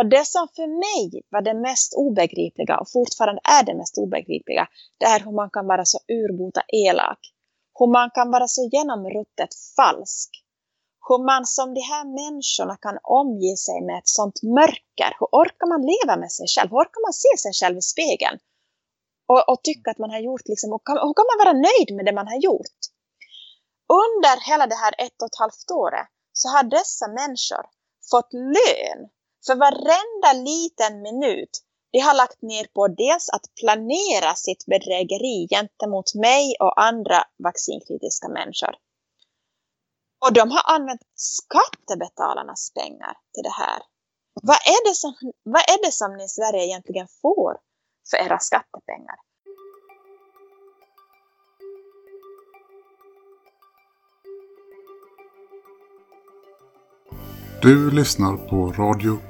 Och det som för mig var det mest obegripliga och fortfarande är det mest obegripliga, det är hur man kan vara så urbota elak. Hur man kan vara så genomruttet falsk. Hur man som de här människorna kan omge sig med ett sånt mörker. Hur orkar man leva med sig själv? Hur orkar man se sig själv i spegeln? Och, och tycka att man har gjort liksom, och kan, hur kan man vara nöjd med det man har gjort? Under hela det här ett och ett halvt året så har dessa människor fått lön för varenda liten minut de har lagt ner på dels att planera sitt bedrägeri gentemot mig och andra vaccinkritiska människor. Och de har använt skattebetalarnas pengar till det här. Vad är det som, vad är det som ni i Sverige egentligen får för era skattepengar? Du lyssnar på Radio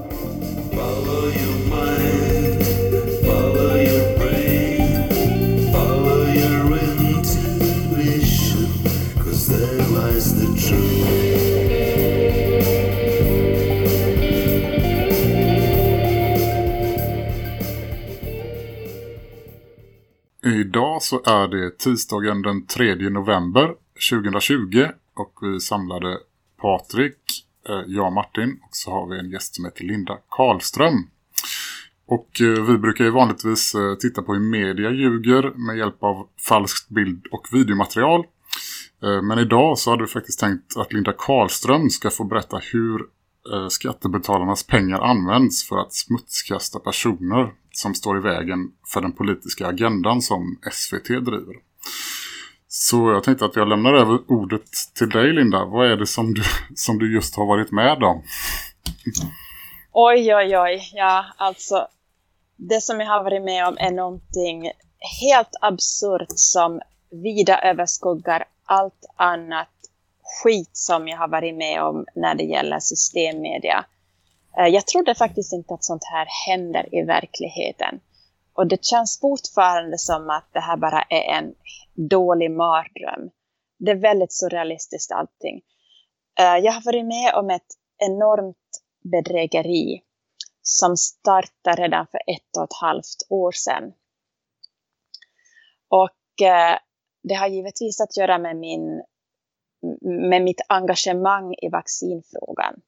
Idag så är det tisdagen den 3 november 2020 och vi samlade Patrik, eh, jag och Martin och så har vi en gäst som heter Linda Karlström. Och eh, vi brukar ju vanligtvis eh, titta på hur media ljuger med hjälp av falskt bild- och videomaterial. Men idag så hade vi faktiskt tänkt att Linda Karlström ska få berätta hur Eh, skattebetalarnas pengar används för att smutskasta personer som står i vägen för den politiska agendan som SVT driver. Så jag tänkte att jag lämnar över ordet till dig Linda. Vad är det som du, som du just har varit med om? Oj, oj, oj. Ja, alltså det som jag har varit med om är någonting helt absurt som vida överskuggar allt annat skit som jag har varit med om när det gäller systemmedia. Eh, jag trodde faktiskt inte att sånt här händer i verkligheten. Och det känns fortfarande som att det här bara är en dålig mardröm. Det är väldigt surrealistiskt allting. Eh, jag har varit med om ett enormt bedrägeri som startade redan för ett och ett halvt år sedan. Och eh, det har givetvis att göra med, min, med mitt engagemang i vaccinfrågan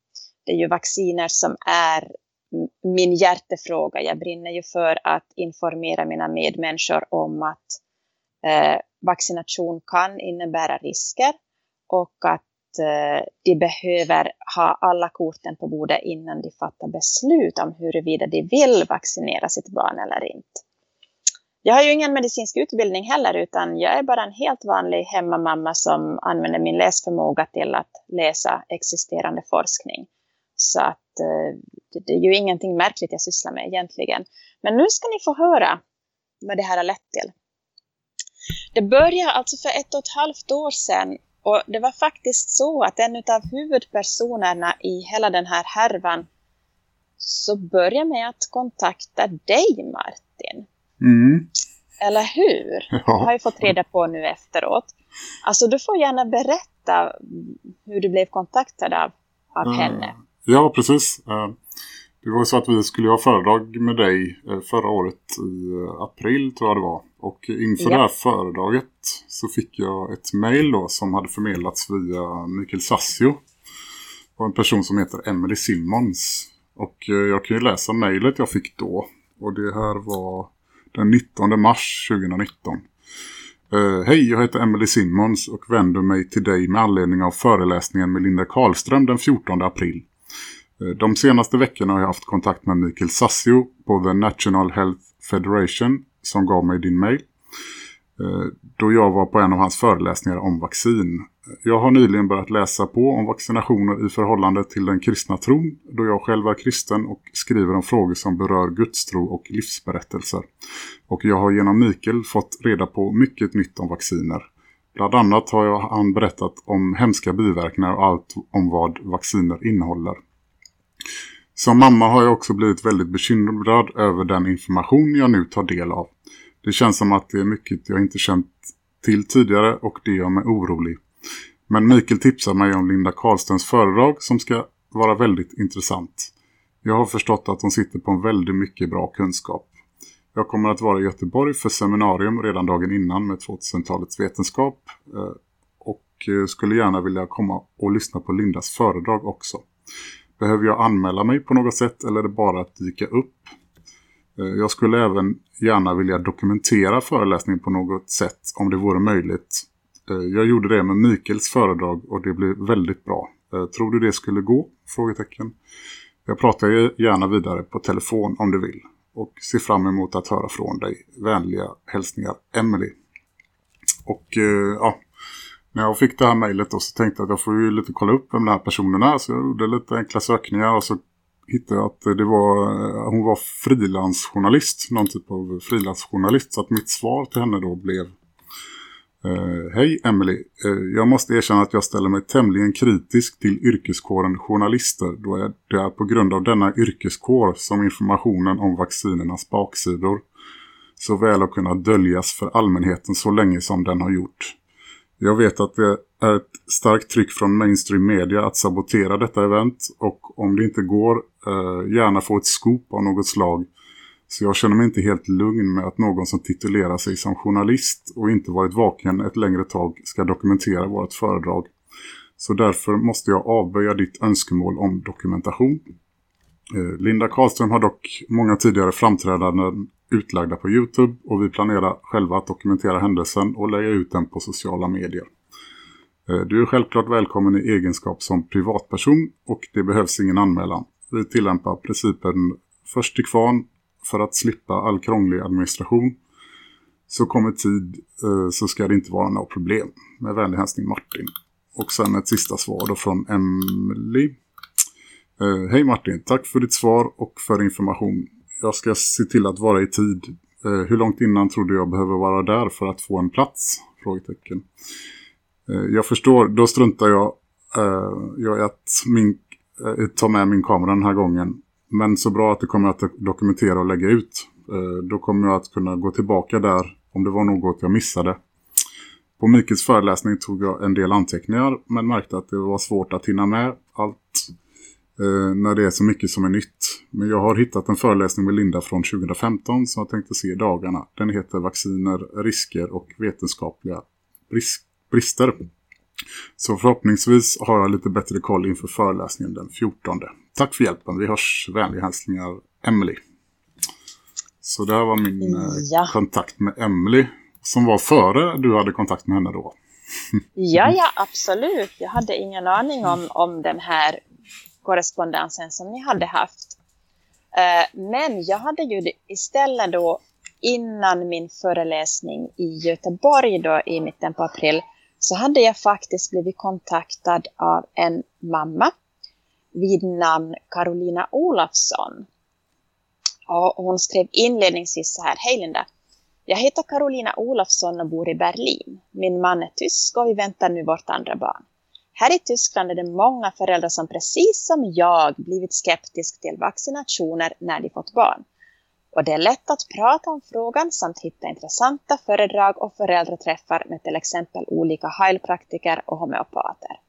det är ju vacciner som är min hjärtefråga. Jag brinner ju för att informera mina medmänniskor om att eh, vaccination kan innebära risker och att eh, de behöver ha alla korten på bordet innan de fattar beslut om huruvida de vill vaccinera sitt barn eller inte. Jag har ju ingen medicinsk utbildning heller utan jag är bara en helt vanlig hemmamamma som använder min läsförmåga till att läsa existerande forskning. Så att eh, det är ju ingenting märkligt jag sysslar med egentligen. Men nu ska ni få höra vad det här har lett till. Det började alltså för ett och ett halvt år sedan och det var faktiskt så att en av huvudpersonerna i hela den här härvan så började med att kontakta dig Martin. Mm. Eller hur? Ja. Jag har ju fått reda på nu efteråt. Alltså du får gärna berätta hur du blev kontaktad av, av mm. henne. Ja, precis. Eh, det var så att vi skulle ha föredrag med dig eh, förra året i april tror jag det var. Och inför ja. det här föredraget så fick jag ett mejl då som hade förmedlats via Mikael Sassio. Och en person som heter Emily Simmons. Och jag kan ju läsa mejlet jag fick då. Och det här var den 19 mars 2019. Uh, eh, Hej, jag heter Emily Simmons och vänder mig till dig med anledning av föreläsningen med Linda Karlström den 14 april. Uh, de senaste veckorna har jag haft kontakt med Mikael Sassio på The National Health Federation som gav mig din mail. Uh, då jag var på en av hans föreläsningar om vaccin. Jag har nyligen börjat läsa på om vaccinationer i förhållande till den kristna tron då jag själv är kristen och skriver om frågor som berör gudstro och livsberättelser. Och jag har genom Mikael fått reda på mycket nytt om vacciner. Bland annat har han berättat om hemska biverkningar och allt om vad vacciner innehåller. Som mamma har jag också blivit väldigt bekymrad över den information jag nu tar del av. Det känns som att det är mycket jag inte känt till tidigare och det gör mig orolig. Men Mikael tipsar mig om Linda Karlstens föredrag som ska vara väldigt intressant. Jag har förstått att hon sitter på en väldigt mycket bra kunskap. Jag kommer att vara i Göteborg för seminarium redan dagen innan med 2000-talets vetenskap eh, och eh, skulle gärna vilja komma och lyssna på Lindas föredrag också. Behöver jag anmäla mig på något sätt eller är det bara att dyka upp? Eh, jag skulle även gärna vilja dokumentera föreläsningen på något sätt om det vore möjligt. Eh, jag gjorde det med Mikaels föredrag och det blev väldigt bra. Eh, tror du det skulle gå? Frågetecken. Jag pratar gärna vidare på telefon om du vill och ser fram emot att höra från dig. Vänliga hälsningar, Emily. Och eh, ja, när jag fick det här mejlet så tänkte jag att jag får ju lite kolla upp vem den här personen är. Så jag gjorde lite enkla sökningar och så hittade jag att det var, hon var frilansjournalist. Någon typ av frilansjournalist. Så att mitt svar till henne då blev Uh, Hej Emily, uh, jag måste erkänna att jag ställer mig tämligen kritisk till yrkeskåren journalister då det är på grund av denna yrkeskår som informationen om vaccinernas baksidor så väl har kunnat döljas för allmänheten så länge som den har gjort. Jag vet att det är ett starkt tryck från mainstream media att sabotera detta event och om det inte går uh, gärna få ett scoop av något slag så jag känner mig inte helt lugn med att någon som titulerar sig som journalist och inte varit vaken ett längre tag ska dokumentera vårt föredrag. Så därför måste jag avböja ditt önskemål om dokumentation. Eh, Linda Karlström har dock många tidigare framträdanden utlagda på Youtube och vi planerar själva att dokumentera händelsen och lägga ut den på sociala medier. Eh, du är självklart välkommen i egenskap som privatperson och det behövs ingen anmälan. Vi tillämpar principen först till kvarn för att slippa all krånglig administration så kommer tid eh, så ska det inte vara några problem. Med vänlig hälsning Martin. Och sen ett sista svar då från Emily. Eh, Hej Martin, tack för ditt svar och för information. Jag ska se till att vara i tid. Eh, hur långt innan tror du jag behöver vara där för att få en plats? Frågetecken. Eh, jag förstår, då struntar jag, eh, jag att min, eh, ta med min kamera den här gången. Men så bra att det kommer att dokumentera och lägga ut. Eh, då kommer jag att kunna gå tillbaka där om det var något jag missade. På Mikels föreläsning tog jag en del anteckningar men märkte att det var svårt att hinna med allt eh, när det är så mycket som är nytt. Men jag har hittat en föreläsning med Linda från 2015 som jag tänkte se i dagarna. Den heter Vacciner, risker och vetenskapliga brister. Så förhoppningsvis har jag lite bättre koll inför föreläsningen den 14. Tack för hjälpen. Vi hörs. Vänliga hälsningar Emily. Så det här var min eh, ja. kontakt med Emily. Som var före du hade kontakt med henne då. ja, ja, absolut. Jag hade ingen aning om, om den här korrespondensen som ni hade haft. Uh, men jag hade ju istället då innan min föreläsning i Göteborg då i mitten på april så hade jag faktiskt blivit kontaktad av en mamma vid namn Carolina Olafsson. Och hon skrev inledningsvis så här, Hej Linda, jag heter Carolina Olafsson och bor i Berlin. Min man är tysk och vi väntar nu vårt andra barn. Här i Tyskland är det många föräldrar som precis som jag blivit skeptisk till vaccinationer när de fått barn. Och det är lätt att prata om frågan samt hitta intressanta föredrag och föräldraträffar med till exempel olika heilpraktiker och homeopater.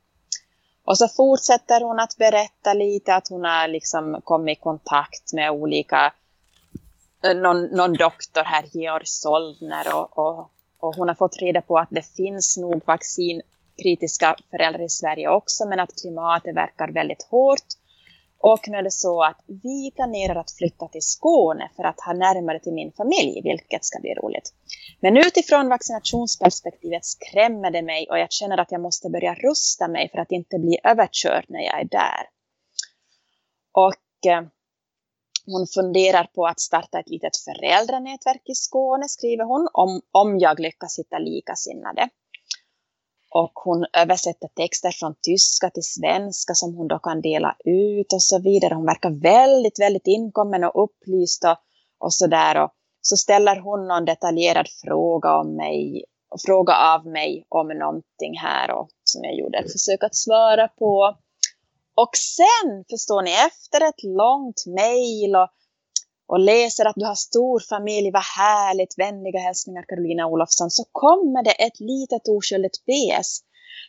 Och så fortsätter hon att berätta lite att hon har liksom kommit i kontakt med olika, eh, någon, någon doktor här, Georg Soldner, och, och, och hon har fått reda på att det finns nog vaccinkritiska föräldrar i Sverige också, men att klimatet verkar väldigt hårt och nu är det så att vi planerar att flytta till Skåne för att ha närmare till min familj, vilket ska bli roligt. Men utifrån vaccinationsperspektivet skrämmer det mig och jag känner att jag måste börja rusta mig för att inte bli överkörd när jag är där. Och eh, hon funderar på att starta ett litet föräldranätverk i Skåne, skriver hon, om, om jag lyckas hitta likasinnade. Och hon översätter texter från tyska till svenska som hon då kan dela ut och så vidare. Hon verkar väldigt, väldigt inkommen och upplyst och, och så där. Och så ställer hon någon detaljerad fråga om mig fråga av mig om någonting här och som jag gjorde ett försök att svara på. Och sen, förstår ni, efter ett långt mejl och, och läser att du har stor familj, vad härligt, vänliga hälsningar Carolina Olofsson, så kommer det ett litet oskyldigt PS.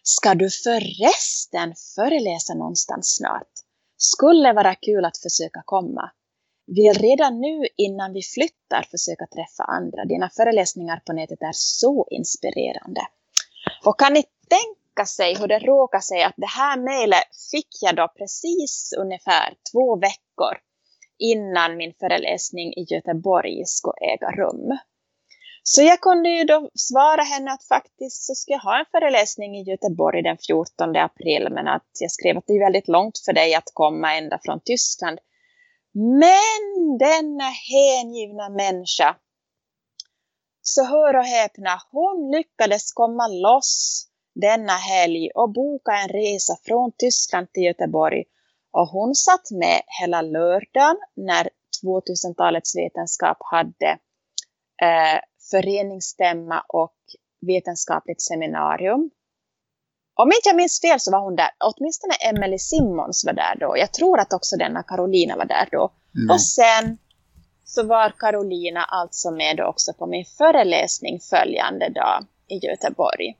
Ska du förresten föreläsa någonstans snart? Skulle vara kul att försöka komma. Vill redan nu innan vi flyttar försöka träffa andra. Dina föreläsningar på nätet är så inspirerande. Och kan ni tänka sig hur det råkar sig att det här mejlet fick jag då precis ungefär två veckor innan min föreläsning i Göteborg skulle äga rum. Så jag kunde ju då svara henne att faktiskt så ska jag ha en föreläsning i Göteborg den 14 april. Men att jag skrev att det är väldigt långt för dig att komma ända från Tyskland. Men denna hängivna människa, så hör och häpna, hon lyckades komma loss denna helg och boka en resa från Tyskland till Göteborg. Och hon satt med hela lördagen när 2000-talets vetenskap hade eh, föreningsstämma och vetenskapligt seminarium. Om inte jag minns fel så var hon där, åtminstone Emily Simmons var där då. Jag tror att också denna Carolina var där då. Mm. Och sen så var Carolina alltså med också på min föreläsning följande dag i Göteborg.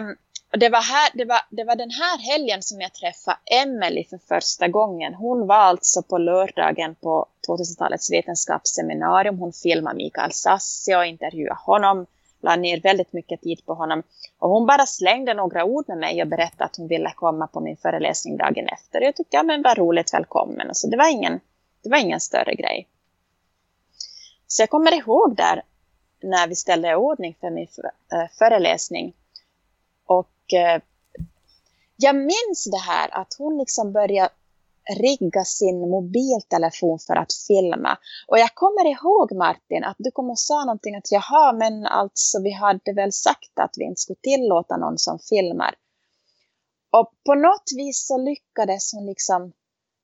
um, det, var här, det, var, det var den här helgen som jag träffade Emily för första gången. Hon var alltså på lördagen på 2000-talets vetenskapsseminarium. Hon filmade Mikael Sassi och intervjuade honom la ner väldigt mycket tid på honom. Och hon bara slängde några ord med mig och berättade att hon ville komma på min föreläsning dagen efter. Jag tyckte, ja men vad roligt, välkommen. Så det var ingen, det var ingen större grej. Så jag kommer ihåg där när vi ställde i ordning för min eh, föreläsning. Och eh, jag minns det här att hon liksom började rigga sin mobiltelefon för att filma. Och jag kommer ihåg Martin att du kom och sa någonting att jaha men alltså vi hade väl sagt att vi inte skulle tillåta någon som filmar. Och på något vis så lyckades hon liksom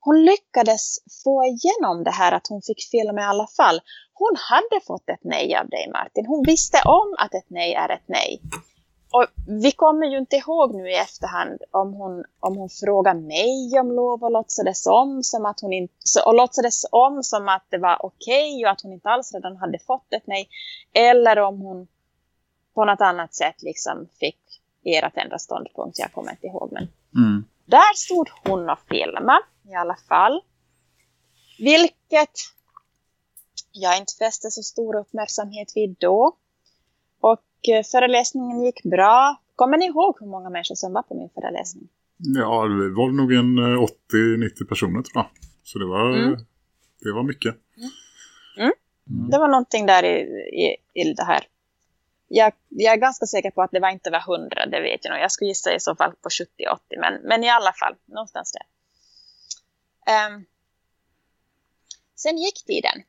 hon lyckades få igenom det här att hon fick filma i alla fall. Hon hade fått ett nej av dig Martin. Hon visste om att ett nej är ett nej. Och vi kommer ju inte ihåg nu i efterhand om hon, om hon frågar mig om lov och låtsades om som att hon inte, och låtsades om som att det var okej okay och att hon inte alls redan hade fått ett nej. Eller om hon på något annat sätt liksom fick er att ändra ståndpunkt. Jag kommer inte ihåg. Men mm. där stod hon och filmade i alla fall. Vilket jag inte fäste så stor uppmärksamhet vid då. Och Eh, föreläsningen gick bra. Kommer ni ihåg hur många människor som var på min föreläsning? Ja, det var nog en 80-90 eh, personer tror jag. Så det var, mm. det var mycket. Mm. Mm. Det var någonting där i, i, i det här. Jag, jag, är ganska säker på att det var inte var 100, det vet jag nog. Jag skulle gissa i så fall på 70-80, men, men i alla fall, någonstans där. Um, sen gick tiden.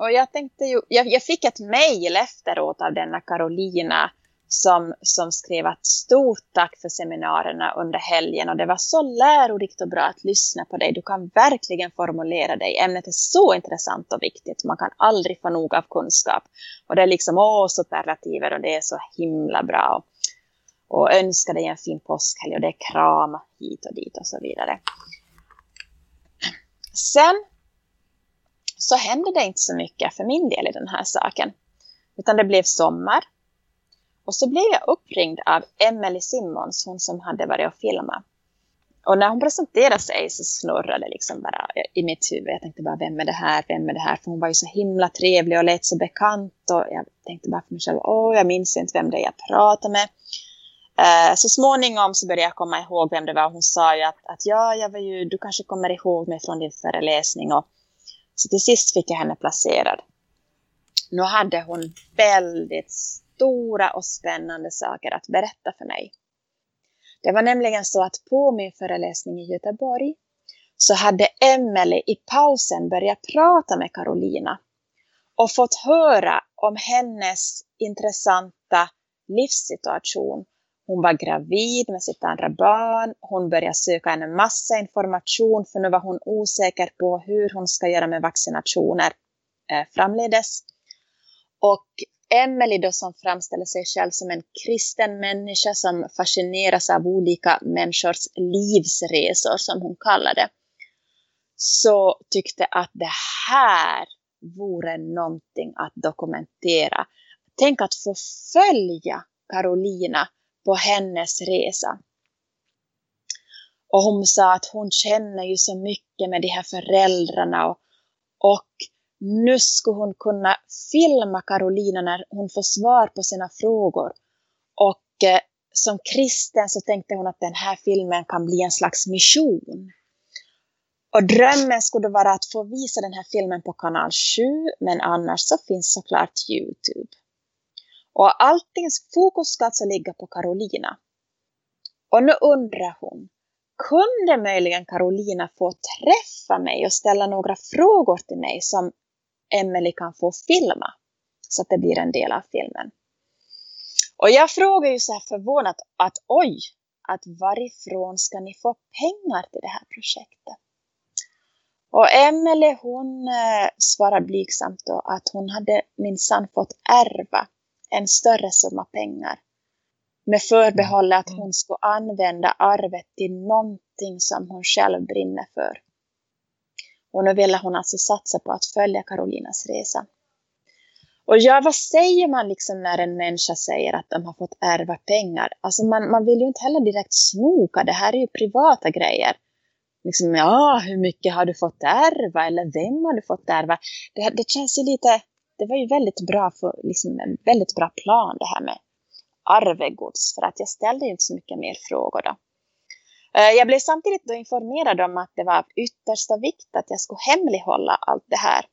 Och jag tänkte ju, jag, jag fick ett mejl efteråt av denna Carolina som, som skrev att stort tack för seminarierna under helgen och det var så lärorikt och bra att lyssna på dig. Du kan verkligen formulera dig. Ämnet är så intressant och viktigt. Man kan aldrig få nog av kunskap. Och det är liksom åh, superlativer och det är så himla bra. Och, och önskar dig en fin påskhelg och det är kram hit och dit och så vidare. Sen så hände det inte så mycket för min del i den här saken. Utan det blev sommar. Och så blev jag uppringd av Emily Simmons, hon som hade varit och filmat. Och när hon presenterade sig så snurrade det liksom bara i mitt huvud. Jag tänkte bara, vem är det här? Vem är det här? För hon var ju så himla trevlig och lät så bekant. Och jag tänkte bara för mig själv, åh, jag minns inte vem det är jag pratar med. Eh, så småningom så började jag komma ihåg vem det var. Hon sa ju att, att ja, jag var ju, du kanske kommer ihåg mig från din föreläsning. Och så till sist fick jag henne placerad. Nu hade hon väldigt stora och spännande saker att berätta för mig. Det var nämligen så att på min föreläsning i Göteborg så hade Emelie i pausen börjat prata med Carolina och fått höra om hennes intressanta livssituation hon var gravid med sitt andra barn. Hon började söka en massa information för nu var hon osäker på hur hon ska göra med vaccinationer eh, framledes. Och Emily då som framställer sig själv som en kristen människa som fascineras av olika människors livsresor som hon kallar det. Så tyckte att det här vore någonting att dokumentera. Tänk att få följa Carolina på hennes resa. Och hon sa att hon känner ju så mycket med de här föräldrarna och, och nu skulle hon kunna filma Carolina när hon får svar på sina frågor. Och eh, som kristen så tänkte hon att den här filmen kan bli en slags mission. Och drömmen skulle vara att få visa den här filmen på kanal 7, men annars så finns såklart Youtube. Och alltings fokus ska alltså ligga på Carolina. Och nu undrar hon, kunde möjligen Carolina få träffa mig och ställa några frågor till mig som Emily kan få filma? Så att det blir en del av filmen. Och jag frågar ju så här förvånat att oj, att varifrån ska ni få pengar till det här projektet? Och Emelie hon eh, svarar blygsamt då att hon hade minsann fått ärva en större summa pengar. Med förbehåll att hon skulle använda arvet till någonting som hon själv brinner för. Och nu ville hon alltså satsa på att följa Karolinas resa. Och ja, vad säger man liksom när en människa säger att de har fått ärva pengar? Alltså man, man vill ju inte heller direkt snoka, det här är ju privata grejer liksom, ja, hur mycket har du fått ärva eller vem har du fått ärva? Det, det känns ju lite, det var ju väldigt bra för, liksom en väldigt bra plan det här med arvegods för att jag ställde ju inte så mycket mer frågor då. Eh, jag blev samtidigt då informerad om att det var av yttersta vikt att jag skulle hemlighålla allt det här.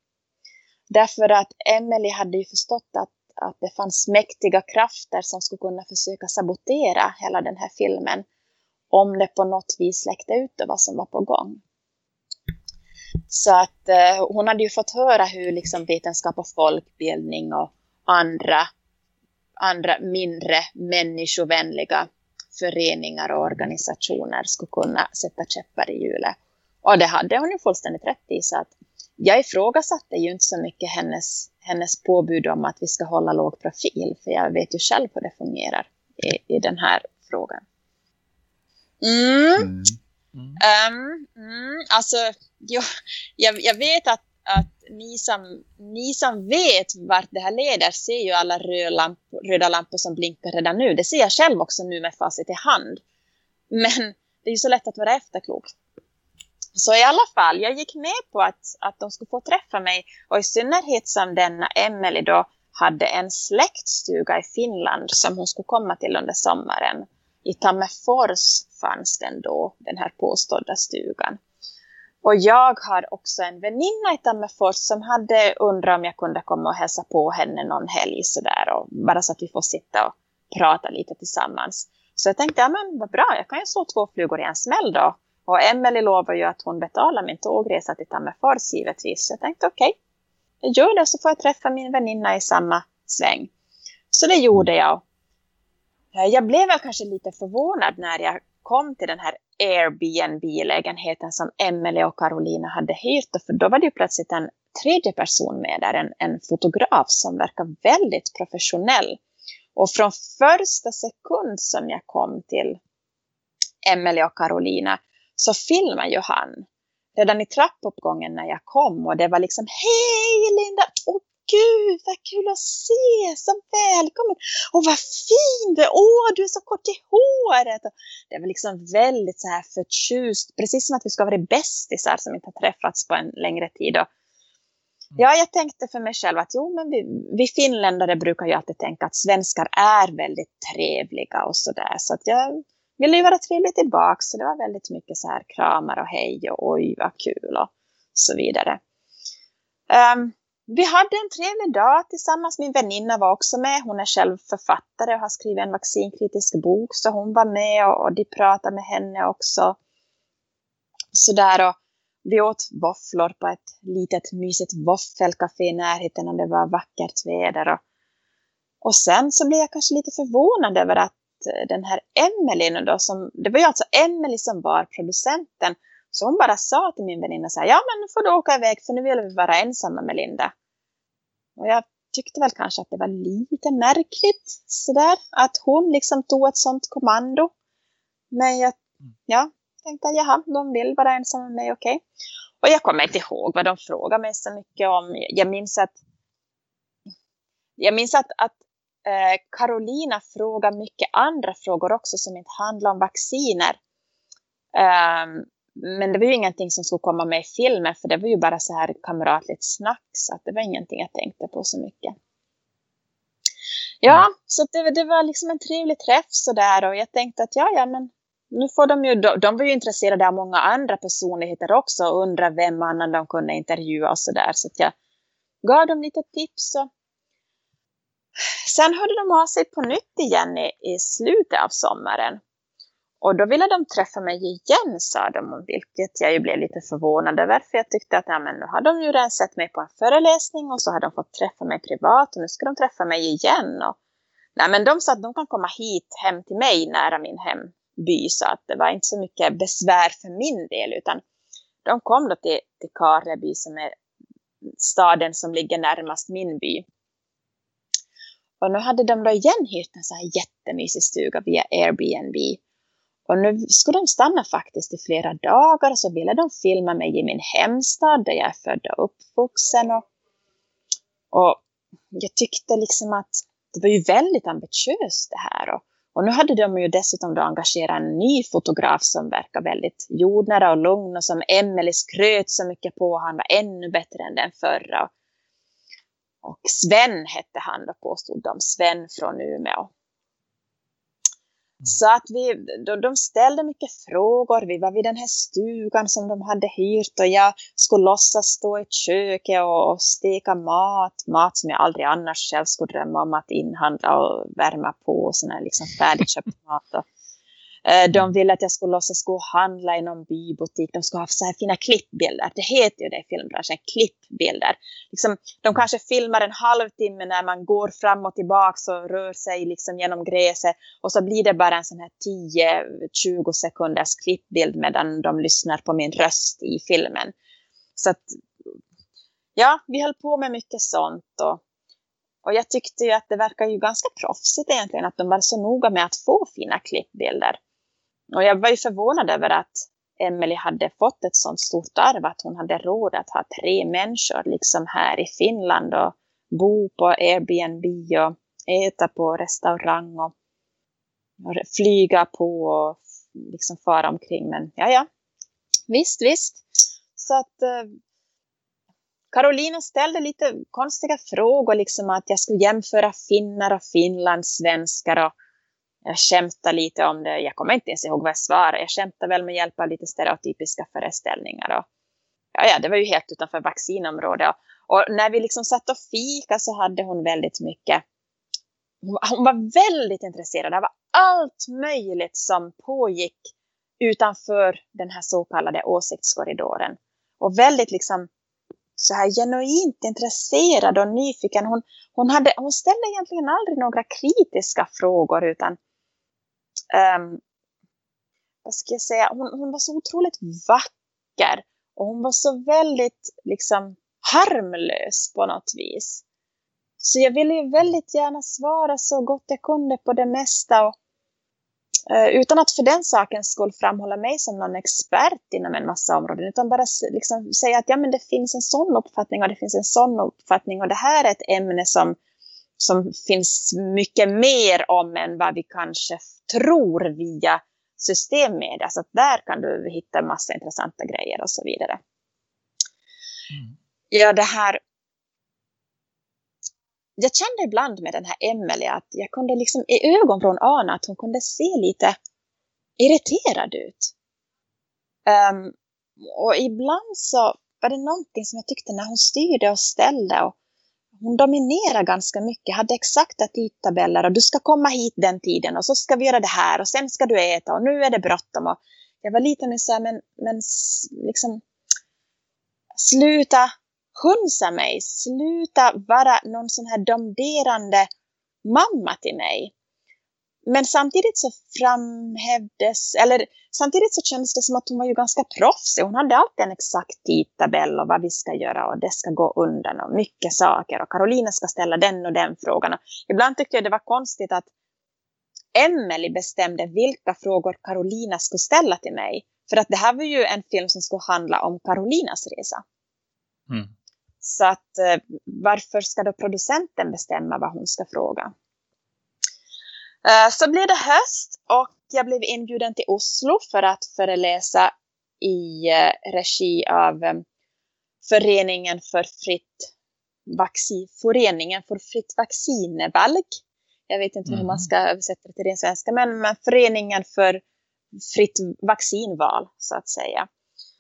Därför att Emily hade ju förstått att, att det fanns mäktiga krafter som skulle kunna försöka sabotera hela den här filmen om det på något vis läckte ut vad som var på gång. Så att eh, hon hade ju fått höra hur liksom vetenskap och folkbildning och andra, andra mindre människovänliga föreningar och organisationer skulle kunna sätta käppar i hjulet. Och det hade hon ju fullständigt rätt i. Så att jag ifrågasatte ju inte så mycket hennes, hennes påbud om att vi ska hålla låg profil. För jag vet ju själv hur det fungerar i, i den här frågan. Mm. Mm. Um, mm. Alltså, jag, jag, jag vet att, att ni, som, ni som vet vart det här leder ser ju alla röda lampor, röda lampor som blinkar redan nu. Det ser jag själv också nu med facit i hand. Men det är ju så lätt att vara efterklok. Så i alla fall, jag gick med på att, att de skulle få träffa mig. Och i synnerhet som denna Emelie då hade en släktstuga i Finland som hon skulle komma till under sommaren i Tammerfors fanns den då, den här påstådda stugan. Och jag har också en väninna i Tammerfors som hade undrat om jag kunde komma och hälsa på henne någon helg sådär. Och bara så att vi får sitta och prata lite tillsammans. Så jag tänkte, ja men vad bra, jag kan ju slå två flugor i en smäll då. Och Emelie lovar ju att hon betalar min tågresa till Tammerfors givetvis. Så jag tänkte okej, okay, jag gör det så får jag träffa min väninna i samma sväng. Så det gjorde jag. Eh, jag blev väl kanske lite förvånad när jag kom till den här Airbnb-lägenheten som Emelie och Carolina hade hyrt. För då var det ju plötsligt en tredje person med där, en, en fotograf som verkar väldigt professionell. Och från första sekund som jag kom till Emelie och Carolina så filmade ju han redan i trappuppgången när jag kom och det var liksom hej Linda, oh, gud vad kul att se, så välkommen. Och vad fin du är, åh du är så kort i håret. Och det var liksom väldigt så här förtjust, precis som att vi ska vara bästisar som inte har träffats på en längre tid. Och mm. Ja, jag tänkte för mig själv att jo, men vi, vi finländare brukar ju alltid tänka att svenskar är väldigt trevliga och sådär. Så att jag ville ju vara trevlig tillbaka. Så det var väldigt mycket så här kramar och hej och oj vad kul och så vidare. Um, vi hade en trevlig dag tillsammans. Min väninna var också med. Hon är själv författare och har skrivit en vaccinkritisk bok. Så hon var med och, och de pratade med henne också. Sådär och vi åt våfflor på ett litet mysigt våffelcafé i närheten och det var vackert väder. Och, och sen så blev jag kanske lite förvånad över att eh, den här Emelie då som, det var ju alltså Emelie som var producenten så hon bara sa till min väninna så här, ja men nu får du åka iväg för nu vill vi vara ensamma med Linda. Och jag tyckte väl kanske att det var lite märkligt sådär. Att hon liksom tog ett sånt kommando. Men jag mm. ja, tänkte jaha, de vill vara ensamma med mig, okej. Okay. Och jag kommer inte ihåg vad de frågade mig så mycket om. Jag minns att jag minns att, att eh, Carolina frågade mycket andra frågor också som inte handlar om vacciner. Um, men det var ju ingenting som skulle komma med i filmen för det var ju bara så här kamratligt snack så att det var ingenting jag tänkte på så mycket. Ja, mm. så det, det var liksom en trevlig träff sådär och jag tänkte att ja, ja men nu får de ju, de, de var ju intresserade av många andra personligheter också och undrar vem annan de kunde intervjua och sådär så att jag gav dem lite tips och sen hörde de av sig på nytt igen i, i slutet av sommaren och då ville de träffa mig igen, sa de, vilket jag ju blev lite förvånad över. För jag tyckte att ja, men nu har de ju redan sett mig på en föreläsning och så har de fått träffa mig privat och nu ska de träffa mig igen. Och, nej, men de sa att de kan komma hit hem till mig nära min hemby så att det var inte så mycket besvär för min del utan de kom då till, till Karleby som är staden som ligger närmast min by. Och nu hade de då igen hyrt en så här jättemysig stuga via Airbnb. Och nu skulle de stanna faktiskt i flera dagar och så ville de filma mig i min hemstad där jag är född och uppvuxen. Och, och jag tyckte liksom att det var ju väldigt ambitiöst det här. Och, och nu hade de ju dessutom då engagerat en ny fotograf som verkar väldigt jordnära och lugn och som Emelie skröt så mycket på. Han var ännu bättre än den förra. Och Sven hette han då påstod de, Sven från Umeå. Mm. Så att vi, de, de ställde mycket frågor. Vi var vid den här stugan som de hade hyrt och jag skulle låtsas stå i köket och, och steka mat. Mat som jag aldrig annars själv skulle drömma om att inhandla och värma på. Sån här liksom färdigköpt mat. Och, de ville att jag skulle låtsas gå och handla i någon bybutik. De skulle ha så här fina klippbilder. Det heter ju det i filmbranschen, klippbilder. Liksom, de kanske filmar en halvtimme när man går fram och tillbaka och rör sig liksom genom gräset. Och så blir det bara en sån här 10-20 sekunders klippbild medan de lyssnar på min röst i filmen. Så att, ja, vi höll på med mycket sånt. Och, och jag tyckte ju att det verkar ju ganska proffsigt egentligen att de var så noga med att få fina klippbilder. Och jag var ju förvånad över att Emily hade fått ett sånt stort arv att hon hade råd att ha tre människor liksom här i Finland och bo på Airbnb och äta på restaurang och, flyga på och liksom fara omkring. Men ja, ja, visst, visst. Så att eh, Carolina ställde lite konstiga frågor, liksom att jag skulle jämföra finnar och finlandssvenskar och jag skämtade lite om det. Jag kommer inte ens ihåg vad jag svarade. Jag skämtade väl med hjälp av lite stereotypiska föreställningar. Och, ja, ja, det var ju helt utanför vaccinområdet. Och, och när vi liksom satt och fika så hade hon väldigt mycket. Hon, hon var väldigt intresserad av allt möjligt som pågick utanför den här så kallade åsiktskorridoren. Och väldigt liksom så här genuint intresserad och nyfiken. Hon, hon, hade, hon ställde egentligen aldrig några kritiska frågor utan um, vad ska jag säga, hon, hon var så otroligt vacker och hon var så väldigt liksom harmlös på något vis. Så jag ville ju väldigt gärna svara så gott jag kunde på det mesta och uh, utan att för den saken skulle framhålla mig som någon expert inom en massa områden utan bara liksom säga att ja men det finns en sån uppfattning och det finns en sån uppfattning och det här är ett ämne som som finns mycket mer om än vad vi kanske tror via systemmedia. Så att där kan du hitta massa intressanta grejer och så vidare. Mm. Ja, det här... Jag kände ibland med den här Emelie att jag kunde liksom i ögonvrån ana att hon kunde se lite irriterad ut. Um, och ibland så var det någonting som jag tyckte när hon styrde och ställde och hon dominerar ganska mycket, hade exakta tidtabeller och du ska komma hit den tiden och så ska vi göra det här och sen ska du äta och nu är det bråttom. Och jag var lite och så här, men, men liksom sluta hunsa mig, sluta vara någon sån här domderande mamma till mig men samtidigt så framhävdes, eller samtidigt så kändes det som att hon var ju ganska proffsig. Hon hade alltid en exakt tidtabell och vad vi ska göra och det ska gå undan och mycket saker. Och Carolina ska ställa den och den frågan. Och ibland tyckte jag det var konstigt att Emily bestämde vilka frågor Carolina skulle ställa till mig. För att det här var ju en film som skulle handla om Carolinas resa. Mm. Så att eh, varför ska då producenten bestämma vad hon ska fråga? Eh, så blev det höst och jag blev inbjuden till Oslo för att föreläsa i eh, regi av eh, Föreningen för fritt vaccin, Föreningen för fritt vaccinevalg. Jag vet inte mm. hur man ska översätta det till ren svenska, men, men Föreningen för fritt vaccinval så att säga.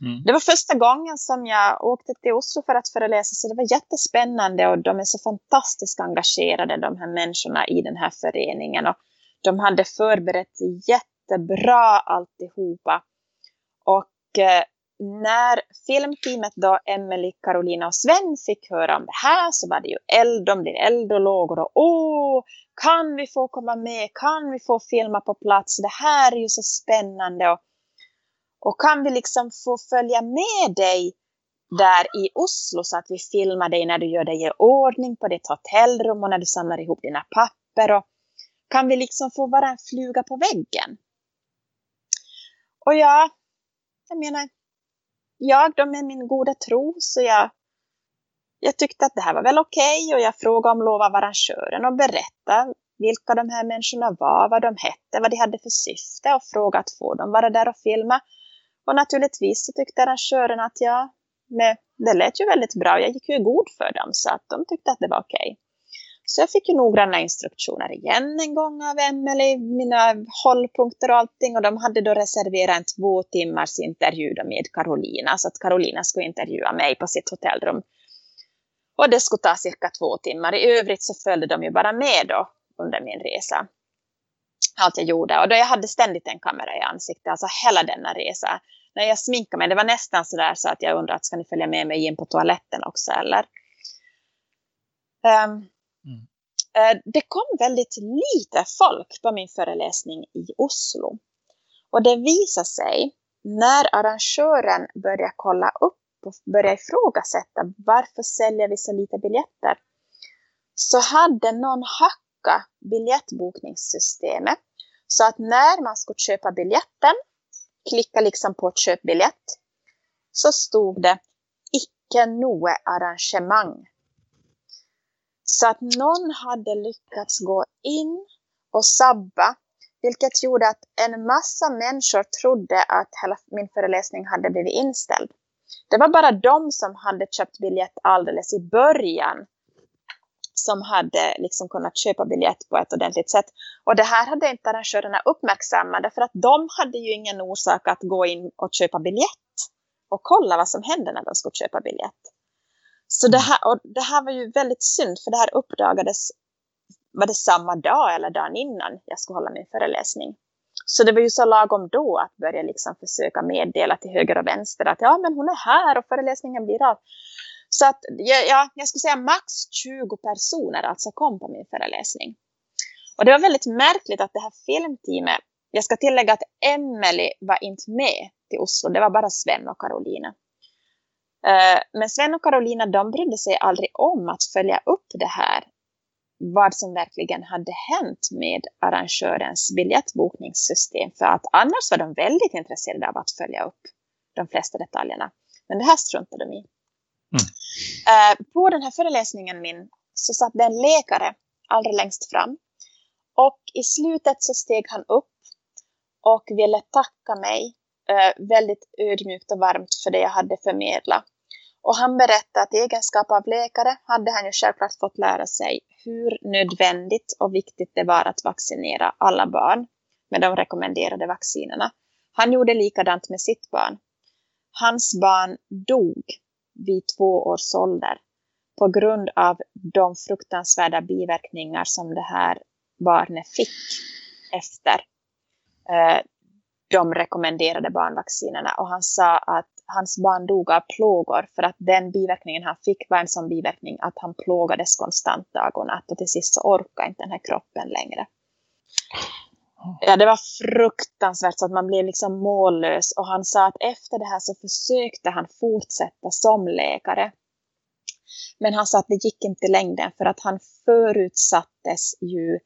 Mm. Det var första gången som jag åkte till Oslo för att föreläsa så det var jättespännande och de är så fantastiskt engagerade de här människorna i den här föreningen och de hade förberett sig jättebra alltihopa. Och eh, när filmteamet då, Emily, Carolina och Sven fick höra om det här så var det ju eld, de blev eld och lågor och åh, kan vi få komma med, kan vi få filma på plats, det här är ju så spännande. Och, och kan vi liksom få följa med dig där i Oslo så att vi filmar dig när du gör dig i ordning på ditt hotellrum och när du samlar ihop dina papper? Och kan vi liksom få vara en fluga på väggen? Och ja, jag menar, jag då med min goda tro så jag, jag tyckte att det här var väl okej okay, och jag frågade om lov av arrangören och berättade vilka de här människorna var, vad de hette, vad de hade för syfte och frågade att få dem vara där och filma. Och naturligtvis så tyckte arrangören att jag, det lät ju väldigt bra, jag gick ju god för dem så att de tyckte att det var okej. Okay. Så jag fick ju noggranna instruktioner igen en gång av Emelie, mina hållpunkter och allting. Och de hade då reserverat en två timmars intervju med Carolina. Så att Carolina skulle intervjua mig på sitt hotellrum. Och det skulle ta cirka två timmar. I övrigt så följde de ju bara med då under min resa. Allt jag gjorde. Och då jag hade ständigt en kamera i ansiktet. Alltså hela denna resa. När jag sminkade mig, det var nästan sådär så att jag undrade, ska ni följa med mig in på toaletten också eller? Um, Mm. Eh, det kom väldigt lite folk på min föreläsning i Oslo. Och det visade sig när arrangören började kolla upp och började ifrågasätta varför säljer vi så lite biljetter. Så hade någon hackat biljettbokningssystemet så att när man skulle köpa biljetten, klicka liksom på köp biljett, så stod det icke noe arrangemang så att någon hade lyckats gå in och sabba, vilket gjorde att en massa människor trodde att hela min föreläsning hade blivit inställd. Det var bara de som hade köpt biljett alldeles i början som hade liksom kunnat köpa biljett på ett ordentligt sätt. Och det här hade inte arrangörerna uppmärksammat för att de hade ju ingen orsak att gå in och köpa biljett och kolla vad som hände när de skulle köpa biljett. Så det här, och det här var ju väldigt synd för det här uppdagades var det samma dag eller dagen innan jag skulle hålla min föreläsning. Så det var ju så lagom då att börja liksom försöka meddela till höger och vänster att ja men hon är här och föreläsningen blir av. Så att ja, jag skulle säga max 20 personer alltså kom på min föreläsning. Och det var väldigt märkligt att det här filmteamet, jag ska tillägga att Emily var inte med till Oslo, det var bara Sven och Karolina. Eh, men Sven och Carolina de brydde sig aldrig om att följa upp det här. Vad som verkligen hade hänt med arrangörens biljettbokningssystem. För att annars var de väldigt intresserade av att följa upp de flesta detaljerna. Men det här struntade de i. Mm. Uh, på den här föreläsningen min så satt det en läkare allra längst fram. Och i slutet så steg han upp och ville tacka mig Eh, väldigt ödmjukt och varmt för det jag hade förmedlat. Och han berättade att i egenskap av läkare hade han ju självklart fått lära sig hur nödvändigt och viktigt det var att vaccinera alla barn med de rekommenderade vaccinerna. Han gjorde likadant med sitt barn. Hans barn dog vid två års ålder på grund av de fruktansvärda biverkningar som det här barnet fick efter eh, de rekommenderade barnvaccinerna. Och han sa att hans barn dog av plågor för att den biverkningen han fick var en sån biverkning att han plågades konstant dag och natt och till sist så orkade inte den här kroppen längre. Ja, det var fruktansvärt så att man blev liksom mållös. Och han sa att efter det här så försökte han fortsätta som läkare. Men han sa att det gick inte längden för att han förutsattes ju,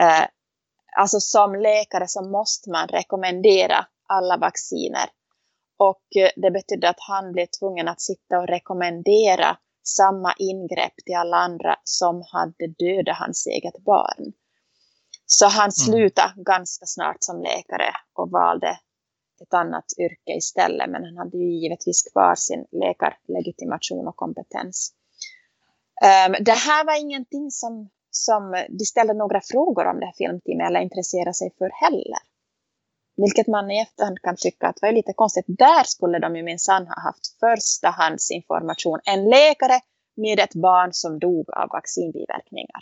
eh, alltså som läkare så måste man rekommendera alla vacciner. Och eh, det betydde att han blev tvungen att sitta och rekommendera samma ingrepp till alla andra som hade dödat hans eget barn. Så han mm. slutade mm. ganska snart som läkare och valde ett annat yrke istället. Men han hade ju givetvis kvar sin läkarlegitimation och kompetens. Um, det här var ingenting som, som de ställde några frågor om det här filmteamet eller intresserade sig för heller. Vilket man i efterhand kan tycka att var lite konstigt. Där skulle de ju minsann ha haft förstahandsinformation. En läkare med ett barn som dog av vaccinbiverkningar.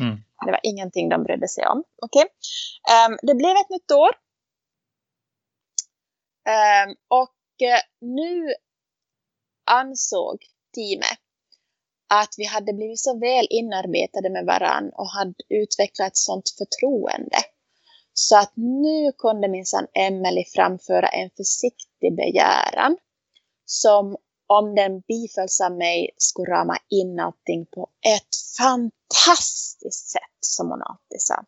Mm. Det var ingenting de brydde sig om. Okay. Um, ehm, det blev ett nytt år. Um, och uh, nu ansåg teamet att vi hade blivit så väl inarbetade med varann och hade utvecklat ett sånt förtroende. Så att nu kunde minsann Emelie framföra en försiktig begäran som om den bifölls av mig skulle rama in allting på ett fantastiskt sätt som hon alltid sa.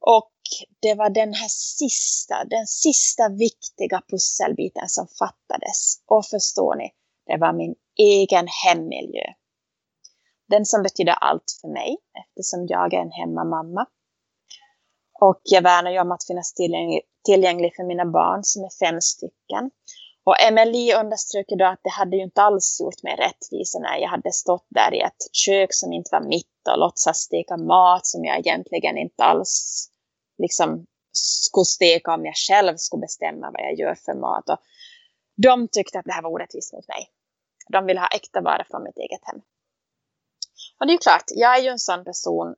Och det var den här sista, den sista viktiga pusselbiten som fattades. Och förstår ni, det var min egen hemmiljö. Den som betyder allt för mig eftersom jag är en hemmamamma. Och jag värnar ju om att finnas tillgänglig, tillgänglig för mina barn som är fem stycken. Och Emily underströk då att det hade ju inte alls gjort mig rättvisa när jag hade stått där i ett kök som inte var mitt och låtsas steka mat som jag egentligen inte alls liksom skulle steka om jag själv skulle bestämma vad jag gör för mat. Och de tyckte att det här var orättvist mot mig. De vill ha äkta vara från mitt eget hem. Och det är ju klart, jag är ju en sån person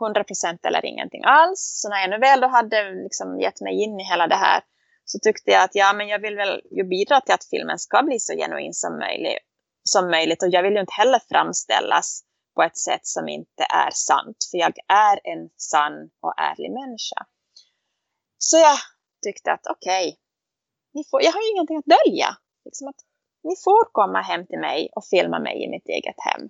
100% eller ingenting alls. Så när jag nu väl då hade liksom gett mig in i hela det här så tyckte jag att ja, men jag vill väl ju bidra till att filmen ska bli så genuin som möjligt. Som möjligt. Och jag vill ju inte heller framställas på ett sätt som inte är sant. För jag är en sann och ärlig människa. Så jag tyckte att okej, okay, jag har ju ingenting att dölja. Liksom att ni får komma hem till mig och filma mig i mitt eget hem.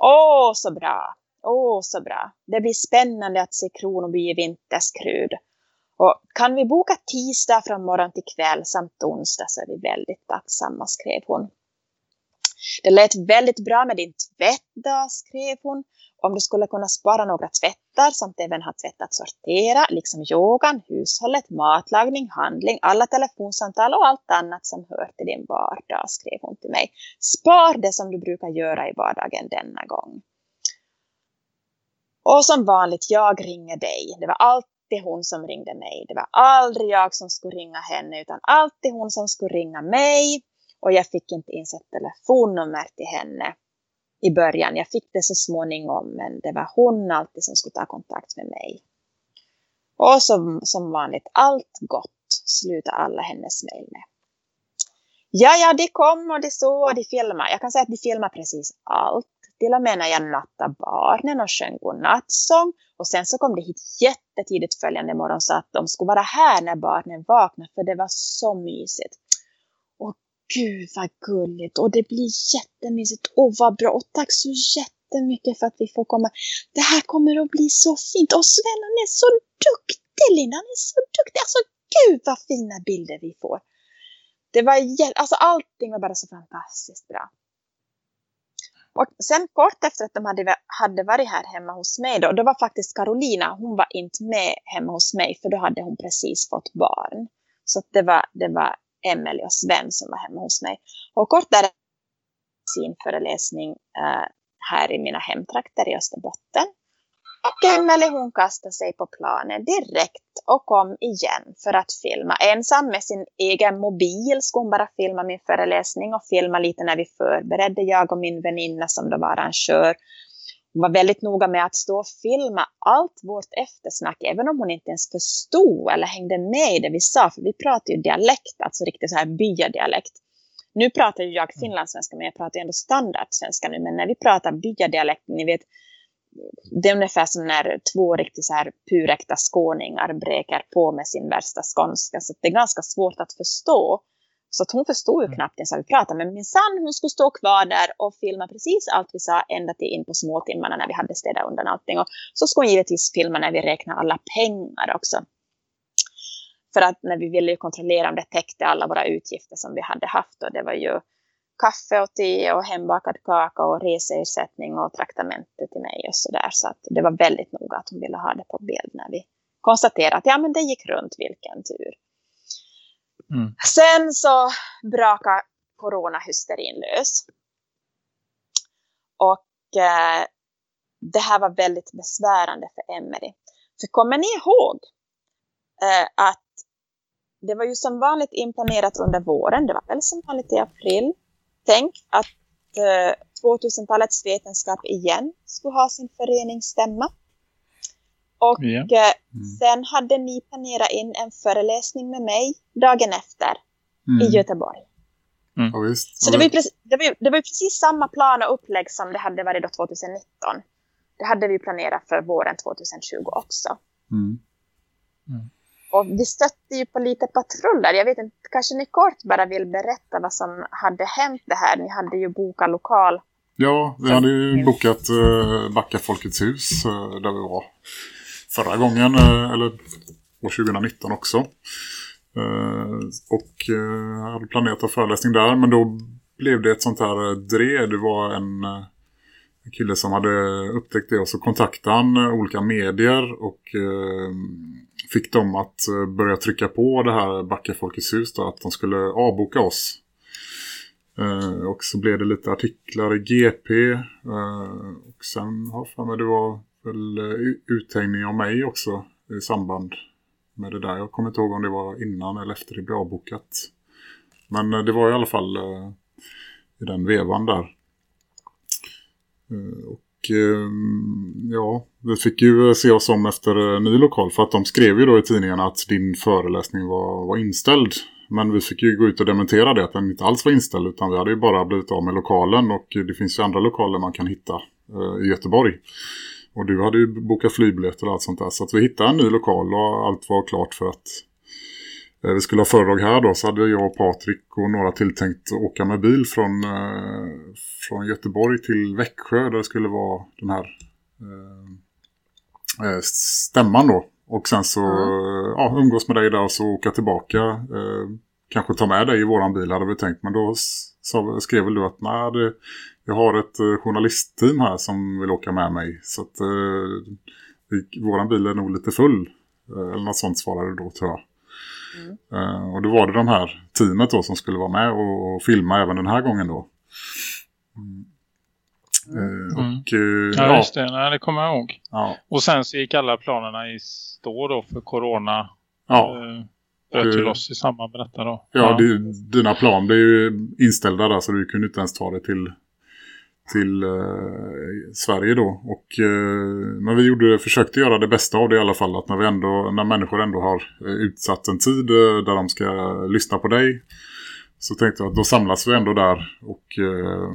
Åh, så bra! Åh, så bra! Det blir spännande att se Kronoby i vinterskrud. Och kan vi boka tisdag från morgon till kväll samt onsdag så är vi väldigt tacksamma, skrev hon. Det lät väldigt bra med din tvättdag, skrev hon. Om du skulle kunna spara några tvättar samt även ha tvätt att sortera, liksom yogan, hushållet, matlagning, handling, alla telefonsamtal och allt annat som hör till din vardag, skrev hon till mig. Spar det som du brukar göra i vardagen denna gång. Och som vanligt, jag ringer dig. Det var alltid hon som ringde mig. Det var aldrig jag som skulle ringa henne utan alltid hon som skulle ringa mig. Och jag fick inte ens ett telefonnummer till henne i början. Jag fick det så småningom men det var hon alltid som skulle ta kontakt med mig. Och som, som vanligt, allt gott slutade alla hennes mejl med. Ja, ja, de kom och de såg och de filmade. Jag kan säga att de filmade precis allt. Till och med när jag nattade barnen och sjöng godnattsång. Och sen så kom det hit jättetidigt följande morgon så att de skulle vara här när barnen vaknade. För det var så mysigt. Gud vad gulligt. Och det blir jättemysigt. Och vad bra. Och tack så jättemycket för att vi får komma. Det här kommer att bli så fint. Och Sven han är så duktig Linda. Han är så duktig. Alltså gud vad fina bilder vi får. Det var, alltså allting var bara så fantastiskt bra. Och sen kort efter att de hade, hade varit här hemma hos mig då, då var faktiskt Carolina, hon var inte med hemma hos mig för då hade hon precis fått barn. Så det var, det var Emelie och Sven som var hemma hos mig. Och kort därefter sin föreläsning eh, här i mina hemtrakter i Österbotten. Och Emelie hon kastade sig på planen direkt och kom igen för att filma. Ensam med sin egen mobil skulle hon bara filma min föreläsning och filma lite när vi förberedde, jag och min väninna som då var arrangör. Hon var väldigt noga med att stå och filma allt vårt eftersnack, även om hon inte ens förstod eller hängde med i det vi sa, för vi pratar ju dialekt, alltså riktigt så här byadialekt. Nu pratar ju jag finlandssvenska, men jag pratar ju ändå standardsvenska nu, men när vi pratar byadialekt, ni vet, det är ungefär som när två riktigt så här puräkta skåningar bräker på med sin värsta skånska. Så det är ganska svårt att förstå. Så att hon förstod ju mm. knappt ens vad vi pratade. Men min sann, hon skulle stå kvar där och filma precis allt vi sa ända till in på småtimmarna när vi hade städat undan allting. Och så skulle hon givetvis filma när vi räknade alla pengar också. För att när vi ville kontrollera om det täckte alla våra utgifter som vi hade haft. Och det var ju kaffe och te och hembakad kaka och reseersättning och traktamente till mig och sådär. Så att det var väldigt noga att hon ville ha det på bild när vi konstaterade att ja men det gick runt vilken tur. Mm. Sen så brakade coronahysterin lös. Och eh, det här var väldigt besvärande för Emery. För kommer ni ihåg eh, att det var ju som vanligt inplanerat under våren, det var väl som vanligt i april. Tänk att eh, 2000-talets vetenskap igen skulle ha sin föreningsstämma. Och yeah. mm. sen hade ni planerat in en föreläsning med mig dagen efter mm. i Göteborg. Mm. Ja, visst. Så det var, precis, det, var, det var precis samma plan och upplägg som det hade varit då 2019. Det hade vi planerat för våren 2020 också. Mm. Mm. Och vi stötte ju på lite patruller. Jag vet inte, kanske ni kort bara vill berätta vad som hade hänt det här. Ni hade ju bokat lokal. Ja, vi hade ju bokat uh, Backa Folkets hus uh, där vi var förra gången, eh, eller år 2019 också. Eh, och eh, hade planerat en föreläsning där, men då blev det ett sånt här dre. Det var en, kille som hade upptäckt det och så kontaktade han olika medier och fick dem att börja trycka på det här Backa Folkets hus då, att de skulle avboka oss. Och så blev det lite artiklar i GP och sen har för mig det var väl eh, uthängning av mig också i samband med det där. Jag kommer inte ihåg om det var innan eller efter det blev avbokat. Men eh, det var i alla fall eh, i den vevan där. och ja, vi fick ju se oss om efter ny lokal för att de skrev ju då i tidningen att din föreläsning var, var inställd. Men vi fick ju gå ut och dementera det att den inte alls var inställd utan vi hade ju bara blivit av med lokalen och det finns ju andra lokaler man kan hitta i Göteborg. Och du hade ju bokat flygbiljetter och allt sånt där så att vi hittade en ny lokal och allt var klart för att Eh, vi skulle ha föredrag här då så hade jag och Patrik och några tilltänkt åka med bil från, eh, från Göteborg till Växjö där det skulle vara den här eh, eh stämman då. Och sen så mm. ja, umgås med dig där och så åka tillbaka. Eh, kanske ta med dig i våran bil hade vi tänkt. Men då skrev väl du att nej, det, jag har ett eh, journalistteam här som vill åka med mig. Så att eh, våran bil är nog lite full. eller något sånt svarade du då tror jag. Uh, och då var det de här teamet då som skulle vara med och, och filma även den här gången då. Mm. Uh, och, uh, ja, just det. Nej, det kommer jag ihåg. Ja. Och sen så gick alla planerna i stå då för corona. Ja. bröt till oss i samband med detta då. Ja, ja. Det, dina plan blev ju inställda där så du kunde inte ens ta det till till eh, Sverige då. Och, eh, men vi gjorde, försökte göra det bästa av det i alla fall. Att när, vi ändå, när människor ändå har eh, utsatt en tid eh, där de ska lyssna på dig. Så tänkte jag att då samlas vi ändå där och eh,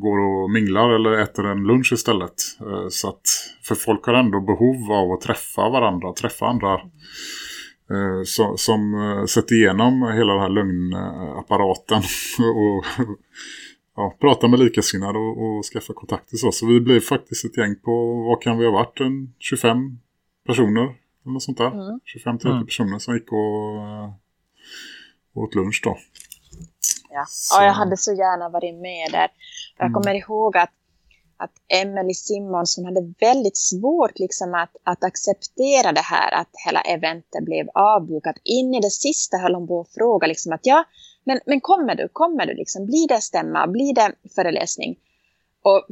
går och minglar eller äter en lunch istället. Eh, så att, för folk har ändå behov av att träffa varandra, träffa andra eh, så, som eh, sätter igenom hela den här lögnapparaten och ja, prata med likasinnade och, och skaffa kontakter så. Så vi blev faktiskt ett gäng på, vad kan vi ha varit, en 25 personer eller något sånt där. Mm. 25-30 mm. personer som gick och uh, åt lunch då. Ja. ja, jag hade så gärna varit med där. Jag mm. kommer ihåg att, att Emily Simmons hon hade väldigt svårt liksom att, att acceptera det här att hela eventet blev avbokat. In i det sista höll hon på att fråga liksom att ja, men, men kommer du, kommer du liksom, blir det stämma, blir det föreläsning? Och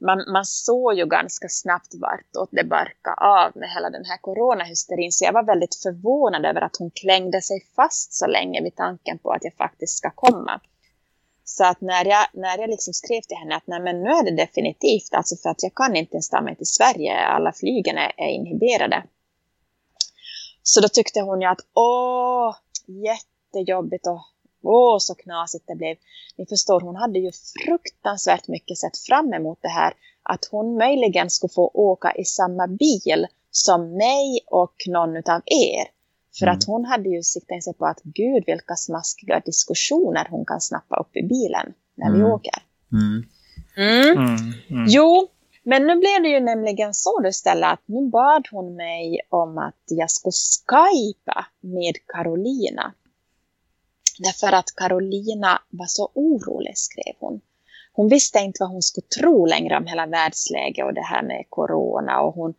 man, man såg ju ganska snabbt vartåt det barka av med hela den här coronahysterin. Så jag var väldigt förvånad över att hon klängde sig fast så länge vid tanken på att jag faktiskt ska komma. Så att när jag, när jag liksom skrev till henne att nej men nu är det definitivt, alltså för att jag kan inte ens ta mig till Sverige, alla flygen är, är inhiberade. Så då tyckte hon ju att åh, jättejobbigt och Åh, så knasigt det blev. Ni förstår, hon hade ju fruktansvärt mycket sett fram emot det här. Att hon möjligen skulle få åka i samma bil som mig och någon av er. För mm. att hon hade ju siktat sig på att gud vilka smaskiga diskussioner hon kan snappa upp i bilen när mm. vi åker. Mm. mm. mm. Jo, men nu blev det ju nämligen så istället att nu bad hon mig om att jag skulle skypa med Carolina. Därför att Carolina var så orolig, skrev hon. Hon visste inte vad hon skulle tro längre om hela världsläget och det här med corona. Och hon,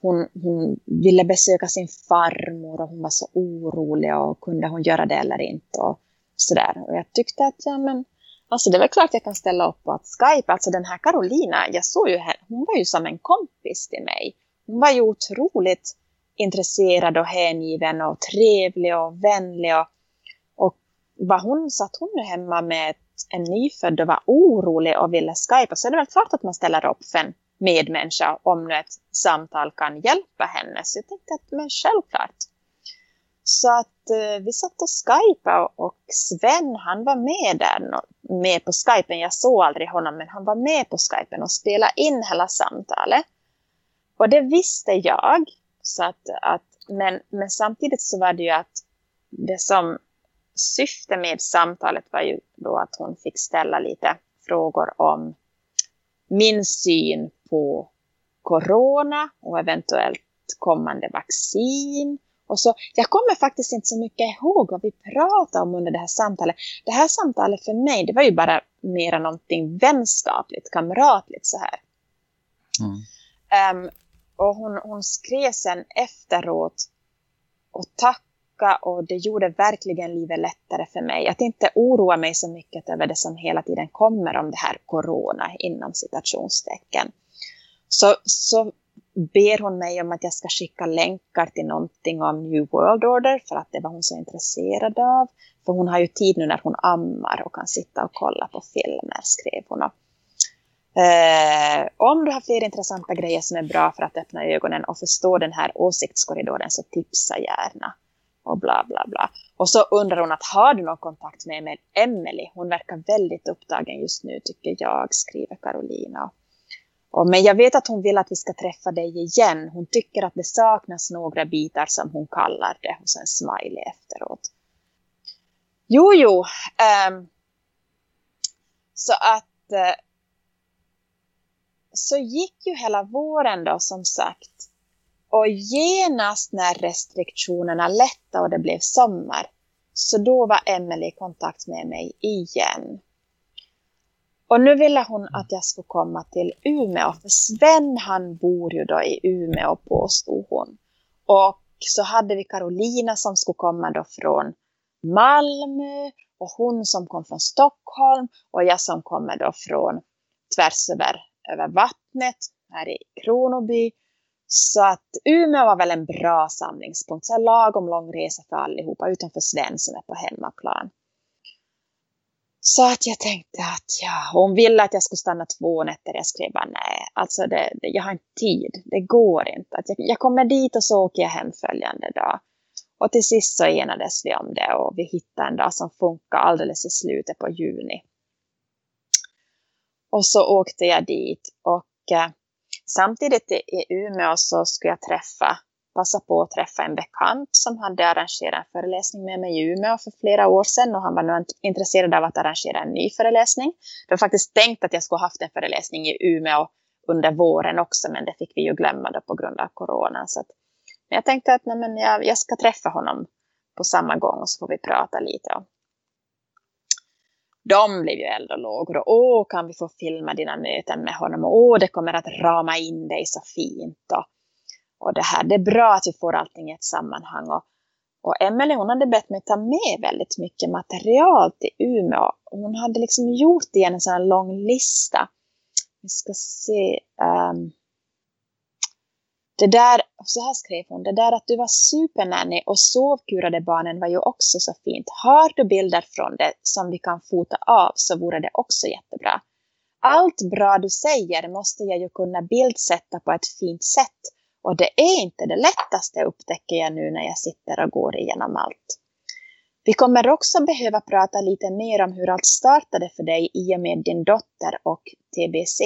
hon, hon ville besöka sin farmor och hon var så orolig och kunde hon göra det eller inte. Och sådär. Och jag tyckte att ja, men, alltså det var klart klart jag kan ställa upp på att Skype, alltså den här Carolina, jag såg ju henne, hon var ju som en kompis till mig. Hon var ju otroligt intresserad och hängiven och trevlig och vänlig och var hon, satt hon nu hemma med en nyfödd och var orolig och ville skypa så är det väl klart att man ställer upp för en medmänniska om nu ett samtal kan hjälpa henne. Så jag tänkte att men självklart. Så att eh, vi satt och skypade och Sven han var med där, med på skypen. Jag såg aldrig honom men han var med på skypen och spelade in hela samtalet. Och det visste jag. Så att, att, men, men samtidigt så var det ju att det som syfte med samtalet var ju då att hon fick ställa lite frågor om min syn på corona och eventuellt kommande vaccin. Och så, jag kommer faktiskt inte så mycket ihåg vad vi pratade om under det här samtalet. Det här samtalet för mig, det var ju bara mera någonting vänskapligt, kamratligt så här. Mm. Um, och hon, hon skrev sen efteråt och tack tillbaka och det gjorde verkligen livet lättare för mig. Att inte oroa mig så mycket över det som hela tiden kommer om det här corona inom citationstecken. Så, så ber hon mig om att jag ska skicka länkar till någonting om New World Order för att det var hon så intresserad av. För hon har ju tid nu när hon ammar och kan sitta och kolla på filmer, skrev hon. Eh, om du har fler intressanta grejer som är bra för att öppna ögonen och förstå den här åsiktskorridoren så tipsa gärna och bla bla bla. Och så undrar hon att har du någon kontakt med, med Emily? Hon verkar väldigt upptagen just nu tycker jag, skriver Carolina. Och, men jag vet att hon vill att vi ska träffa dig igen. Hon tycker att det saknas några bitar som hon kallar det. Och sen smiley efteråt. Jo, jo. Um, så att... Uh, så gick ju hela våren då som sagt. Och genast när restriktionerna lättade och det blev sommar så då var Emelie i kontakt med mig igen. Och nu ville hon att jag skulle komma till Umeå, för Sven han bor ju då i Umeå påstod hon. Och så hade vi Carolina som skulle komma då från Malmö och hon som kom från Stockholm och jag som kommer då från tvärs över, över vattnet här i Kronoby. Så att Umeå var väl en bra samlingspunkt. Så lagom lång resa för allihopa utanför Sven som är på hemmaplan. Så att jag tänkte att ja, hon ville att jag skulle stanna två nätter. Jag skrev bara nej, alltså det, det, jag har inte tid. Det går inte. Att jag, jag kommer dit och så åker jag hem följande dag. Och till sist så enades vi om det och vi hittade en dag som funkar alldeles i slutet på juni. Och så åkte jag dit och eh, Samtidigt i Umeå så skulle jag träffa, passa på att träffa en bekant som hade arrangerat en föreläsning med mig i Umeå för flera år sedan och han var nu intresserad av att arrangera en ny föreläsning. Det var faktiskt tänkt att jag skulle haft en föreläsning i Umeå under våren också men det fick vi ju glömma då på grund av corona. Så att, men jag tänkte att nej, men jag, jag ska träffa honom på samma gång och så får vi prata lite. om de blev ju eld och lågor. Och, Åh, kan vi få filma dina möten med honom? Och, Åh, det kommer att rama in dig så fint. Och, och det här, det är bra att vi får allting i ett sammanhang. Och, och Emelie hon hade bett mig ta med väldigt mycket material till Umeå. Hon hade liksom gjort igen en sån här lång lista. Vi ska se. Um, det där, så här skrev hon, det där att du var supernanny och sovkurade barnen var ju också så fint. Har du bilder från det som vi kan fota av så vore det också jättebra. Allt bra du säger måste jag ju kunna bildsätta på ett fint sätt. Och det är inte det lättaste upptäcker jag nu när jag sitter och går igenom allt. Vi kommer också behöva prata lite mer om hur allt startade för dig i och med din dotter och TBC.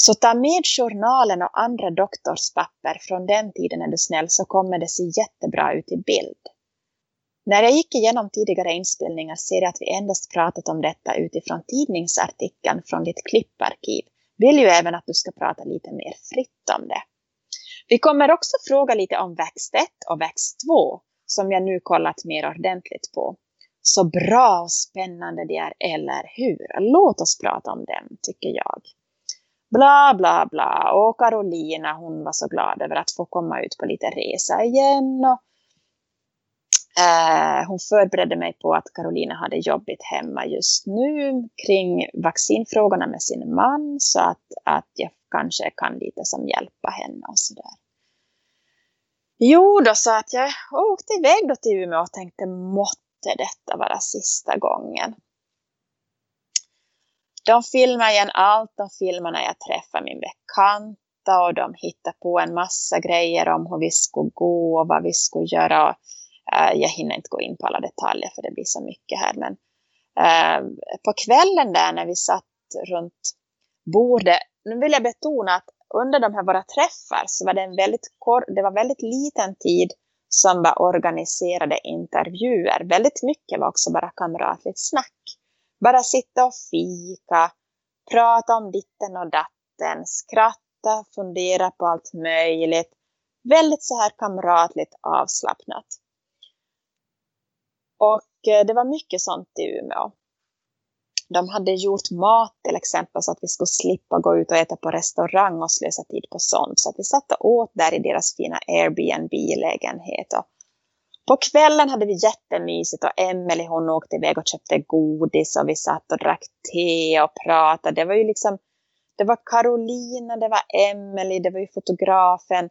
Så ta med journalen och andra doktorspapper från den tiden är du snäll så kommer det se jättebra ut i bild. När jag gick igenom tidigare inspelningar ser jag att vi endast pratat om detta utifrån tidningsartikeln från ditt klipparkiv. Vill ju även att du ska prata lite mer fritt om det. Vi kommer också fråga lite om växt 1 och växt 2 som jag nu kollat mer ordentligt på. Så bra och spännande det är, eller hur? Låt oss prata om dem, tycker jag. Bla, bla, bla. Och Carolina, hon var så glad över att få komma ut på lite resa igen. Och, eh, hon förberedde mig på att Carolina hade jobbigt hemma just nu kring vaccinfrågorna med sin man. Så att, att jag kanske kan lite som hjälpa henne och sådär. Jo, då sa att jag åkte iväg då till Umeå och tänkte måtte detta vara sista gången. De filmar igen allt de filmar när jag träffar min bekanta och de hittar på en massa grejer om hur vi ska gå och vad vi ska göra. Eh, jag hinner inte gå in på alla detaljer för det blir så mycket här. Men eh, på kvällen där när vi satt runt bordet, nu vill jag betona att under de här våra träffar så var det en väldigt, det var väldigt liten tid som var organiserade intervjuer. Väldigt mycket var också bara kamratligt snack. Bara sitta och fika, prata om ditten och datten, skratta, fundera på allt möjligt. Väldigt så här kamratligt avslappnat. Och eh, det var mycket sånt i Umeå. De hade gjort mat till exempel så att vi skulle slippa gå ut och äta på restaurang och slösa tid på sånt. Så att vi satt och åt där i deras fina Airbnb-lägenhet. På kvällen hade vi jättemysigt och Emelie hon åkte iväg och köpte godis och vi satt och drack te och pratade. Det var ju liksom, det var Carolina, det var Emelie, det var ju fotografen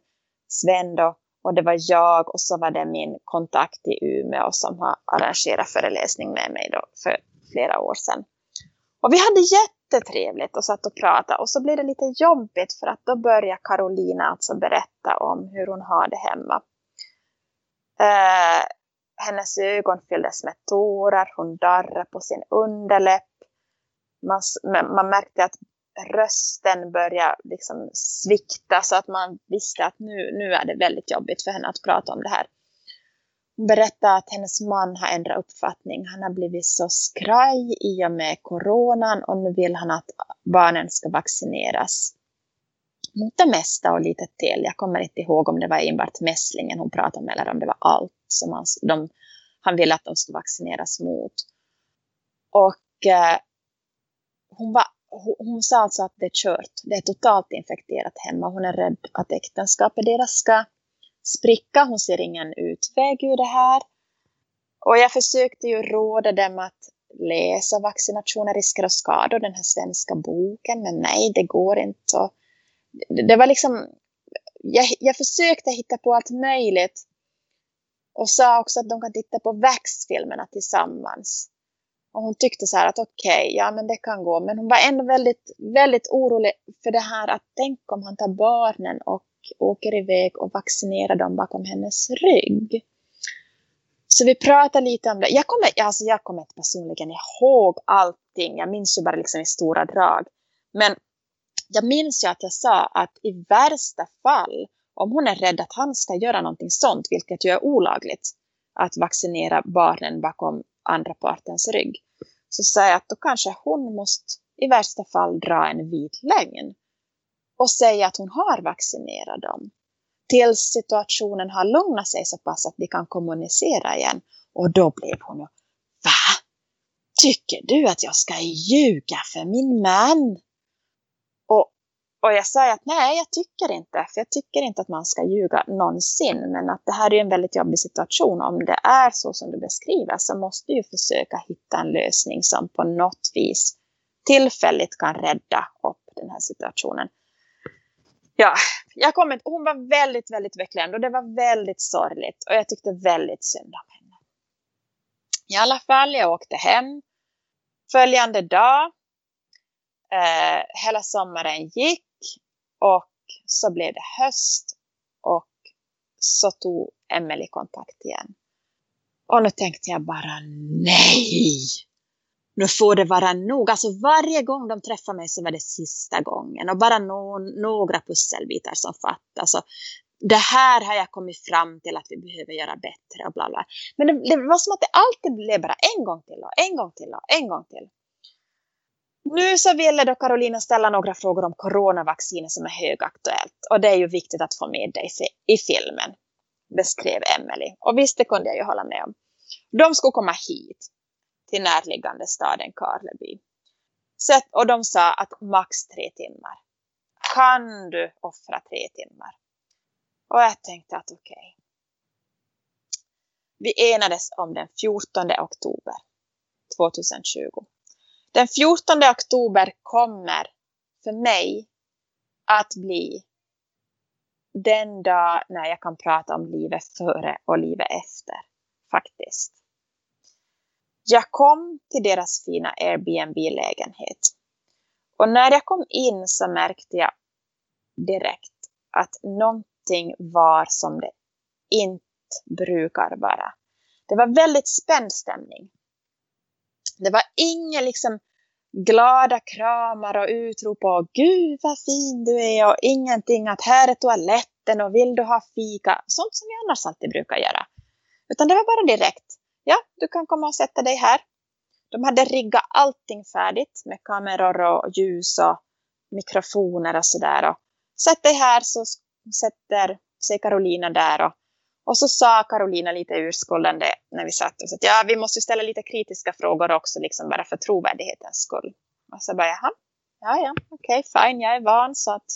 Sven då, och det var jag och så var det min kontakt i Umeå som har arrangerat föreläsning med mig då för flera år sedan. Och vi hade jättetrevligt och satt och pratade. Och så blev det lite jobbigt för att då började Carolina alltså berätta om hur hon har det hemma. Eh, hennes ögon fylldes med tårar. Hon darrade på sin underläpp. Man, man märkte att rösten började liksom svikta så att man visste att nu, nu är det väldigt jobbigt för henne att prata om det här. Hon berättade att hennes man har ändrat uppfattning. Han har blivit så skraj i och med coronan och nu vill han att barnen ska vaccineras mot det mesta och lite till. Jag kommer inte ihåg om det var enbart mässlingen hon pratade om eller om det var allt som han, de, han ville att de skulle vaccineras mot. Och eh, hon, var, hon, hon, sa alltså att det är kört. Det är totalt infekterat hemma. Hon är rädd att äktenskapet deras ska spricka. Hon ser ingen utväg ur det här. Och jag försökte ju råda dem att läsa vaccinationer, risker och skador, den här svenska boken. Men nej, det går inte. Så det var liksom, jag, jag försökte hitta på allt möjligt. Och sa också att de kan titta på växtfilmerna tillsammans. Och hon tyckte så här att okej, okay, ja men det kan gå. Men hon var ändå väldigt, väldigt orolig för det här att tänk om han tar barnen och åker iväg och vaccinerar dem bakom hennes rygg. Så vi pratade lite om det. Jag kommer, alltså jag kommer inte personligen ihåg allting. Jag minns ju bara liksom i stora drag. Men jag minns ju att jag sa att i värsta fall, om hon är rädd att han ska göra någonting sånt, vilket ju är olagligt, att vaccinera barnen bakom andra partens rygg, så sa jag att då kanske hon måste i värsta fall dra en vit lögn och säga att hon har vaccinerat dem. Tills situationen har lugnat sig så pass att de kan kommunicera igen. Och då blev hon Va? Tycker du att jag ska ljuga för min man? Och, jag sa att nej, jag tycker inte. För jag tycker inte att man ska ljuga någonsin. Men att det här är en väldigt jobbig situation. Om det är så som du beskriver så måste du försöka hitta en lösning som på något vis tillfälligt kan rädda upp den här situationen ja, jag kom inte, hon var väldigt, väldigt beklämd och det var väldigt sorgligt och jag tyckte väldigt synd om henne. I alla fall, jag åkte hem följande dag. Eh, hela sommaren gick och så blev det höst och så tog Emelie kontakt igen. Och nu tänkte jag bara nej! Nu får det vara nog. Alltså varje gång de träffade mig så var det sista gången. Och bara no några pusselbitar som fattas. Alltså, det här har jag kommit fram till att vi behöver göra bättre och bla bla. Men det, det var som att det alltid blev bara en gång till och en gång till och en gång till. Nu så ville då Carolina ställa några frågor om coronavaccinet som är högaktuellt. Och det är ju viktigt att få med dig i filmen, beskrev Emily. Och visst, det kunde jag ju hålla med om. De skulle komma hit, till närliggande staden Karleby. Och de sa att max tre timmar. Kan du offra tre timmar? Och jag tänkte att okej. Okay. Vi enades om den 14 oktober 2020. Den 14 oktober kommer för mig att bli den dag när jag kan prata om livet före och livet efter. Faktiskt. Jag kom till deras fina Airbnb-lägenhet. Och när jag kom in så märkte jag direkt att någonting var som det inte brukar vara. Det var väldigt spänd stämning. Det var inga liksom glada kramar och utrop och Gud vad fin du är och ingenting att här är toaletten och vill du ha fika. Sånt som vi annars alltid brukar göra. Utan det var bara direkt. Ja, du kan komma och sätta dig här. De hade riggat allting färdigt med kameror och ljus och mikrofoner och sådär. Sätt dig här så sätter sig Carolina där och och så sa Carolina lite urskuldande när vi satt oss att ja, vi måste ställa lite kritiska frågor också, liksom bara för trovärdighetens skull. Och så bara, jaha, ja, ja, okej, okay, fine, jag är van så att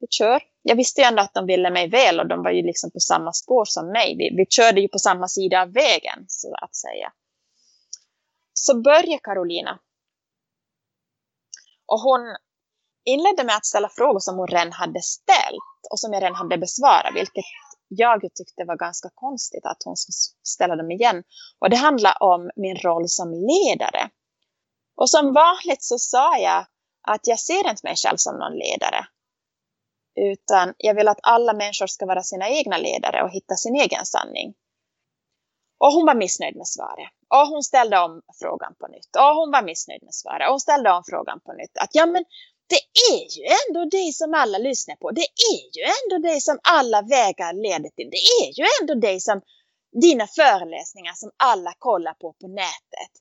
vi kör. Jag visste ju ändå att de ville mig väl och de var ju liksom på samma spår som mig. Vi, vi körde ju på samma sida av vägen, så att säga. Så började Carolina. Och hon inledde med att ställa frågor som hon redan hade ställt och som jag redan hade besvarat, vilket jag tyckte var ganska konstigt att hon skulle ställa dem igen. Och det handlar om min roll som ledare. Och som vanligt så sa jag att jag ser inte mig själv som någon ledare. Utan jag vill att alla människor ska vara sina egna ledare och hitta sin egen sanning. Och hon var missnöjd med svaret. Och hon ställde om frågan på nytt. Och hon var missnöjd med svaret. Och hon ställde om frågan på nytt. Att ja men det är ju ändå dig som alla lyssnar på. Det är ju ändå dig som alla vägar leder till. Det är ju ändå dig som dina föreläsningar som alla kollar på på nätet.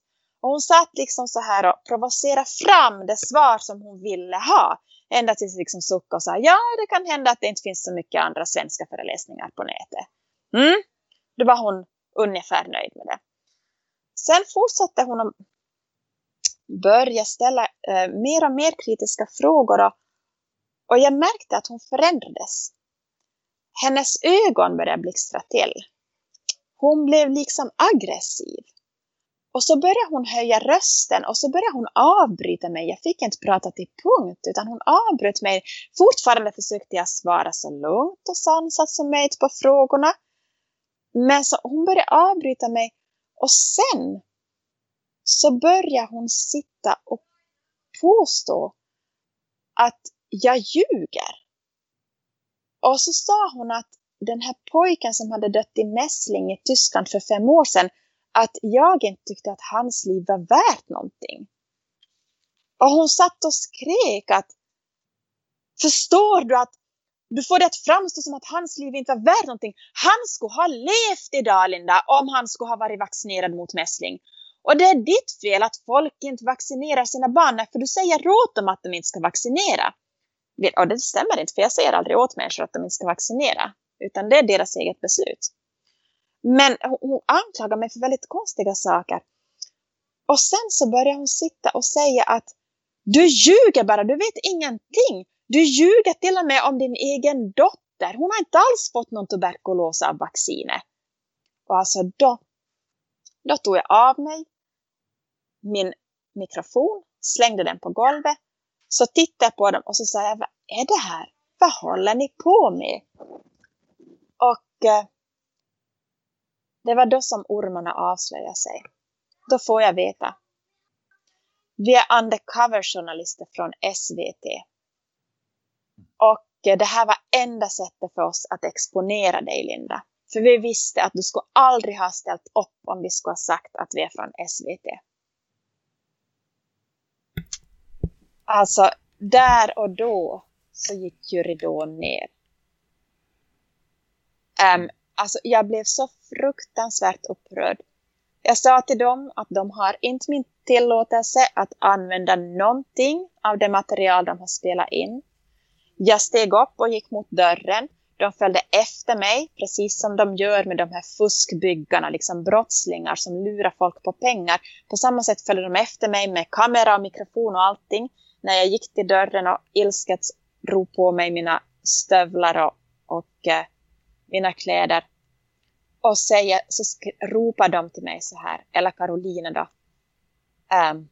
Och hon satt liksom så här och provocerade fram det svar som hon ville ha. Ända tills liksom suckade och sa ja det kan hända att det inte finns så mycket andra svenska föreläsningar på nätet. Mm. Då var hon ungefär nöjd med det. Sen fortsatte hon började börja ställa eh, mer och mer kritiska frågor och, och jag märkte att hon förändrades. Hennes ögon började blixtra till. Hon blev liksom aggressiv. Och så började hon höja rösten och så började hon avbryta mig. Jag fick inte prata till punkt utan hon avbröt mig. Fortfarande försökte jag svara så lugnt och sansat som möjligt på frågorna. Men så hon började avbryta mig och sen så börjar hon sitta och påstå att jag ljuger. Och så sa hon att den här pojken som hade dött i mässling i Tyskland för fem år sedan, att jag inte tyckte att hans liv var värt någonting. Och hon satt och skrek att Förstår du att du får det att framstå som att hans liv inte var värt någonting. Han skulle ha levt idag, Linda, om han skulle ha varit vaccinerad mot mässling. Och det är ditt fel att folk inte vaccinerar sina barn, för du säger åt dem att de inte ska vaccinera. Och det stämmer inte, för jag säger aldrig åt människor att de inte ska vaccinera. Utan det är deras eget beslut. Men hon anklagar mig för väldigt konstiga saker. Och sen så börjar hon sitta och säga att du ljuger bara, du vet ingenting. Du ljuger till och med om din egen dotter. Hon har inte alls fått någon tuberkulos av vaccinet. Och alltså då, då tog jag av mig min mikrofon, slängde den på golvet. Så tittade jag på dem och så sa jag, vad är det här? Vad håller ni på med? Och eh, det var då som ormarna avslöjade sig. Då får jag veta. Vi är undercover-journalister från SVT. Och eh, det här var enda sättet för oss att exponera dig, Linda. För vi visste att du skulle aldrig ha ställt upp om vi skulle ha sagt att vi är från SVT. Alltså, där och då så gick ju ridån ner. Um, alltså, jag blev så fruktansvärt upprörd. Jag sa till dem att de har inte min tillåtelse att använda någonting av det material de har spelat in. Jag steg upp och gick mot dörren. De följde efter mig, precis som de gör med de här fuskbyggarna, liksom brottslingar som lurar folk på pengar. På samma sätt följde de efter mig med kamera och mikrofon och allting. När jag gick till dörren och ilsket drog på mig mina stövlar och, och eh, mina kläder. Och säger, så ropar de till mig så här, eller Karolina då. Um,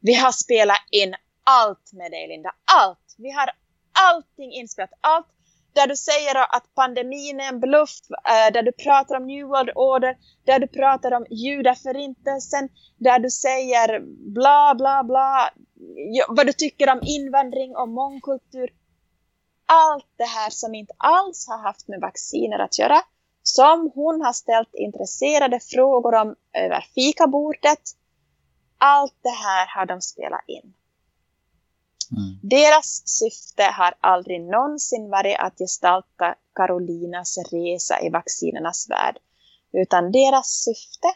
vi har spelat in allt med dig Linda, allt. Vi har allting inspelat, allt där du säger att pandemin är en bluff, eh, där du pratar om New World Order, där du pratar om judaförintelsen, där du säger bla bla bla, vad du tycker om invandring och mångkultur. Allt det här som inte alls har haft med vacciner att göra, som hon har ställt intresserade frågor om över fikabordet. Allt det här har de spelat in. Mm. Deras syfte har aldrig någonsin varit att gestalta Karolinas resa i vaccinernas värld. Utan deras syfte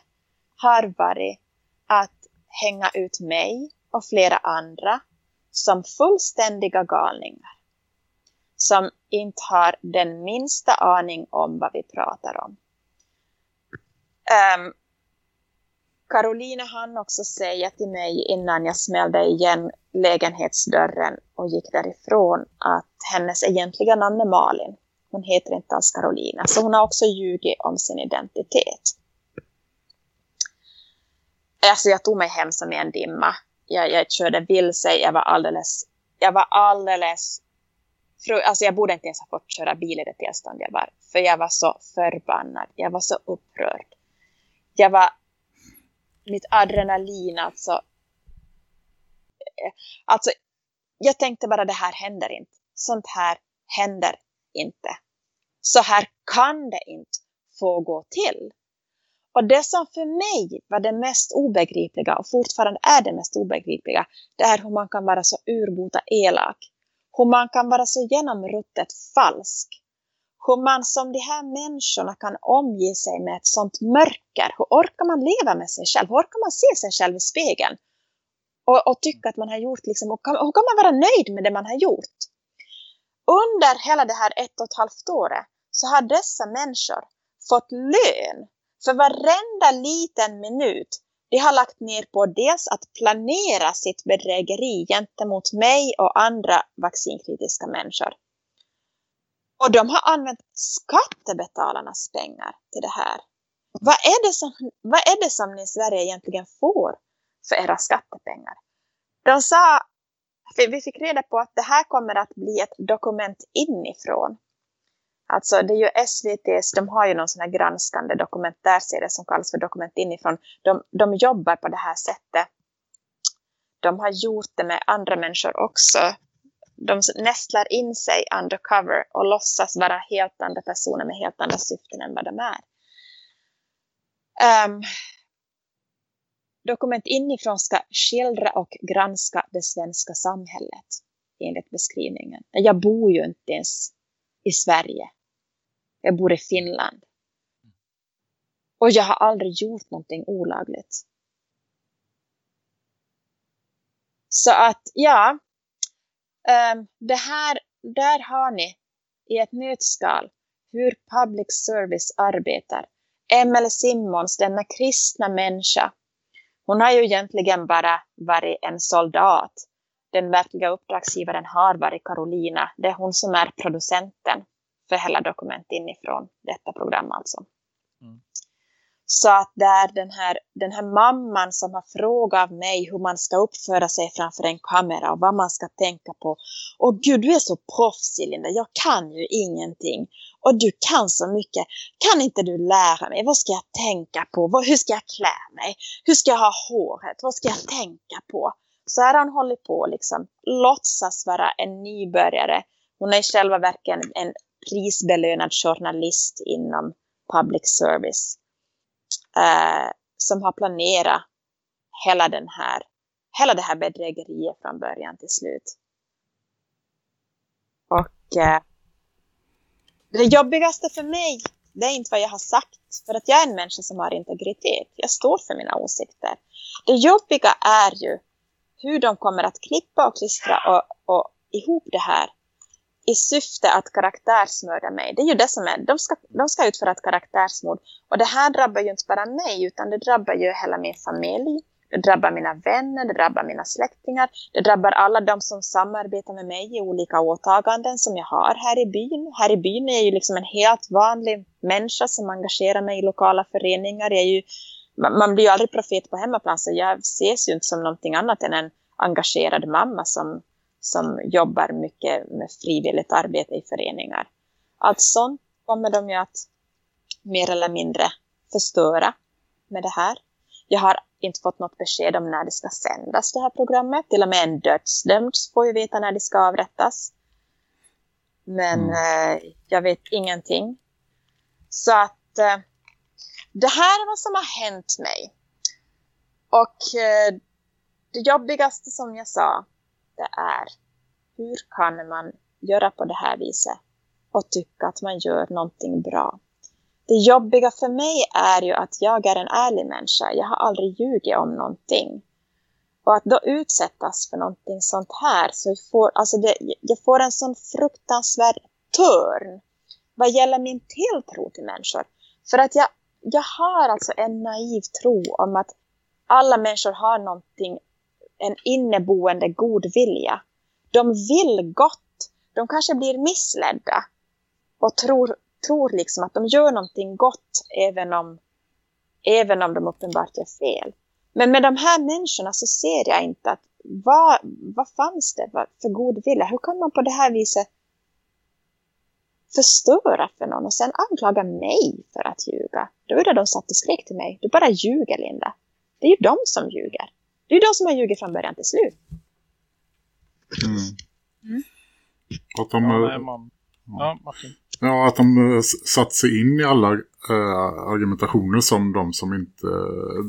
har varit att hänga ut mig och flera andra som fullständiga galningar. Som inte har den minsta aning om vad vi pratar om. Um, Carolina hann också säga till mig innan jag smällde igen lägenhetsdörren och gick därifrån att hennes egentliga namn är Malin. Hon heter inte alls Carolina. Så hon har också ljugit om sin identitet. Alltså jag tog mig hem som i en dimma. Jag, jag körde vilse. Jag var alldeles... Jag var alldeles... Alltså jag borde inte ens ha fått köra bil i det tillstånd jag var. För jag var så förbannad. Jag var så upprörd. Jag var... Mitt adrenalin alltså Alltså, jag tänkte bara det här händer inte. Sånt här händer inte. Så här kan det inte få gå till. Och det som för mig var det mest obegripliga och fortfarande är det mest obegripliga, det är hur man kan vara så urbota elak. Hur man kan vara så genomruttet falsk. Hur man som de här människorna kan omge sig med ett sånt mörker. Hur orkar man leva med sig själv? Hur orkar man se sig själv i spegeln? och, och tycka att man har gjort liksom, och kan, hur kan man vara nöjd med det man har gjort? Under hela det här ett och ett halvt året så har dessa människor fått lön för varenda liten minut de har lagt ner på dels att planera sitt bedrägeri gentemot mig och andra vaccinkritiska människor. Och de har använt skattebetalarnas pengar till det här. Vad är det som, vad är det som ni i Sverige egentligen får för era skattepengar. De sa, vi fick reda på att det här kommer att bli ett dokument inifrån. Alltså det är ju SVTs, de har ju någon sån här granskande dokumentärserie som kallas för dokument inifrån. De, de jobbar på det här sättet. De har gjort det med andra människor också. De nästlar in sig undercover och låtsas vara helt andra personer med helt andra syften än vad de är. Um, Dokument inifrån ska skildra och granska det svenska samhället enligt beskrivningen. Jag bor ju inte ens i Sverige. Jag bor i Finland. Och jag har aldrig gjort någonting olagligt. Så att ja, Ehm, det här, där har ni i ett nötskal hur public service arbetar. Emil Simmons, denna kristna människa hon har ju egentligen bara varit en soldat. Den verkliga uppdragsgivaren har varit Carolina. Det är hon som är producenten för hela dokument inifrån detta program alltså. Så att där den här, den här mamman som har frågat mig hur man ska uppföra sig framför en kamera och vad man ska tänka på. Och gud, du är så proffsig Linda, jag kan ju ingenting. Och du kan så mycket. Kan inte du lära mig? Vad ska jag tänka på? Hur ska jag klä mig? Hur ska jag ha håret? Vad ska jag tänka på? Så här har hon hållit på liksom. Låtsas vara en nybörjare. Hon är i själva verket en prisbelönad journalist inom public service eh, som har planerat hela, den här, hela det här bedrägeriet från början till slut. Och eh, det jobbigaste för mig, det är inte vad jag har sagt. För att jag är en människa som har integritet. Jag står för mina åsikter. Det jobbiga är ju hur de kommer att klippa och klistra och, och ihop det här i syfte att karaktärsmörda mig. Det är ju det som är, de ska, de ska utföra ett karaktärsmord. Och det här drabbar ju inte bara mig utan det drabbar ju hela min familj. Det drabbar mina vänner, det drabbar mina släktingar. Det drabbar alla de som samarbetar med mig i olika åtaganden som jag har här i byn. Här i byn är jag ju liksom en helt vanlig människa som engagerar mig i lokala föreningar. Jag är ju, man blir ju aldrig profet på hemmaplan så jag ses ju inte som någonting annat än en engagerad mamma som som jobbar mycket med frivilligt arbete i föreningar. Allt sånt kommer de ju att mer eller mindre förstöra med det här. Jag har inte fått något besked om när det ska sändas det här programmet. Till och med en dödsdömd får ju veta när det ska avrättas. Men mm. eh, jag vet ingenting. Så att eh, det här är vad som har hänt mig. Och eh, det jobbigaste som jag sa det är. Hur kan man göra på det här viset och tycka att man gör någonting bra? Det jobbiga för mig är ju att jag är en ärlig människa. Jag har aldrig ljugit om någonting. Och att då utsättas för någonting sånt här så jag får, alltså det, jag får en sån fruktansvärd törn vad gäller min tilltro till människor. För att jag, jag har alltså en naiv tro om att alla människor har någonting en inneboende god vilja. De vill gott. De kanske blir missledda och tror, tror liksom att de gör någonting gott även om, även om de uppenbart gör fel. Men med de här människorna så ser jag inte att vad, vad fanns det för god vilja? Hur kan man på det här viset förstöra för någon och sen anklaga mig för att ljuga? Då är det de satt och skrek till mig. Du bara ljuger, Linda. Det är ju de som ljuger. Det är de som har ljugit från början till slut. Mm. Mm. Att de, ja, man... ja, ja, att de uh, satt sig in i alla uh, argumentationer som de som inte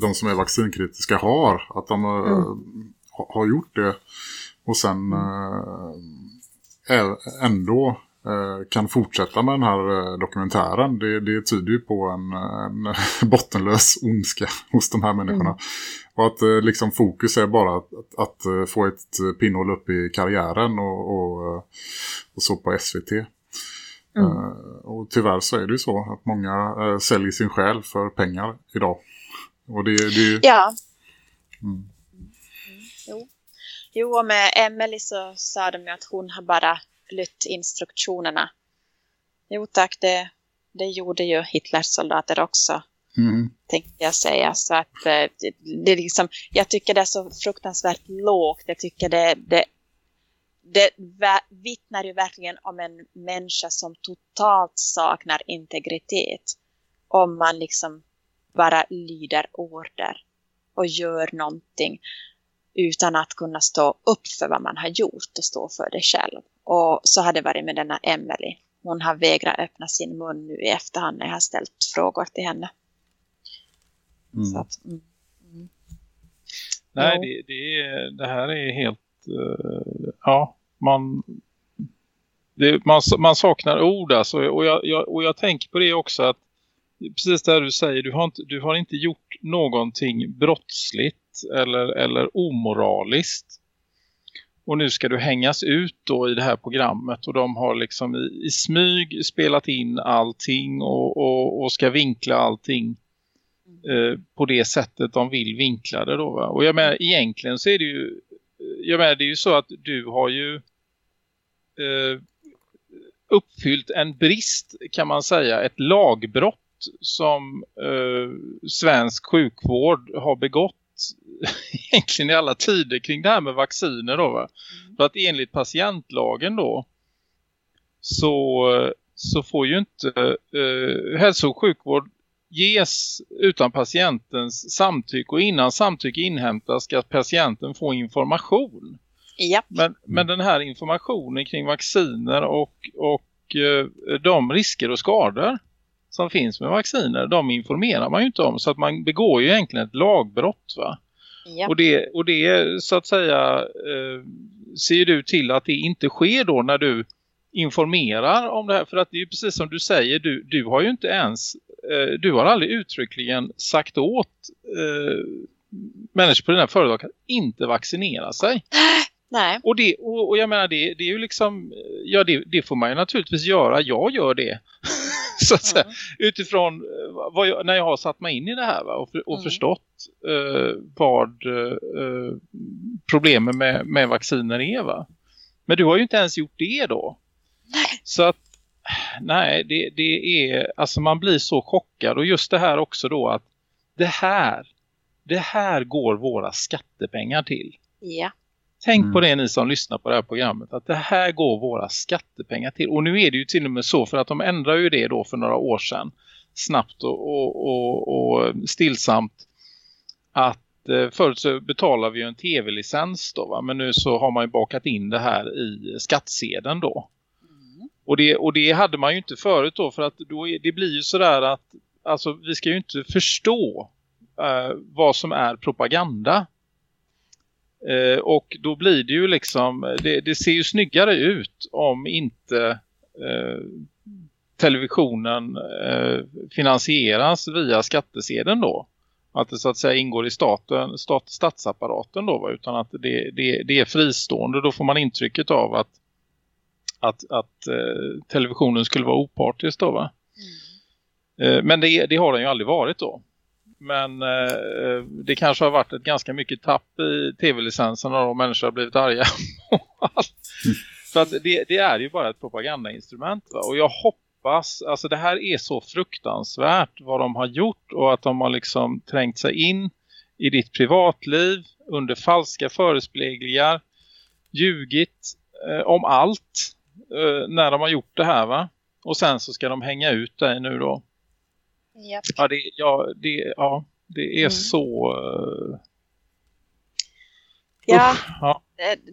de som är vaccinkritiska har. Att de uh, mm. har gjort det och sen ändå kan fortsätta med den här dokumentären. Det, det tyder ju på en, en bottenlös ondska hos de här människorna. Mm. Och att eh, liksom fokus är bara att, att, eh, få ett eh, pinnhål upp i karriären och, och, och så på SVT. Mm. Och tyvärr så är det ju så att många säljer sin själ för pengar idag. Och det, det Ja. Mm. Jo. jo, och med Emily så sa de ju att hon har bara lytt instruktionerna. Jo tack, det, det gjorde ju Hitlers soldater också. Mm. Tänkte jag säga. Så att eh, det, det liksom, jag tycker det är så fruktansvärt lågt. Jag tycker det, det, det vittnar ju verkligen om en människa som totalt saknar integritet. Om man liksom bara lyder order och gör någonting utan att kunna stå upp för vad man har gjort och stå för det själv. Och så har det varit med denna Emily. Hon har vägrat öppna sin mun nu i efterhand när jag har ställt frågor till henne. Mm. Att, mm. mm. Nej, det, det, det, här är helt... Uh, ja, man, det, man, man saknar ord alltså. Och jag, jag, och jag tänker på det också att precis det du säger, du har inte, du har inte gjort någonting brottsligt eller, eller omoraliskt. Och nu ska du hängas ut då i det här programmet och de har liksom i, i smyg spelat in allting och, och, och ska vinkla allting Eh, på det sättet de vill vinkla det då va? Och jag menar egentligen så är det ju jag menar det är ju så att du har ju eh, uppfyllt en brist kan man säga, ett lagbrott som eh, svensk sjukvård har begått egentligen i alla tider kring det här med vacciner då va? Mm. För att enligt patientlagen då så, så får ju inte eh, hälso- och sjukvård ges utan patientens samtycke och innan samtycke inhämtas ska patienten få information. Ja. Men, men den här informationen kring vacciner och, och eh, de risker och skador som finns med vacciner, de informerar man ju inte om. Så att man begår ju egentligen ett lagbrott va? Ja. Och, det, och det så att säga eh, ser du till att det inte sker då när du informerar om det här. För att det är ju precis som du säger, du, du har ju inte ens, eh, du har aldrig uttryckligen sagt åt eh, människor på dina företag att inte vaccinera sig. Nej. Och, det, och, och jag menar det, det är ju liksom, ja det, det, får man ju naturligtvis göra, jag gör det. så att säga, mm. utifrån eh, jag, när jag har satt mig in i det här va, och, och mm. förstått eh, vad eh, problemen med, med vacciner är va. Men du har ju inte ens gjort det då. Nej. Så att nej, det, det är alltså man blir så chockad och just det här också då att det här det här går våra skattepengar till. Ja. Tänk mm. på det ni som lyssnar på det här programmet. Att det här går våra skattepengar till. Och nu är det ju till och med så för att de ändrar ju det då för några år sedan. Snabbt och, och, och, och stillsamt. Att eh, förut så betalar vi ju en tv-licens då va? Men nu så har man ju bakat in det här i skattsedeln då. Mm. Och, det, och det hade man ju inte förut då för att då är, det blir ju sådär att alltså vi ska ju inte förstå eh, vad som är propaganda. Eh, och då blir det ju liksom, det, det, ser ju snyggare ut om inte eh, televisionen eh, finansieras via skattesedeln då. Att det så att säga ingår i staten, stat, statsapparaten då, utan att det, det, det är fristående. Då får man intrycket av att, att, att eh, televisionen skulle vara opartisk då va. Mm. Eh, men det, det, har den ju aldrig varit då. Men eh, det kanske har varit ett ganska mycket tapp i tv-licenserna och människor har blivit arga. Så att det, det, är ju bara ett propagandainstrument. Va? Och jag hoppas, alltså det här är så fruktansvärt vad de har gjort och att de har liksom trängt sig in i ditt privatliv under falska förespeglingar, ljugit eh, om allt eh, när de har gjort det här va. Och sen så ska de hänga ut dig nu då. Yep. Ja, det, ja, det, ja, det är mm. så... Uh... Ja, Usch, ja.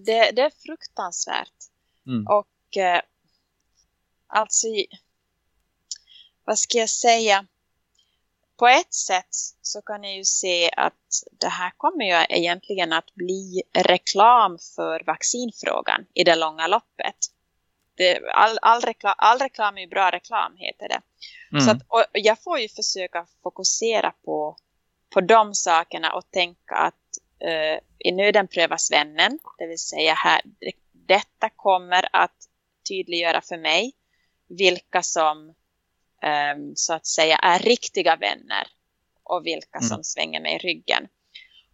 Det, det, är fruktansvärt. Mm. Och uh, alltså, vad ska jag säga? På ett sätt så kan jag ju se att det här kommer ju egentligen att bli reklam för vaccinfrågan i det långa loppet. Det, all, all, reklam, all reklam är ju bra reklam heter det. Mm. Så att, jag får ju försöka fokusera på, på de sakerna och tänka att uh, i nöden prövas vännen. Det vill säga här, detta kommer att tydliggöra för mig vilka som um, så att säga är riktiga vänner och vilka mm. som svänger mig i ryggen.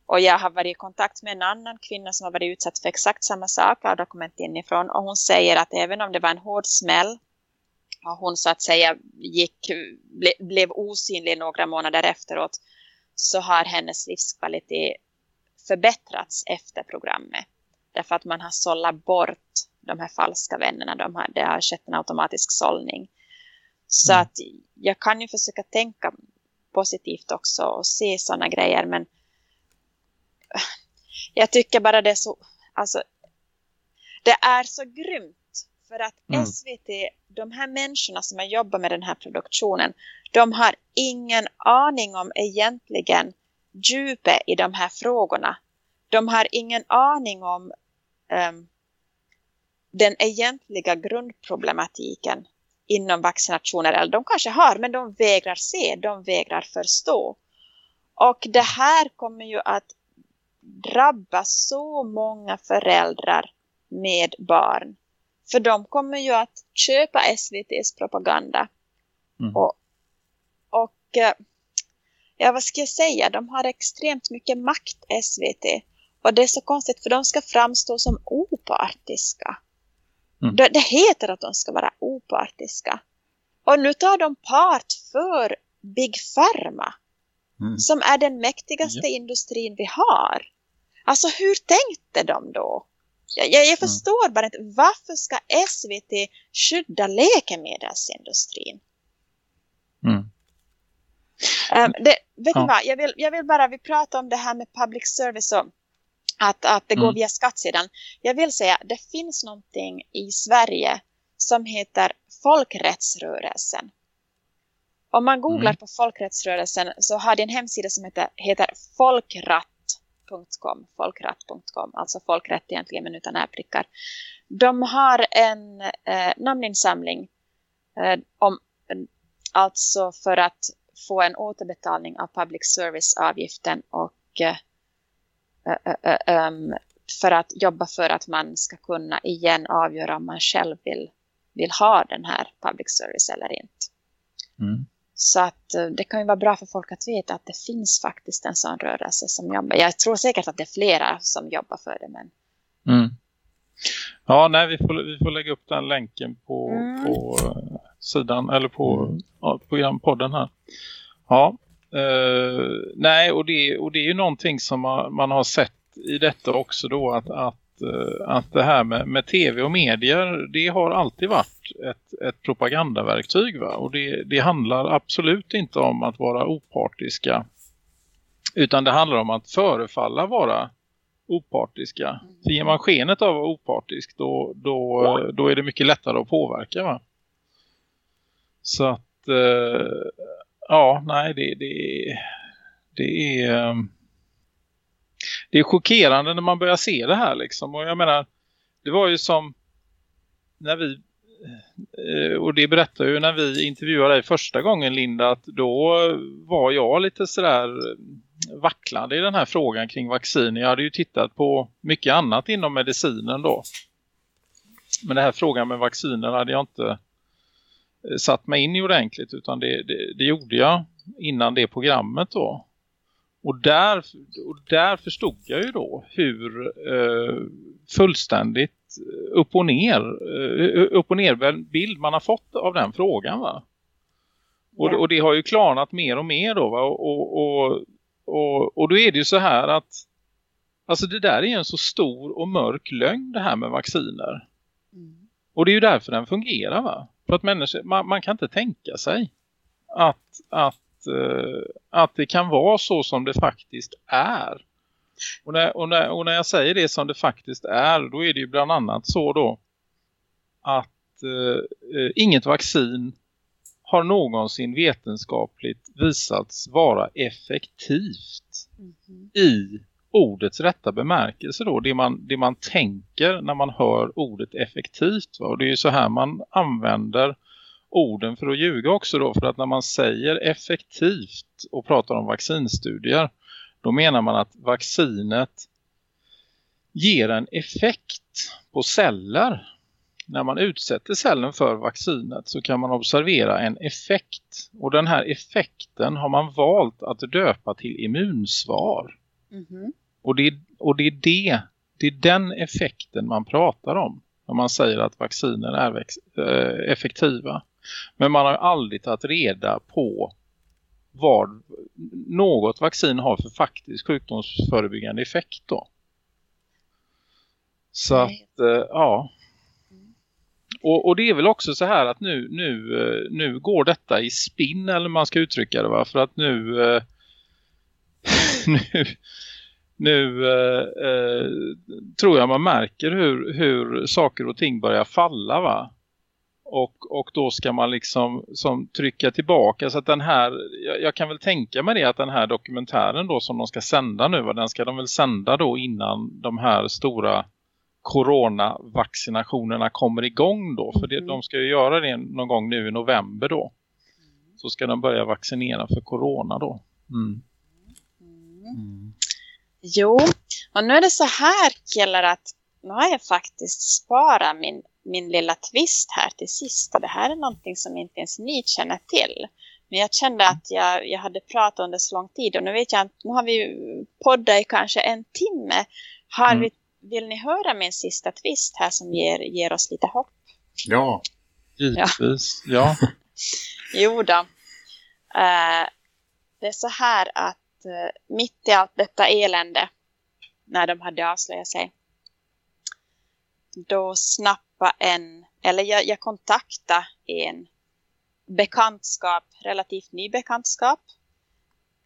Och jag har varit i kontakt med en annan kvinna som har varit utsatt för exakt samma sak av dokument inifrån. Och hon säger att även om det var en hård smäll hon så att säga gick, ble, blev osynlig några månader efteråt så har hennes livskvalitet förbättrats efter programmet. Därför att man har sållat bort de här falska vännerna. De har, det har skett en automatisk sållning. Så mm. att jag kan ju försöka tänka positivt också och se sådana grejer. Men jag tycker bara det är så... Alltså, det är så grymt för att mm. SVT, de här människorna som har jobbat med den här produktionen, de har ingen aning om egentligen djupet i de här frågorna. De har ingen aning om um, den egentliga grundproblematiken inom vaccinationer. Eller de kanske har, men de vägrar se, de vägrar förstå. Och det här kommer ju att drabba så många föräldrar med barn för de kommer ju att köpa SVTs propaganda. Mm. Och, och eh, ja, vad ska jag säga? De har extremt mycket makt, SVT. Och det är så konstigt för de ska framstå som opartiska. Mm. Det, det heter att de ska vara opartiska. Och nu tar de part för Big Pharma. Mm. Som är den mäktigaste ja. industrin vi har. Alltså hur tänkte de då? Jag, jag, jag förstår mm. bara inte varför ska SVT skydda läkemedelsindustrin? Mm. Um, det, vet ja. vad, jag vill, jag vill bara, vi pratar om det här med public service och att, att det går mm. via skattsidan. Jag vill säga, det finns någonting i Sverige som heter folkrättsrörelsen. Om man googlar mm. på folkrättsrörelsen så har de en hemsida som heter, heter folkrätt.com, folkrätt.com, alltså folkrätt egentligen men utan prickar. De har en eh, namninsamling eh, om, alltså för att få en återbetalning av public service-avgiften och eh, um, för att jobba för att man ska kunna igen avgöra om man själv vill, vill ha den här public service eller inte. Mm. Så att det kan ju vara bra för folk att veta att det finns faktiskt en sån rörelse som jobbar. Jag tror säkert att det är flera som jobbar för det. Men... Mm. Ja, nej, vi får, vi får lägga upp den länken på, mm. på sidan eller på ja, programpodden här. Ja, Uh, nej, och det, och det är ju någonting som man, man har sett i detta också då att, att, Eh, att det här med, med tv och medier det har alltid varit ett, ett propagandaverktyg va? och det, det handlar absolut inte om att vara opartiska utan det handlar om att förefalla vara opartiska. För ger man skenet av att vara opartisk då, då, då är det mycket lättare att påverka va? Så att uh, ja, nej, det, det, det är eh, det är chockerande när man börjar se det här liksom. Och jag menar, det var ju som när vi eh, och det berättar ju när vi intervjuade dig första gången Linda att då var jag lite sådär eh, vacklande i den här frågan kring vaccin. Jag hade ju tittat på mycket annat inom medicinen då. Men den här frågan med vacciner hade jag inte eh, satt mig in i ordentligt utan det, det, det, gjorde jag innan det programmet då. Och där, och där förstod jag ju då hur eh, fullständigt upp och ner eh, upp och ner bild man har fått av den frågan va. Och, och det har ju klarnat mer och mer då va? Och, och, och, och då är det ju så här att alltså det där är en så stor och mörk lögn det här med vacciner. Mm. Och det är ju därför den fungerar va. För att människor, man, man kan inte tänka sig att, att, att det kan vara så som det faktiskt är. Och när, och, när, och när jag säger det som det faktiskt är, då är det ju bland annat så då att uh, inget vaccin har någonsin vetenskapligt visats vara effektivt mm i ordets rätta bemärkelse då. Det man, det man tänker när man hör ordet effektivt. Va? Och det är ju så här man använder orden för att ljuga också då. För att när man säger effektivt och pratar om vaccinstudier. Då menar man att vaccinet ger en effekt på celler. När man utsätter cellen för vaccinet så kan man observera en effekt. Och den här effekten har man valt att döpa till immunsvar. Mm -hmm. Och, det, och det, är det, det är den effekten man pratar om när man säger att vacciner är eh, effektiva. Men man har aldrig tagit reda på vad något vaccin har för faktisk sjukdomsförebyggande effekt då. Så att, eh, ja. Och, och, det är väl också så här att nu, nu, eh, nu går detta i spinn eller man ska uttrycka det va? För att nu, nu, nu eh, eh, tror jag man märker hur, hur saker och ting börjar falla va. Och, och då ska man liksom som trycka tillbaka så att den här, jag, jag, kan väl tänka mig det att den här dokumentären då som de ska sända nu, den ska de väl sända då innan de här stora coronavaccinationerna kommer igång då. För det, mm. de ska ju göra det någon gång nu i november då. Så ska de börja vaccinera för corona då. Mm. Mm. Jo, och nu är det så här killar att nu har jag faktiskt sparat min, min lilla twist här till sist. Och det här är någonting som inte ens ni känner till. Men jag kände att jag, jag hade pratat under så lång tid. Och nu vet jag nu har vi poddat i kanske en timme. Har mm. vi, vill ni höra min sista twist här som ger, ger oss lite hopp? Ja, givetvis. Ja. ja. jo då. Uh, det är så här att Eh, mitt i allt detta elände när de hade avslöjat sig då snappa en, eller jag, jag kontaktade en bekantskap, relativt ny bekantskap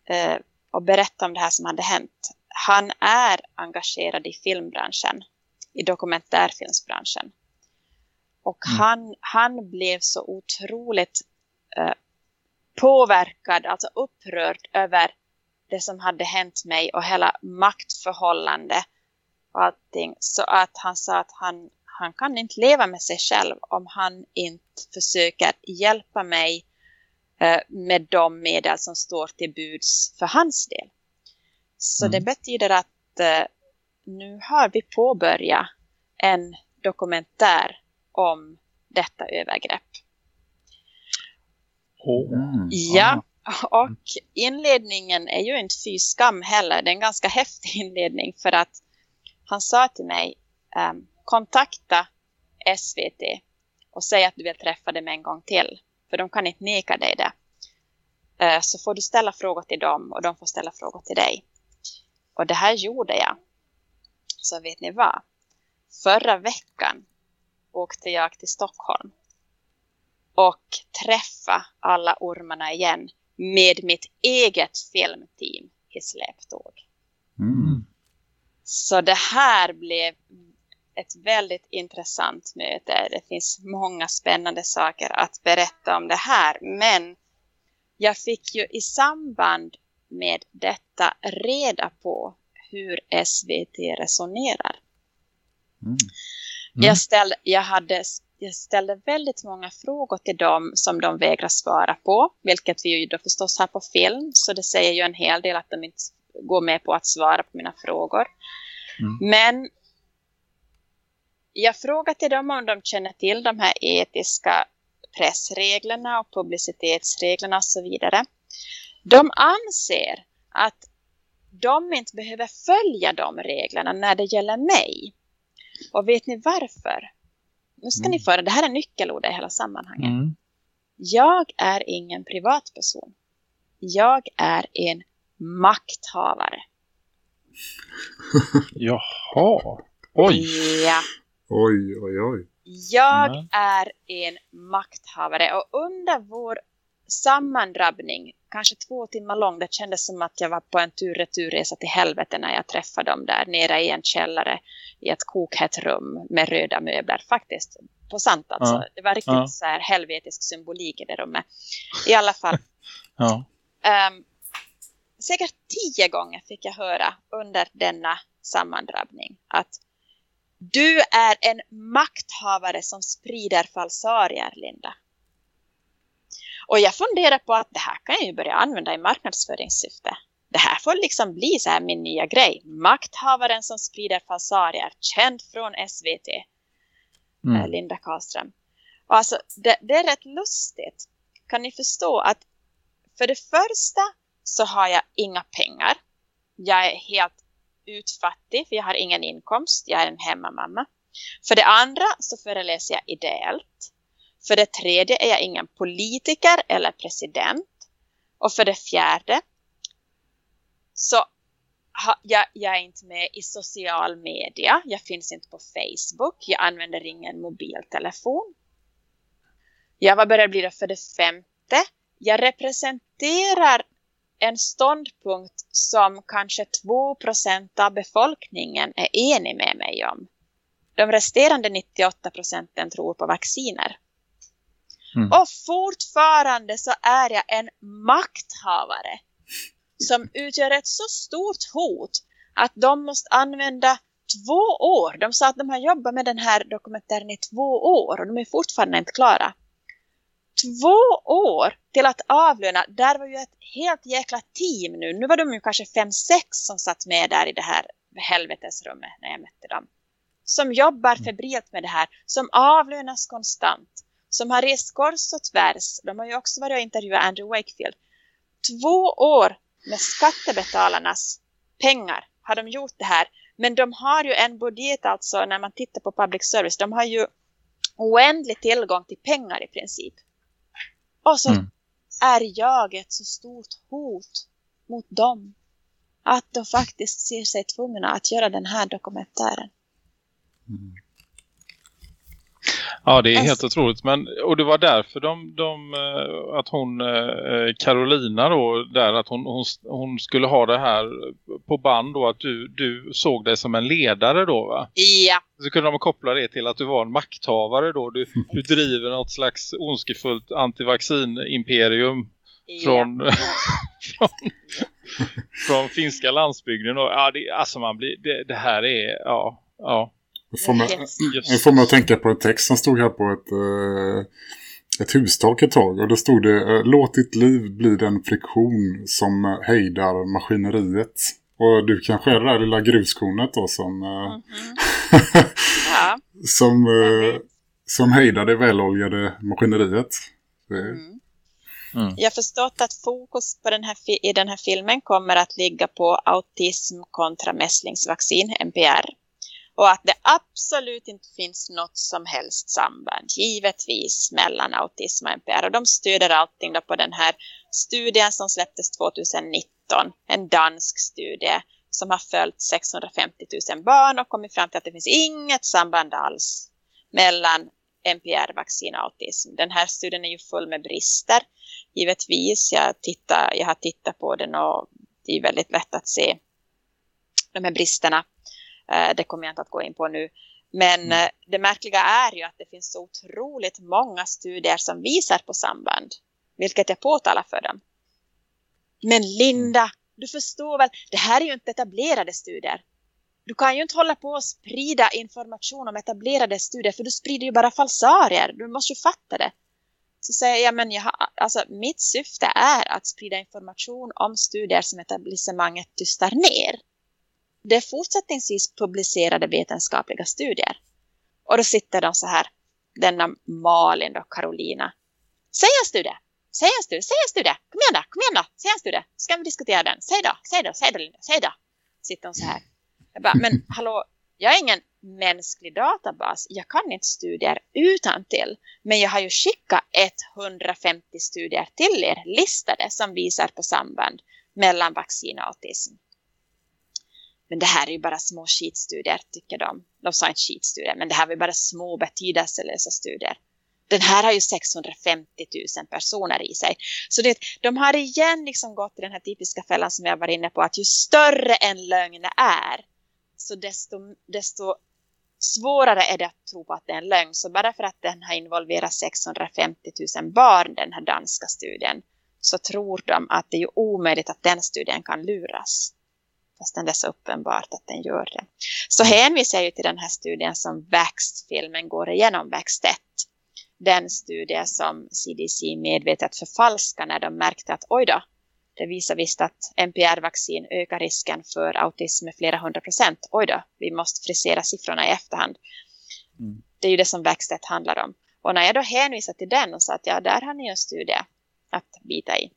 eh, och berättade om det här som hade hänt. Han är engagerad i filmbranschen, i dokumentärfilmsbranschen. Och mm. han, han blev så otroligt eh, påverkad, alltså upprörd över det som hade hänt mig och hela maktförhållande och allting. Så att han sa att han, han kan inte leva med sig själv om han inte försöker hjälpa mig eh, med de medel som står till buds för hans del. Så mm. det betyder att eh, nu har vi påbörjat en dokumentär om detta övergrepp. Mm. Ja, och inledningen är ju inte fy skam heller. Det är en ganska häftig inledning för att han sa till mig um, kontakta SVT och säg att du vill träffa dem en gång till. För de kan inte neka dig det. Uh, så får du ställa frågor till dem och de får ställa frågor till dig. Och det här gjorde jag. Så vet ni vad? Förra veckan åkte jag till Stockholm och träffa alla ormarna igen med mitt eget filmteam i släptåg. Mm. Så det här blev ett väldigt intressant möte. Det finns många spännande saker att berätta om det här. Men jag fick ju i samband med detta reda på hur SVT resonerar. Mm. Mm. Jag, ställde, jag, hade, jag ställde väldigt många frågor till dem som de vägrar svara på. Vilket vi ju då förstås har på film. Så det säger ju en hel del att de inte går med på att svara på mina frågor. Mm. Men jag frågade till dem om de känner till de här etiska pressreglerna och publicitetsreglerna och så vidare. De anser att de inte behöver följa de reglerna när det gäller mig. Och vet ni varför? Nu ska mm. ni föra, det här är nyckelord i hela sammanhanget. Mm. Jag är ingen privatperson. Jag är en makthavare. Jaha. Oj. Ja. Oj, oj, oj. Jag mm. är en makthavare och under vår sammandrabbning, kanske två timmar lång, det kändes som att jag var på en tur-returresa till helvete när jag träffade dem där nere i en källare i ett kokhett rum med röda möbler. Faktiskt, på sant alltså. Ja. Det var riktigt ja. så här helvetisk symbolik i det rummet. I alla fall. ja. um, säkert tio gånger fick jag höra under denna sammandrabbning att du är en makthavare som sprider falsarier, Linda. Och jag funderar på att det här kan jag ju börja använda i marknadsföringssyfte. Det här får liksom bli så här min nya grej. Makthavaren som sprider falsarier, känd från SVT. Mm. Eh, Linda Karlström. Och alltså, det, det är rätt lustigt. Kan ni förstå att för det första så har jag inga pengar. Jag är helt utfattig för jag har ingen inkomst. Jag är en hemmamamma. För det andra så föreläser jag ideellt. För det tredje är jag ingen politiker eller president. Och för det fjärde så ha, jag, jag, är inte med i social media. Jag finns inte på Facebook. Jag använder ingen mobiltelefon. Jag var börjar bli det för det femte. Jag representerar en ståndpunkt som kanske 2% av befolkningen är enig med mig om. De resterande 98 procenten tror på vacciner. Mm. Och fortfarande så är jag en makthavare som utgör ett så stort hot att de måste använda två år. De sa att de har jobbat med den här dokumentären i två år och de är fortfarande inte klara. Två år till att avlöna, där var ju ett helt jäkla team nu. Nu var de ju kanske fem, sex som satt med där i det här helvetesrummet när jag mötte dem. Som jobbar mm. febrilt med det här, som avlönas konstant som har rest kors och tvärs. De har ju också varit och intervjuat Andrew Wakefield. Två år med skattebetalarnas pengar har de gjort det här. Men de har ju en budget alltså när man tittar på public service. De har ju oändlig tillgång till pengar i princip. Och så mm. är jag ett så stort hot mot dem. Att de faktiskt ser sig tvungna att göra den här dokumentären. Mm. Ja, det är helt otroligt. Men, och det var därför de, de eh, att hon, eh, Carolina då, där att hon, hon, hon, skulle ha det här på band då, att du, du såg dig som en ledare då va? Ja. Så kunde de koppla det till att du var en makthavare då. Du, du driver något slags ondskefullt antivaccinimperium från, från, från finska landsbygden. Och, ja, det, alltså man blir, det, det här är, ja, ja. Det får, mig att tänka på en text som stod här på ett, uh, ett hustak ett tag. Och då stod det, uh, låt ditt liv bli den friktion som hejdar maskineriet. Och du kanske är det där lilla gruskornet då som, mm -hmm. ja. som, som hejdar det väloljade maskineriet. Mm. Mm. Jag har förstått att fokus på den här, i den här filmen kommer att ligga på autism kontra mässlingsvaccin, NPR. Och att det absolut inte finns något som helst samband, givetvis, mellan autism och NPR. Och de stöder allting på den här studien som släpptes 2019, en dansk studie som har följt 650 000 barn och kommit fram till att det finns inget samband alls mellan NPR-vaccin och autism. Den här studien är ju full med brister. Givetvis, jag, tittar, jag har tittat på den och det är väldigt lätt att se de här bristerna. Eh, det kommer jag inte att gå in på nu. Men mm. Det märkliga är ju att det finns så otroligt många studier som visar på samband. Vilket jag påtalar för dem. Men Linda, du förstår väl, det här är ju inte etablerade studier. Du kan ju inte hålla på och sprida information om etablerade studier för du sprider ju bara falsarier. Du måste ju fatta det. Så säger jag, men jag har, alltså, mitt syfte är att sprida information om studier som etablissemanget tystar ner. Det är fortsättningsvis publicerade vetenskapliga studier. Och då sitter de så här, denna Malin och Carolina. Säg en studie, säg en studie, säg en studie, kom igen då, kom igen då, säg en studie, ska vi diskutera den, säg då, säg då, säg då, Linda, säg då. Sitter de så här. Jag bara, men hallå, jag är ingen mänsklig databas. Jag kan inte studier utan till. Men jag har ju skickat 150 studier till er listade som visar på samband mellan vaccin och autism. Men det här är ju bara små skitstudier tycker de. De sa inte skitstudier men det här var ju bara små betydelselösa studier. Den här har ju 650 000 personer i sig. Så det, de har igen liksom gått i den här typiska fällan som jag var inne på. Att ju större en lögn är så desto, desto svårare är det att tro på att det är en lögn. Så bara för att den har involverat 650 000 barn, den här danska studien, så tror de att det är omöjligt att den studien kan luras. Fast det är så uppenbart att den gör det. Så hänvisar jag ju till den här studien som Vaxed-filmen går igenom, Vaxed 1. Den studie som CDC medvetet förfalskar när de märkte att oj då, det visar visst att NPR-vaccin ökar risken för autism med flera hundra procent. Oj då, vi måste frisera siffrorna i efterhand. Mm. Det är ju det som Vaxstedt handlar om. Och när jag då hänvisar till den och sa att ja, där har ni en studie att bita i.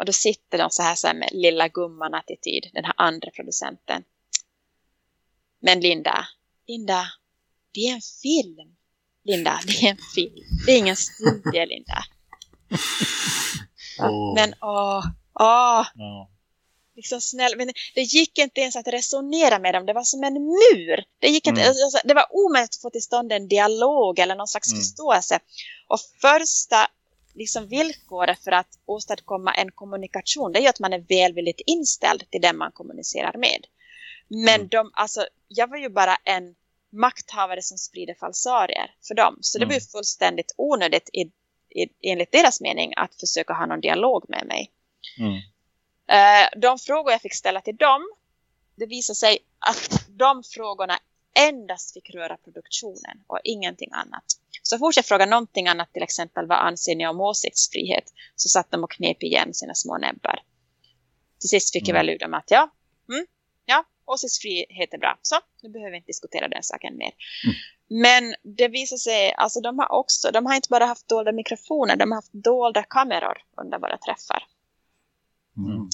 Och då sitter de så här, så här med lilla gumman-attityd, den här andra producenten. Men Linda, Linda, det är en film. Linda, det är en film. Det är ingen studie, Linda. Oh. Men åh, åh. Oh. Liksom snäll, men det gick inte ens att resonera med dem. Det var som en mur. Det, gick inte, mm. alltså, det var omöjligt att få till stånd en dialog eller någon slags mm. förståelse. Och första liksom villkoret för att åstadkomma en kommunikation det är ju att man är välvilligt inställd till den man kommunicerar med. Men mm. de, alltså, jag var ju bara en makthavare som sprider falsarier för dem. Så det mm. blev fullständigt onödigt i enligt deras mening att försöka ha någon dialog med mig. Mm. Eh, de frågor jag fick ställa till dem, det visade sig att de frågorna endast fick röra produktionen och ingenting annat. Så fort jag frågade någonting annat, till exempel vad anser ni om åsiktsfrihet, så satt de och knep igen sina små näbbar. Till sist fick mm. jag väl ur dem att ja, mm, ja, åsiktsfrihet är bra. Så, nu behöver vi inte diskutera den saken mer. Mm. Men det visar sig, alltså de har också, de har inte bara haft dolda mikrofoner, de har haft dolda kameror under våra träffar. Mm.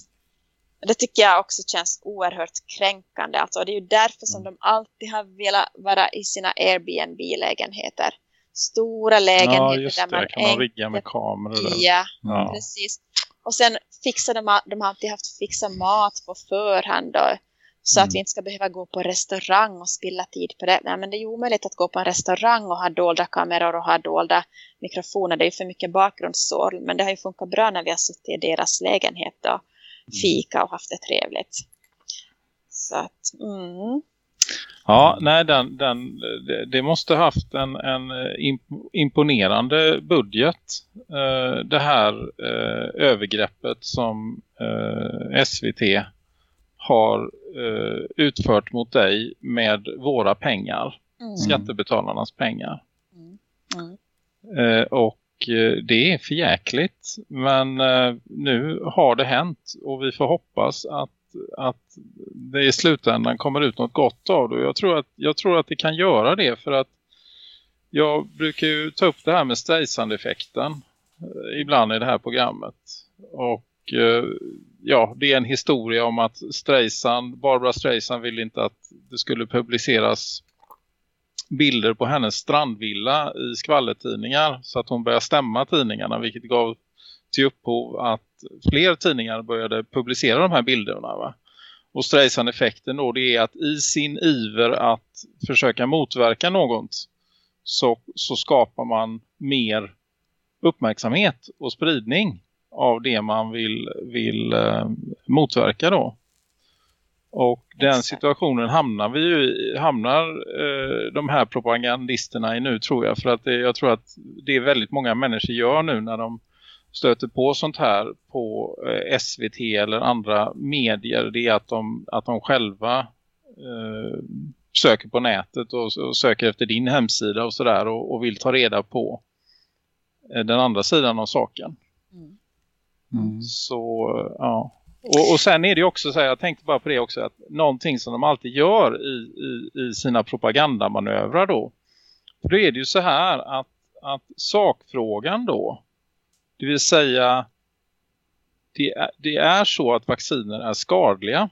Det tycker jag också känns oerhört kränkande. Alltså, det är ju därför som mm. de alltid har velat vara i sina Airbnb-lägenheter. Stora lägenheter. Ja, just det. Där man kan man rigga med kameror. Ja, ja, precis. Och sen fixar de, de har alltid haft fixa mat på förhand och så mm. att vi inte ska behöva gå på restaurang och spilla tid på det. Nej, men det är ju omöjligt att gå på en restaurang och ha dolda kameror och ha dolda mikrofoner. Det är ju för mycket bakgrundssår. Men det har ju funkat bra när vi har suttit i deras lägenhet mm. Fika och haft det trevligt. Så att, mm. Ja, nej, den, den, det måste haft en, en imponerande budget. Eh, det här eh, övergreppet som eh, SVT har utfört mot dig med våra pengar. Mm. Skattebetalarnas pengar. Mm. Mm. Och Eh, det är förjäkligt. Men eh, nu har det hänt och vi får hoppas att att det i slutändan kommer ut något gott av det. Jag tror att, jag tror att det kan göra det för att jag brukar ju ta upp det här med Streisand-effekten eh, ibland i det här programmet. Och ja, det är en historia om att Streisand, Barbara Streisand ville inte att det skulle publiceras bilder på hennes strandvilla i skvallertidningar så att hon började stämma tidningarna vilket gav till upphov att fler tidningar började publicera de här bilderna va. Och Streisand-effekten då det är att i sin iver att försöka motverka något så, så skapar man mer uppmärksamhet och spridning av det man vill, vill eh, motverka då. Och den situationen hamnar vi ju hamnar eh, de här propagandisterna i nu tror jag. För att det, jag tror att det är väldigt många människor gör nu när de stöter på sånt här på eh, SVT eller andra medier det är att de, att de själva eh, söker på nätet och, och, söker efter din hemsida och sådär och, och vill ta reda på eh, den andra sidan av saken. Mm. Mm. Så ja. Och, och sen är det också så här, jag tänkte bara på det också att någonting som de alltid gör i, i, i sina propagandamanövrar då. För då är det ju så här att, att sakfrågan då det vill säga det är, det är så att vacciner är skadliga.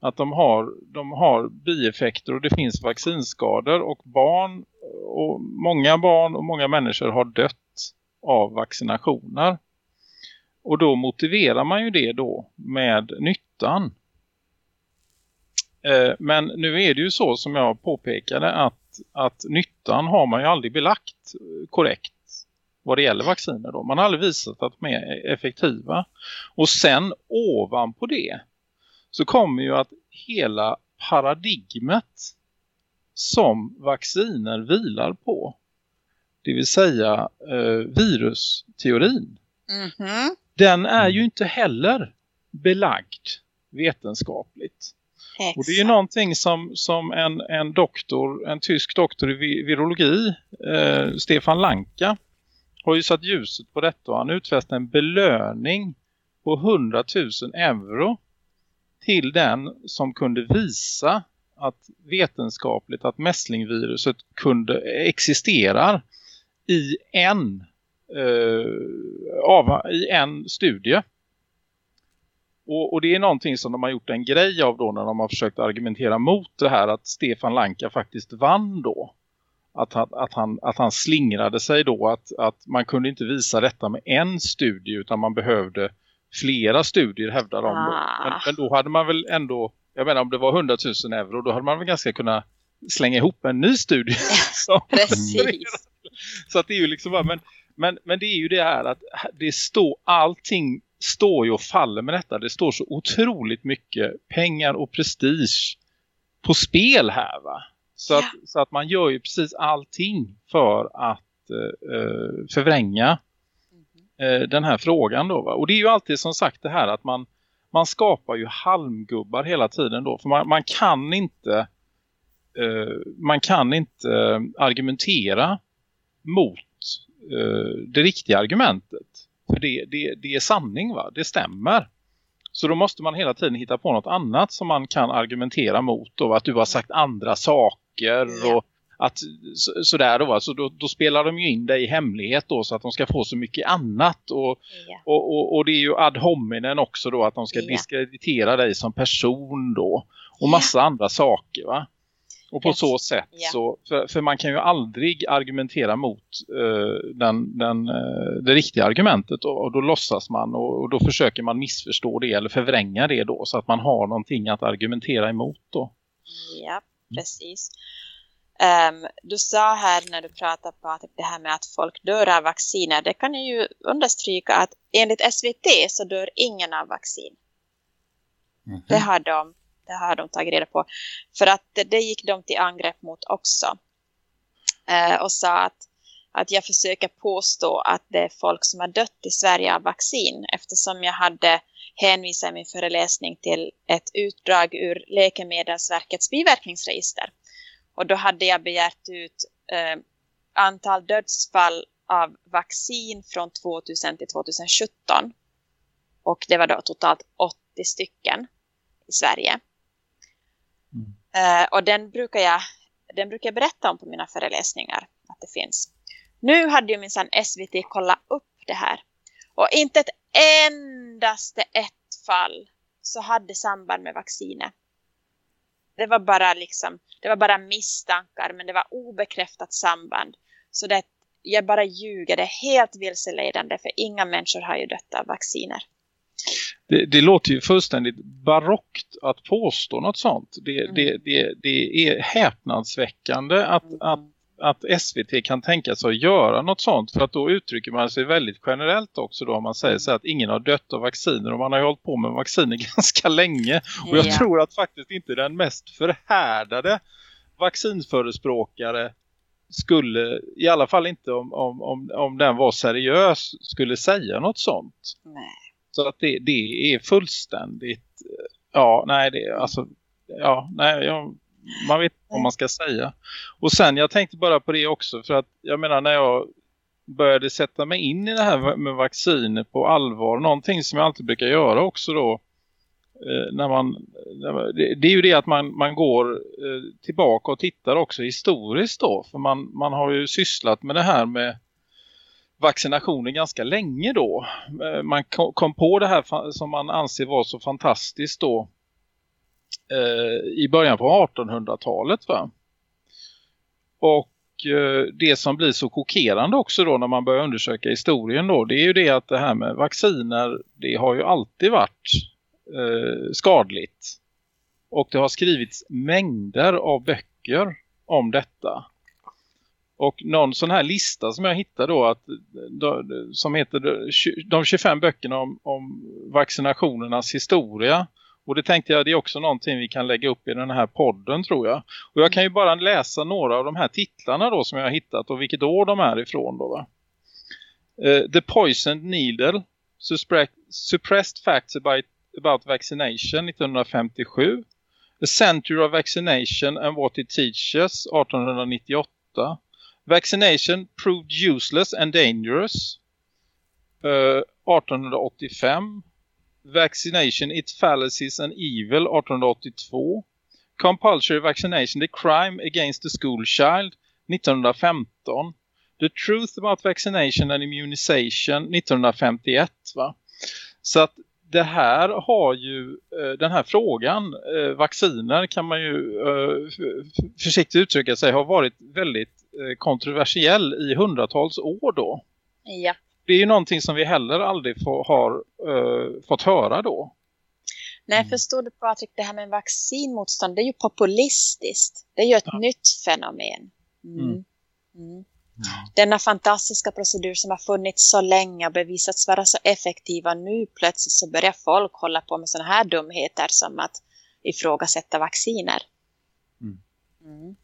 Att de har, de har bieffekter och det finns vaccinskador och barn och många barn och många människor har dött av vaccinationer. Och då motiverar man ju det då med nyttan. Eh, men nu är det ju så som jag påpekade att, att nyttan har man ju aldrig belagt korrekt vad det gäller vacciner då. Man har aldrig visat att de är effektiva. Och sen ovanpå det så kommer ju att hela paradigmet som vacciner vilar på. Det vill säga eh, virusteorin. Mm -hmm. Den är ju inte heller belagd vetenskapligt. Exakt. Och det är ju någonting som, som en, en doktor, en tysk doktor i virologi, eh, Stefan Lanka, har ju satt ljuset på detta och han utfäste en belöning på 100 000 euro till den som kunde visa att vetenskapligt att mässlingviruset kunde existerar i en, av, i en studie. Och, och, det är någonting som de har gjort en grej av då när de har försökt argumentera mot det här att Stefan Lanka faktiskt vann då att han, att han, att han slingrade sig då att, att man kunde inte visa detta med en studie utan man behövde flera studier hävdar de. Ah. Men, men, då hade man väl ändå, jag menar om det var 100 000 euro då hade man väl ganska kunnat slänga ihop en ny studie. Precis. Så att det är ju liksom bara, men, men, men det är ju det här att det står, allting står ju och faller med detta. Det står så otroligt mycket pengar och prestige på spel här va. Så, att, så att man gör ju precis allting för att eh, förvränga eh, den här frågan då. Va? Och det är ju alltid som sagt det här att man, man skapar ju halmgubbar hela tiden då. För man, man kan inte eh, man kan inte argumentera mot eh, det riktiga argumentet. För det, det, det är sanning va? Det stämmer. Så då måste man hela tiden hitta på något annat som man kan argumentera mot. Då, att du har sagt andra saker och att så, sådär då, alltså då, då, spelar de ju in det i hemlighet då så att de ska få så mycket annat och, ja. och, och, och, det är ju ad hominen också då att de ska ja. diskreditera dig som person då och massa ja. andra saker va. Och på så sätt så, för, för, man kan ju aldrig argumentera mot uh, den, den, uh, det riktiga argumentet och, och då låtsas man och, och, då försöker man missförstå det eller förvränga det då så att man har någonting att argumentera emot då. Ja, precis. Um, du sa här när du pratade Patrik det här med att folk dör av vacciner. Det kan ju understryka att enligt SVT så dör ingen av vaccin. Mm -hmm. Det har de det har de tagit reda på. För att det, det gick de till angrepp mot också. Eh, och sa att, att jag försöker påstå att det är folk som har dött i Sverige av vaccin. Eftersom jag hade hänvisat i min föreläsning till ett utdrag ur Läkemedelsverkets biverkningsregister. Och då hade jag begärt ut eh, antal dödsfall av vaccin från 2000 till 2017. Och det var då totalt 80 stycken i Sverige. Eh, och den brukar, jag, den brukar jag berätta om på mina föreläsningar att det finns. Nu hade ju minsann SVT kollat upp det här. Och inte ett endaste ett fall så hade samband med vaccinet. Det var bara liksom, det var bara misstankar men det var obekräftat samband. Så det, jag bara ljuger, det är helt vilseledande för inga människor har ju dött av vacciner. Det, det, låter ju fullständigt barockt att påstå något sånt. Det, mm. det, det, det är häpnadsväckande att, mm. att, att SVT kan tänka sig att göra något sånt. För att då uttrycker man sig väldigt generellt också då. Man säger så att ingen har dött av vacciner och man har ju hållit på med vacciner ganska länge. Och jag ja. tror att faktiskt inte den mest förhärdade vaccinförespråkare skulle, i alla fall inte om, om, om, om den var seriös, skulle säga något sånt. Nej. Så att det, det är fullständigt, eh, ja, nej, det alltså, ja, nej, jag, man vet vad man ska säga. Och sen, jag tänkte bara på det också, för att jag menar när jag började sätta mig in i det här med vacciner på allvar, någonting som jag alltid brukar göra också då, eh, när man, det är ju det att man, man går eh, tillbaka och tittar också historiskt då. För man, man har ju sysslat med det här med vaccinationer ganska länge då. Eh, man kom på det här som man anser var så fantastiskt då eh, i början på 1800-talet va. Och eh, det som blir så chockerande också då när man börjar undersöka historien då det är ju det att det här med vacciner det har ju alltid varit eh, skadligt. Och det har skrivits mängder av böcker om detta. Och någon sån här lista som jag hittade då att, som heter de 25 böckerna om, om vaccinationernas historia. Och det tänkte jag det är också någonting vi kan lägga upp i den här podden tror jag. Och jag kan ju bara läsa några av de här titlarna då som jag har hittat och vilket år de är ifrån då va. Uh, The Poisoned Needle Suppressed Facts About about Vaccination 1957. A Century of Vaccination and What It Teaches 1898. Vaccination Proved Useless and Dangerous eh, uh, 1885. Vaccination Its Fallacies and Evil 1882. Compulsory Vaccination The Crime Against the School Child 1915. The Truth About Vaccination and Immunization 1951 va? Så att det här har ju, eh, den här frågan, eh, vacciner kan man ju eh, försiktigt uttrycka sig, har varit väldigt kontroversiell i hundratals år då. Ja. Det är ju någonting som vi heller aldrig får, har fått höra då. Nej, mm. förstår du Patrik, det här med vaccinmotstånd, det är ju populistiskt. Det är ju ett ja. nytt fenomen. Mm. Mm. Denna fantastiska procedur som har funnits så länge och bevisats vara så effektiva nu plötsligt så börjar folk hålla på med sådana här dumheter som att ifrågasätta vacciner. Mm. Mm.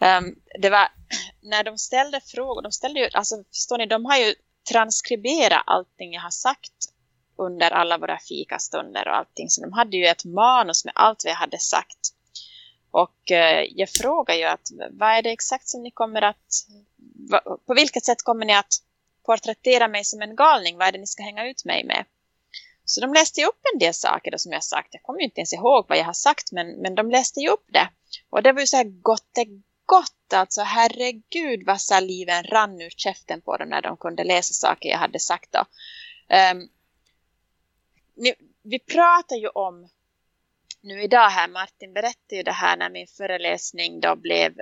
Um, det var när de ställde frågor, de ställde ju, alltså förstår ni, de har ju transkriberat allting jag har sagt under alla våra fikastunder och allting. Så de hade ju ett manus med allt vi hade sagt. Och eh, jag frågar ju att vad är det exakt som ni kommer att, på vilket sätt kommer ni att porträttera mig som en galning? Vad är det ni ska hänga ut mig med? Så de läste ju upp en del saker då, som jag sagt. Jag kommer ju inte ens ihåg vad jag har sagt men, men de läste ju upp det. Och det var ju så här gott det gott. Alltså herregud vad saliven rann ur käften på dem när de kunde läsa saker jag hade sagt då. Um, ni, vi pratar ju om nu idag här, Martin berättade ju det här när min föreläsning då blev,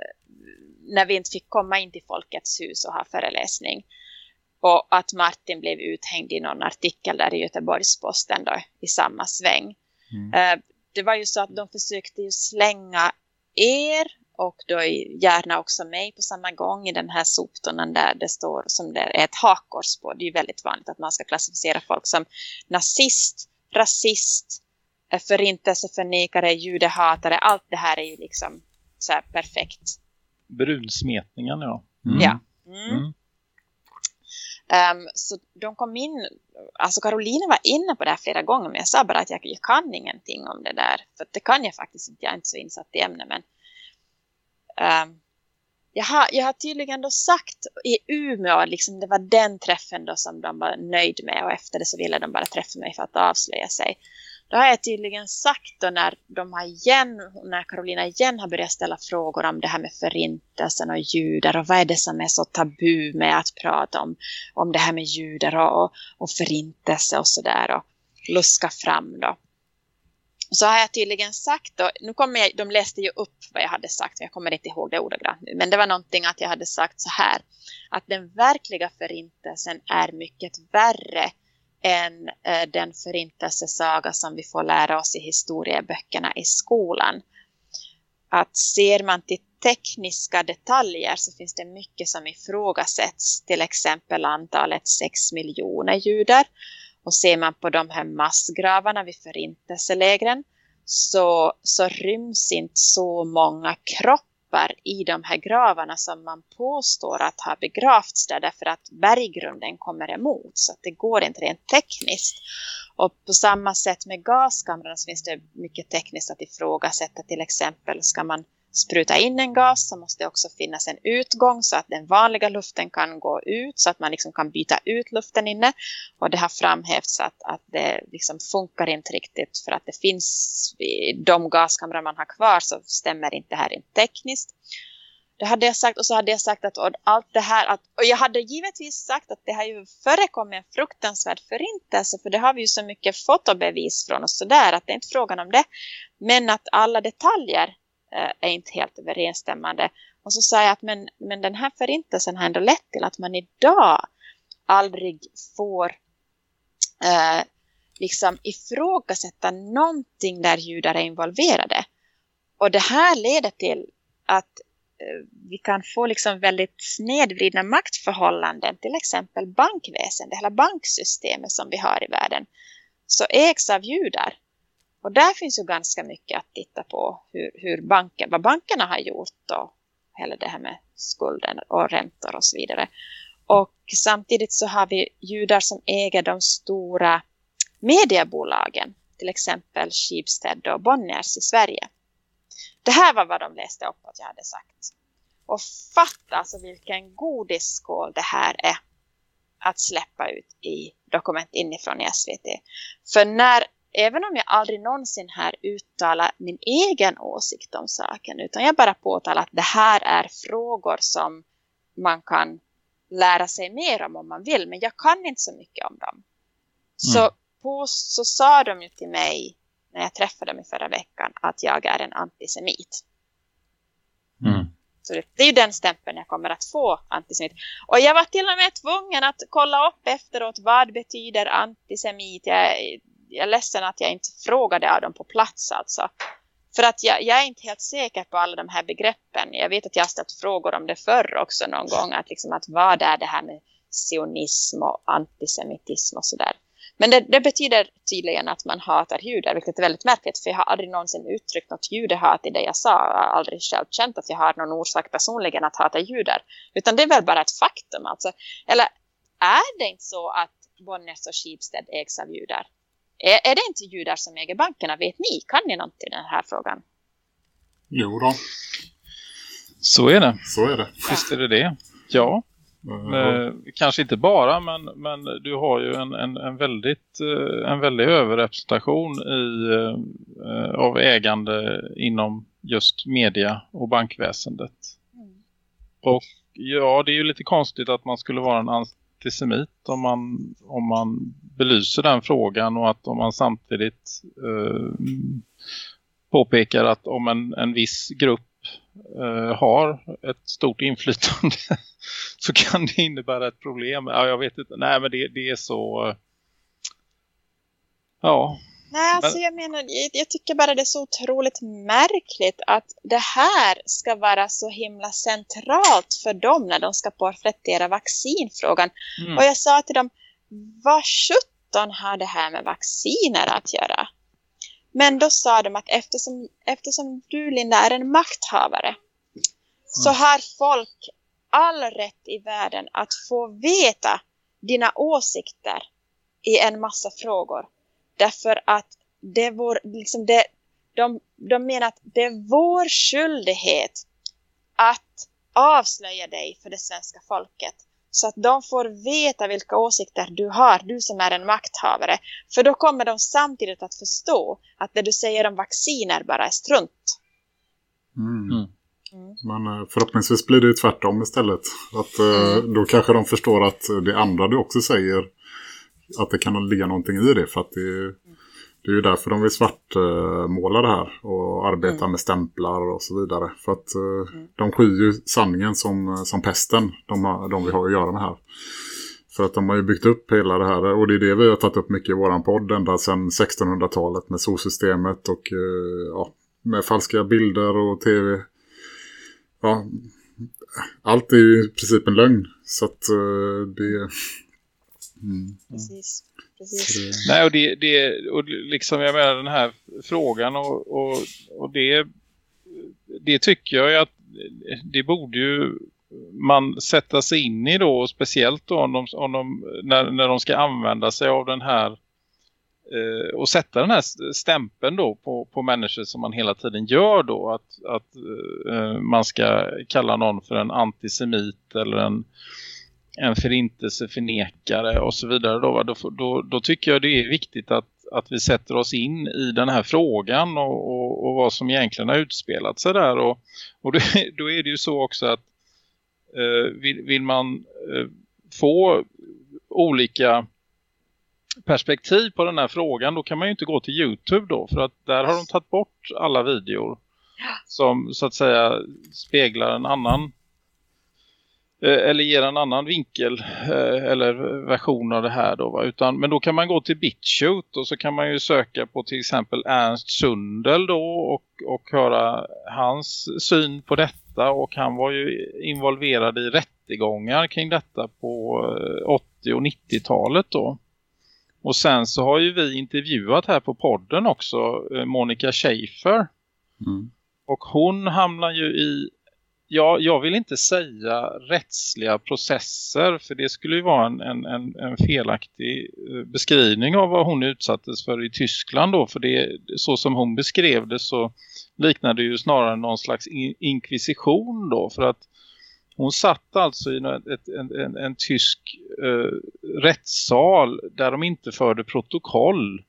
när vi inte fick komma in till Folkets hus och ha föreläsning. Och att Martin blev uthängd i någon artikel där i Göteborgsposten då, i samma sväng. Mm. Eh, det var ju så att de försökte ju slänga er och då gärna också mig på samma gång i den här soptunnan där det står som det är ett hakkors på. Det är ju väldigt vanligt att man ska klassificera folk som nazist, rasist, förintelseförnekare, judehatare, allt det här är ju liksom så perfekt. Brunsmetningen, ja. Mm. Ja. Mm. Um, så de kom in, alltså Karolina var inne på det här flera gånger men jag sa bara att jag, jag kan ingenting om det där. För det kan jag faktiskt inte, jag är inte så insatt i ämnet men um, jag, har, jag har tydligen då sagt i Umeå, liksom det var den träffen då som de var nöjd med och efter det så ville de bara träffa mig för att avslöja sig. Då har jag tydligen sagt då när de har igen, när Carolina igen har börjat ställa frågor om det här med förintelsen och judar och vad är det som är så tabu med att prata om, om det här med judar och, och förintelse och sådär och luska fram då. Så har jag tydligen sagt då, nu kommer jag, de läste ju upp vad jag hade sagt, jag kommer inte ihåg det ordagrant nu, men det var någonting att jag hade sagt så här, att den verkliga förintelsen är mycket värre än eh, den förintelsesaga som vi får lära oss i historieböckerna i skolan. Att ser man till tekniska detaljer så finns det mycket som ifrågasätts, till exempel antalet 6 miljoner judar. Och ser man på de här massgravarna vid förintelselägren så, så ryms inte så många kroppar kroppar i de här gravarna som man påstår att har begravts där därför att berggrunden kommer emot så att det går inte rent tekniskt. Och på samma sätt med gaskamrarna så finns det mycket tekniskt att ifrågasätta till exempel ska man spruta in en gas så måste det också finnas en utgång så att den vanliga luften kan gå ut så att man liksom kan byta ut luften inne. Och det har framhävts att, att det liksom funkar inte riktigt för att det finns de gaskamrar man har kvar så stämmer inte det här rent tekniskt. Det hade jag sagt och så hade jag sagt att allt det här att, och jag hade givetvis sagt att det har ju förekommit en fruktansvärd förintelse för det har vi ju så mycket fotobevis från och sådär att det är inte frågan om det. Men att alla detaljer Eh, är inte helt överensstämmande. Och så sa jag att men, men den här förintelsen har ändå lett till att man idag aldrig får eh, liksom ifrågasätta någonting där judar är involverade. Och det här leder till att eh, vi kan få liksom väldigt snedvridna maktförhållanden, till exempel bankväsendet, hela banksystemet som vi har i världen, så ägs av judar. Och där finns ju ganska mycket att titta på hur, hur banken, vad bankerna har gjort och hela det här med skulden och räntor och så vidare. Och samtidigt så har vi judar som äger de stora mediebolagen, till exempel Schibsted och Bonniers i Sverige. Det här var vad de läste upp att jag hade sagt. Och fatta alltså vilken godisskål det här är att släppa ut i dokument inifrån i SVT. För när även om jag aldrig någonsin här uttalar min egen åsikt om saken utan jag bara påtalar att det här är frågor som man kan lära sig mer om om man vill men jag kan inte så mycket om dem. Så, mm. på, så sa de ju till mig när jag träffade dem i förra veckan att jag är en antisemit. Mm. Så det, det, är ju den stämpeln jag kommer att få antisemit. Och jag var till och med tvungen att kolla upp efteråt vad betyder antisemit. Jag, jag är ledsen att jag inte frågade av dem på plats alltså. För att jag, jag, är inte helt säker på alla de här begreppen. Jag vet att jag har ställt frågor om det förr också någon gång. Att, liksom, att vad är det här med sionism och antisemitism och sådär. Men det, det, betyder tydligen att man hatar judar, vilket är väldigt märkligt. För jag har aldrig någonsin uttryckt något judehat i det jag sa. Jag har aldrig själv känt att jag har någon orsak personligen att hata judar. Utan det är väl bara ett faktum. Alltså. Eller är det inte så att Bonniers och Schibsted ägs av judar? Är, är det inte judar som äger bankerna? Vet ni? Kan ni något i den här frågan? Jo då. Så är det. Så är det. Visst är det det. Ja. Mm. Eh, kanske inte bara men, men du har ju en, en, en väldigt eh, en väldig överrepresentation i, eh, av ägande inom just media och bankväsendet. Mm. Och ja, det är ju lite konstigt att man skulle vara en antisemit om man, om man belyser den frågan och att om man samtidigt eh, påpekar att om en, en viss grupp eh, har ett stort inflytande så kan det innebära ett problem. Ja, jag vet inte. Nej, men det, det är så... Eh, ja, Nej, alltså jag menar, jag tycker bara det är så otroligt märkligt att det här ska vara så himla centralt för dem när de ska porträttera vaccinfrågan. Mm. Och jag sa till dem, vad sjutton har det här med vacciner att göra? Men då sa de att eftersom, eftersom du Linda är en makthavare så mm. har folk all rätt i världen att få veta dina åsikter i en massa frågor. Därför att det vår, liksom det, de, de menar att det är vår skyldighet att avslöja dig för det svenska folket. Så att de får veta vilka åsikter du har, du som är en makthavare. För då kommer de samtidigt att förstå att det du säger om vacciner bara är strunt. Mm. Mm. Men eh, förhoppningsvis blir det tvärtom istället. Att eh, mm. då kanske de förstår att det andra du också säger att det kan ligga någonting i det. För att det, det är ju därför de vill svartmåla det här och arbeta mm. med stämplar och så vidare. För att uh, mm. de skyr ju sanningen som, som pesten, de, de vi har att göra med här. För att de har ju byggt upp hela det här och det är det vi har tagit upp mycket i våran podd ända sedan 1600-talet med solsystemet och uh, ja, med falska bilder och tv. Ja, allt är ju i princip en lögn. Så att det... Mm. Precis. Precis. Nej, och det, det och liksom jag menar den här frågan och, och, och det, det tycker jag att det borde ju man sätta sig in i då, speciellt då om de, om de, när, när de ska använda sig av den här eh, och sätta den här stämpeln då på, på människor som man hela tiden gör då att, att eh, man ska kalla någon för en antisemit eller en en förintelseförnekare och så vidare då, då, då, då, tycker jag det är viktigt att, att vi sätter oss in i den här frågan och, och, och vad som egentligen har utspelat sig där. Och, och då, då är det ju så också att eh, vill, vill, man eh, få olika perspektiv på den här frågan då kan man ju inte gå till Youtube då för att där har de tagit bort alla videor som så att säga speglar en annan eller ger en annan vinkel eh, eller version av det här då va? Utan, men då kan man gå till BitChute och så kan man ju söka på till exempel Ernst Sundel då och, och höra hans syn på detta och han var ju involverad i rättegångar kring detta på 80- eh, och 90-talet då. Och sen så har ju vi intervjuat här på podden också Monica Schaefer. Mm. Och hon hamnar ju i ja, jag vill inte säga rättsliga processer för det skulle ju vara en, en, en, en felaktig eh, beskrivning av vad hon utsattes för i Tyskland då. För det, så som hon beskrev det så liknade det ju snarare någon slags inkvisition då. För att hon satt alltså i ett, en, en, en tysk eh, rättssal där de inte förde protokoll.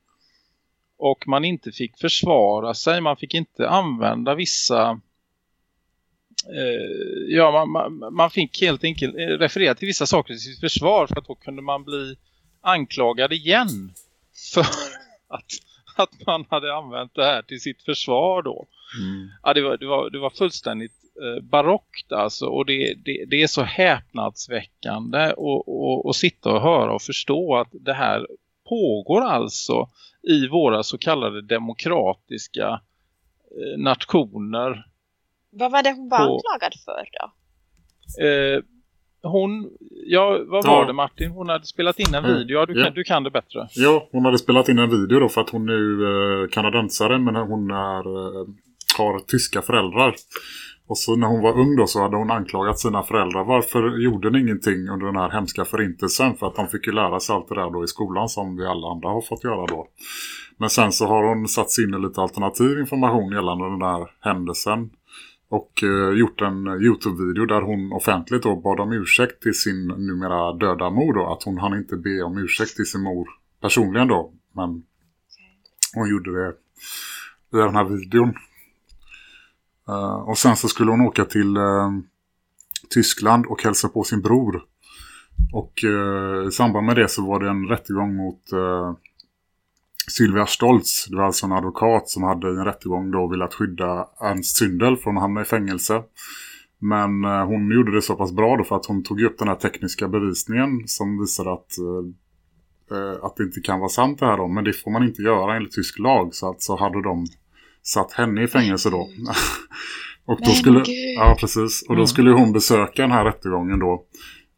Och man inte fick försvara sig, man fick inte använda vissa ja, man, man, man, fick helt enkelt eh, referera till vissa saker i sitt försvar för att då kunde man bli anklagad igen för att, att man hade använt det här till sitt försvar då. Mm. Ja, det var, det, var, det var fullständigt eh, barockt alltså och det, det, det, är så häpnadsväckande att sitta och höra och förstå att det här pågår alltså i våra så kallade demokratiska eh, nationer vad var det hon var på... anklagad för då? Eh, hon, ja vad var ja. det Martin? Hon hade spelat in en mm. video, ja, du, ja. Kan, du kan det bättre. Ja, hon hade spelat in en video då för att hon är eh, kanadensare men hon är, eh, har tyska föräldrar. Och så när hon var ung då så hade hon anklagat sina föräldrar. Varför gjorde ni ingenting under den här hemska förintelsen? För att de fick ju lära sig allt det där då i skolan som vi alla andra har fått göra då. Men sen så har hon satt sig in i lite alternativ information gällande den här händelsen. Och eh, gjort en Youtube-video där hon offentligt då bad om ursäkt till sin numera döda mor då. Att hon hann inte be om ursäkt till sin mor personligen då. Men hon gjorde det i den här videon. Eh, och sen så skulle hon åka till eh, Tyskland och hälsa på sin bror. Och eh, i samband med det så var det en rättegång mot eh, Sylvia Stoltz, det var alltså en advokat som hade i en rättegång då velat skydda Ernst Syndel från att hamna i fängelse. Men eh, hon gjorde det så pass bra då för att hon tog upp den här tekniska bevisningen som visar att, eh, eh, att det inte kan vara sant det här då. Men det får man inte göra enligt tysk lag så att så hade de satt henne i fängelse då. och då skulle, ja, precis. Och då skulle hon besöka den här rättegången då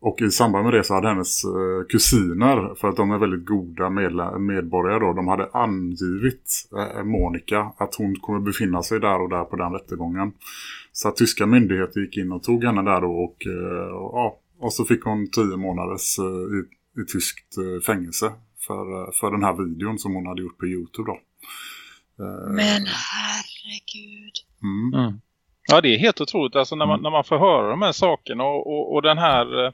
Och i samband med det så hade hennes eh, kusiner, för att de är väldigt goda medborgare då, de hade angivit eh, Monica att hon kommer befinna sig där och där på den rättegången. Så att tyska myndigheter gick in och tog henne där då och, eh, och ja, och så fick hon tio månaders i, i tyskt fängelse för, för den här videon som hon hade gjort på Youtube då. Men herregud. Mm. Mm. Ja, det är helt otroligt. Alltså när man, mm. när man får höra de här sakerna och, och, och den här eh,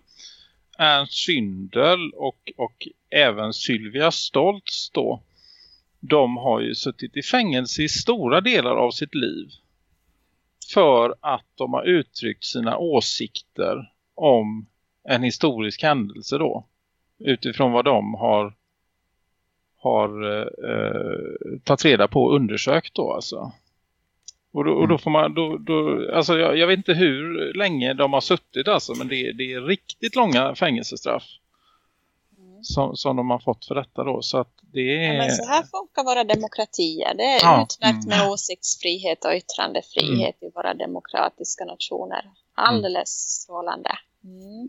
Ernst Syndel och, och även Sylvia Stoltz då. De har ju suttit i fängelse i stora delar av sitt liv. För att de har uttryckt sina åsikter om en historisk händelse då. Utifrån vad de har har eh, eh tagit reda på och undersökt då alltså. Och då, och då mm. får man, då, då, alltså jag, jag, vet inte hur länge de har suttit alltså, men det, det är riktigt långa fängelsestraff mm. som, som de har fått för detta då. Så att det är... Ja, men så här funkar våra demokratier. Det är ja. utmärkt med mm. åsiktsfrihet och yttrandefrihet mm. i våra demokratiska nationer. Alldeles mm. strålande. Mm.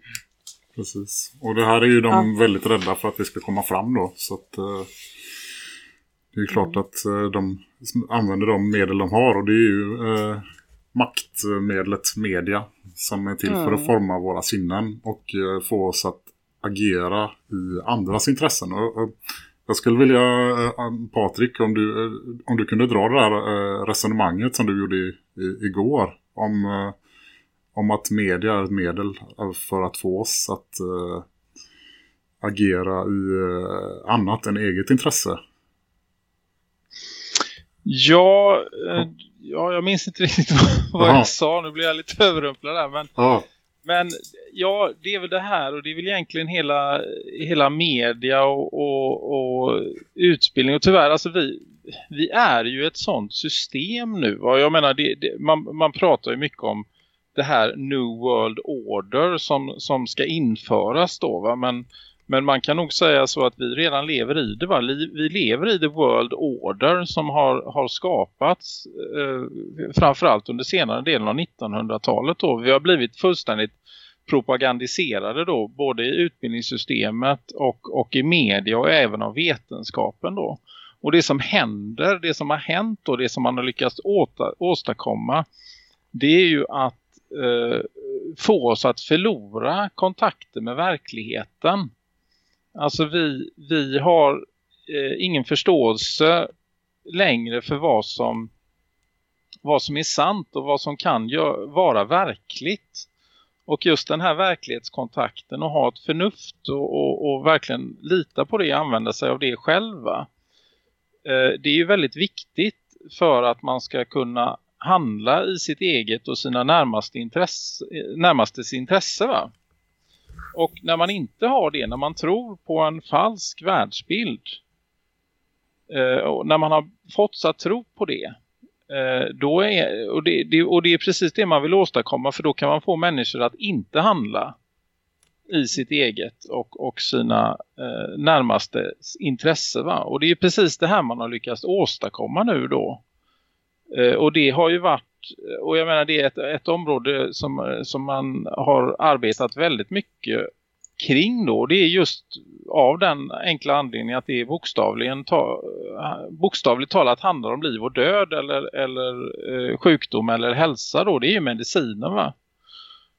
Precis. Och det här är ju de ja. väldigt rädda för att det ska komma fram då. Så att... Det är klart att eh, de använder de medel de har och det är ju eh, maktmedlet media som är till mm. för att mm. forma våra sinnen och eh, få oss att agera i andras intressen. Och, och jag skulle vilja, eh, Patrik, om du, eh, om du kunde dra det här eh, resonemanget som du gjorde i, i, igår om, om att media är ett medel för att få oss att agera i annat än eget intresse. Ja, eh, ja, jag minns inte riktigt vad jag sa. Nu blir jag lite överrumplad där. Men, men ja, det är väl det här. Och det är väl egentligen hela, hela media och, och, och utbildning. Och tyvärr, alltså vi, vi är ju ett sånt system nu. Och jag menar, det, det, man, man pratar ju mycket om det här New World Order som, som ska införas då. Va? Men men man kan nog säga så att vi redan lever i det. Va? Vi lever i the world order som har, har skapats eh, framförallt under senare delen av 1900-talet. Då. Vi har blivit fullständigt propagandiserade då både i utbildningssystemet och, och i media och även av vetenskapen då. Och det som händer, det som har hänt och det som man har lyckats åta, åstadkomma det är ju att eh, få oss att förlora kontakten med verkligheten. Alltså vi, vi har eh, ingen förståelse längre för vad som, vad som är sant och vad som kan gör, vara verkligt. Och just den här verklighetskontakten och ha ett förnuft och, och, och verkligen lita på det och använda sig av det själva. Eh, det är ju väldigt viktigt för att man ska kunna handla i sitt eget och sina närmaste intresse, eh, närmastes intresse va? Och när man inte har det, när man tror på en falsk världsbild eh, och när man har fått att tro på det eh, då är, och, det, det, och det är precis det man vill åstadkomma för då kan man få människor att inte handla i sitt eget och, och sina eh, närmaste intresse. Va? Och det är precis det här man har lyckats åstadkomma nu då. Eh, och det har ju varit och jag menar det är ett, ett område som, som man har arbetat väldigt mycket kring då. Det är just av den enkla anledningen att det är bokstavligen ta, bokstavligt talat handlar om liv och död eller, eller eh, sjukdom eller hälsa då. Det är ju medicinen va.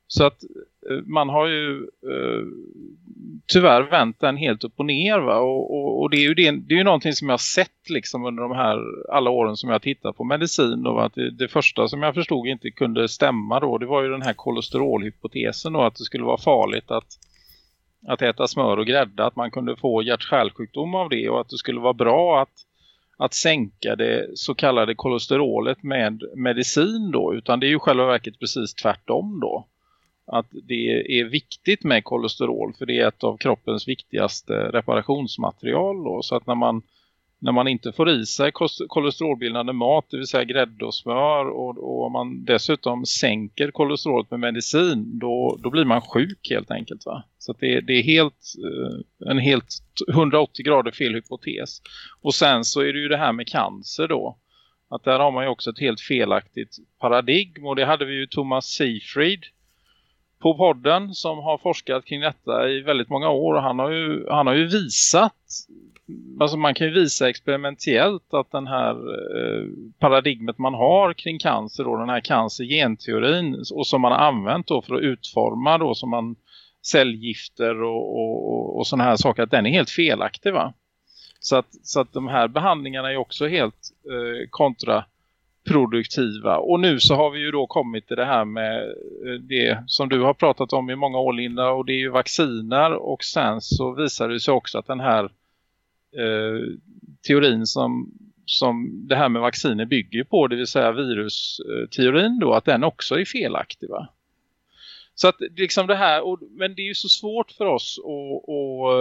Så att Eh, man har ju eh, tyvärr vänt den helt upp och ner va? Och, och, och, det är ju det, det är ju någonting som jag har sett liksom under de här alla åren som jag tittat på medicin och att det, det, första som jag förstod inte kunde stämma då det var ju den här kolesterolhypotesen då att det skulle vara farligt att att äta smör och grädde att man kunde få hjärt-kärlsjukdom av det och att det skulle vara bra att att sänka det så kallade kolesterolet med medicin då utan det är ju själva verket precis tvärtom då att det är viktigt med kolesterol för det är ett av kroppens viktigaste reparationsmaterial då. så att när man, när man inte får i sig kolesterolbildande mat, det vill säga grädde och smör och, och om man dessutom sänker kolesterolet med medicin då, då blir man sjuk helt enkelt va. Så det, det, är helt, eh, en helt 180 grader fel hypotes. Och sen så är det ju det här med cancer då. Att där har man ju också ett helt felaktigt paradigm och det hade vi ju Thomas Seyfried på podden som har forskat kring detta i väldigt många år. Och han har ju, han har ju visat, alltså man kan ju visa experimentellt att den här eh, paradigmet man har kring cancer och den här cancer-genteorin och som man har använt då för att utforma då som man cellgifter och, och, och sådana här saker, att den är helt felaktig va? Så att, så att de här behandlingarna är också helt eh, produktiva. Och nu så har vi ju då kommit till det här med eh, det som du har pratat om i många år Linda och det är ju vacciner och sen så visar det sig också att den här eh, teorin som, som det här med vacciner bygger på, det vill säga virusteorin då, att den också är felaktig va? Så att liksom det här, och, men det är ju så svårt för oss att, att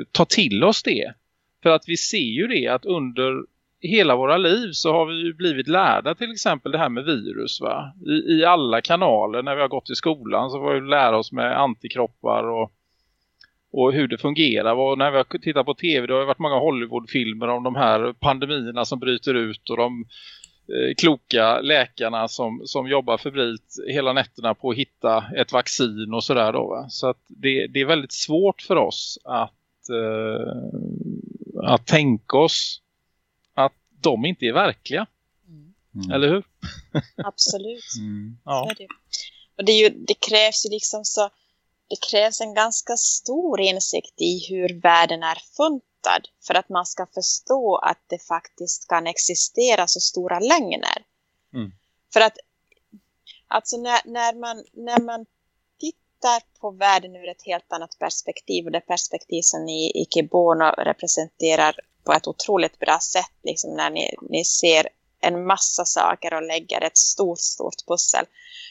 att ta till oss det. För att vi ser ju det att under hela våra liv så har vi ju blivit lärda till exempel det här med virus va. I, I, alla kanaler när vi har gått i skolan så får vi lära oss med antikroppar och, och hur det fungerar. Och när vi har tittat på tv det har varit många Hollywoodfilmer om de här pandemierna som bryter ut och de eh, kloka läkarna som, som jobbar febrilt hela nätterna på att hitta ett vaccin och sådär då va? Så att det, det är väldigt svårt för oss att eh, att tänka oss de inte är verkliga. Mm. Eller hur? Absolut. Mm. Ja. Det. Och det, är ju, det krävs ju liksom så det krävs en ganska stor insikt i hur världen är funtad för att man ska förstå att det faktiskt kan existera så stora lögner. Mm. För att alltså när, när, man, när man tittar på världen ur ett helt annat perspektiv och det perspektiv som ni i Kibono representerar på ett otroligt bra sätt liksom när ni, ni ser en massa saker och lägger ett stort, stort pussel.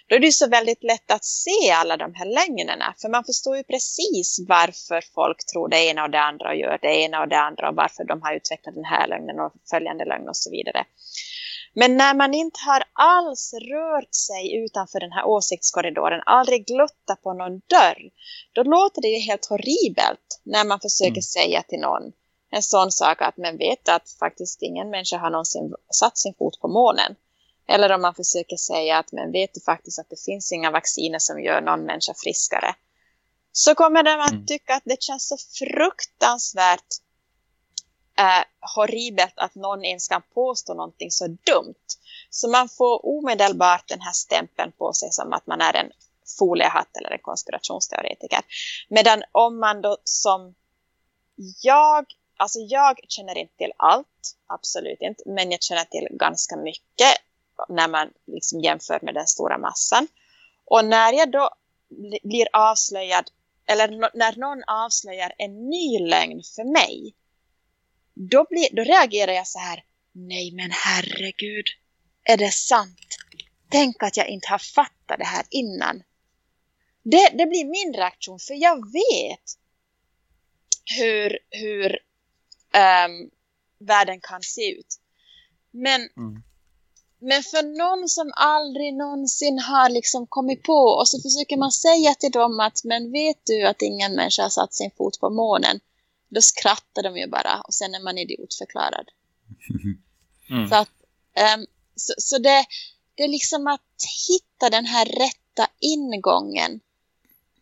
Då är det så väldigt lätt att se alla de här lögnerna. För man förstår ju precis varför folk tror det ena och det andra och gör det ena och det andra. Och varför de har utvecklat den här lögnen och följande lögn och så vidare. Men när man inte har alls rört sig utanför den här åsiktskorridoren, aldrig gluttat på någon dörr, då låter det ju helt horribelt när man försöker mm. säga till någon en sån sak att man vet att faktiskt ingen människa har någonsin satt sin fot på månen. Eller om man försöker säga att man vet faktiskt att det finns inga vacciner som gör någon människa friskare. Så kommer de att mm. tycka att det känns så fruktansvärt eh, horribelt att någon ens kan påstå någonting så dumt. Så man får omedelbart den här stämpeln på sig som att man är en foliehatt eller en konspirationsteoretiker. Medan om man då som jag, alltså jag känner inte till allt, absolut inte, men jag känner till ganska mycket när man liksom jämför med den stora massan. Och när jag då blir avslöjad, eller när någon avslöjar en ny lögn för mig, då, blir, då reagerar jag så här, nej men herregud, är det sant? Tänk att jag inte har fattat det här innan. Det, det blir min reaktion, för jag vet hur, hur um, världen kan se ut. Men, mm. men för någon som aldrig någonsin har liksom kommit på och så försöker man säga till dem att men vet du att ingen människa har satt sin fot på månen då skrattar de ju bara och sen är man idiotförklarad. Mm. Så, att, um, så, så det, det är liksom att hitta den här rätta ingången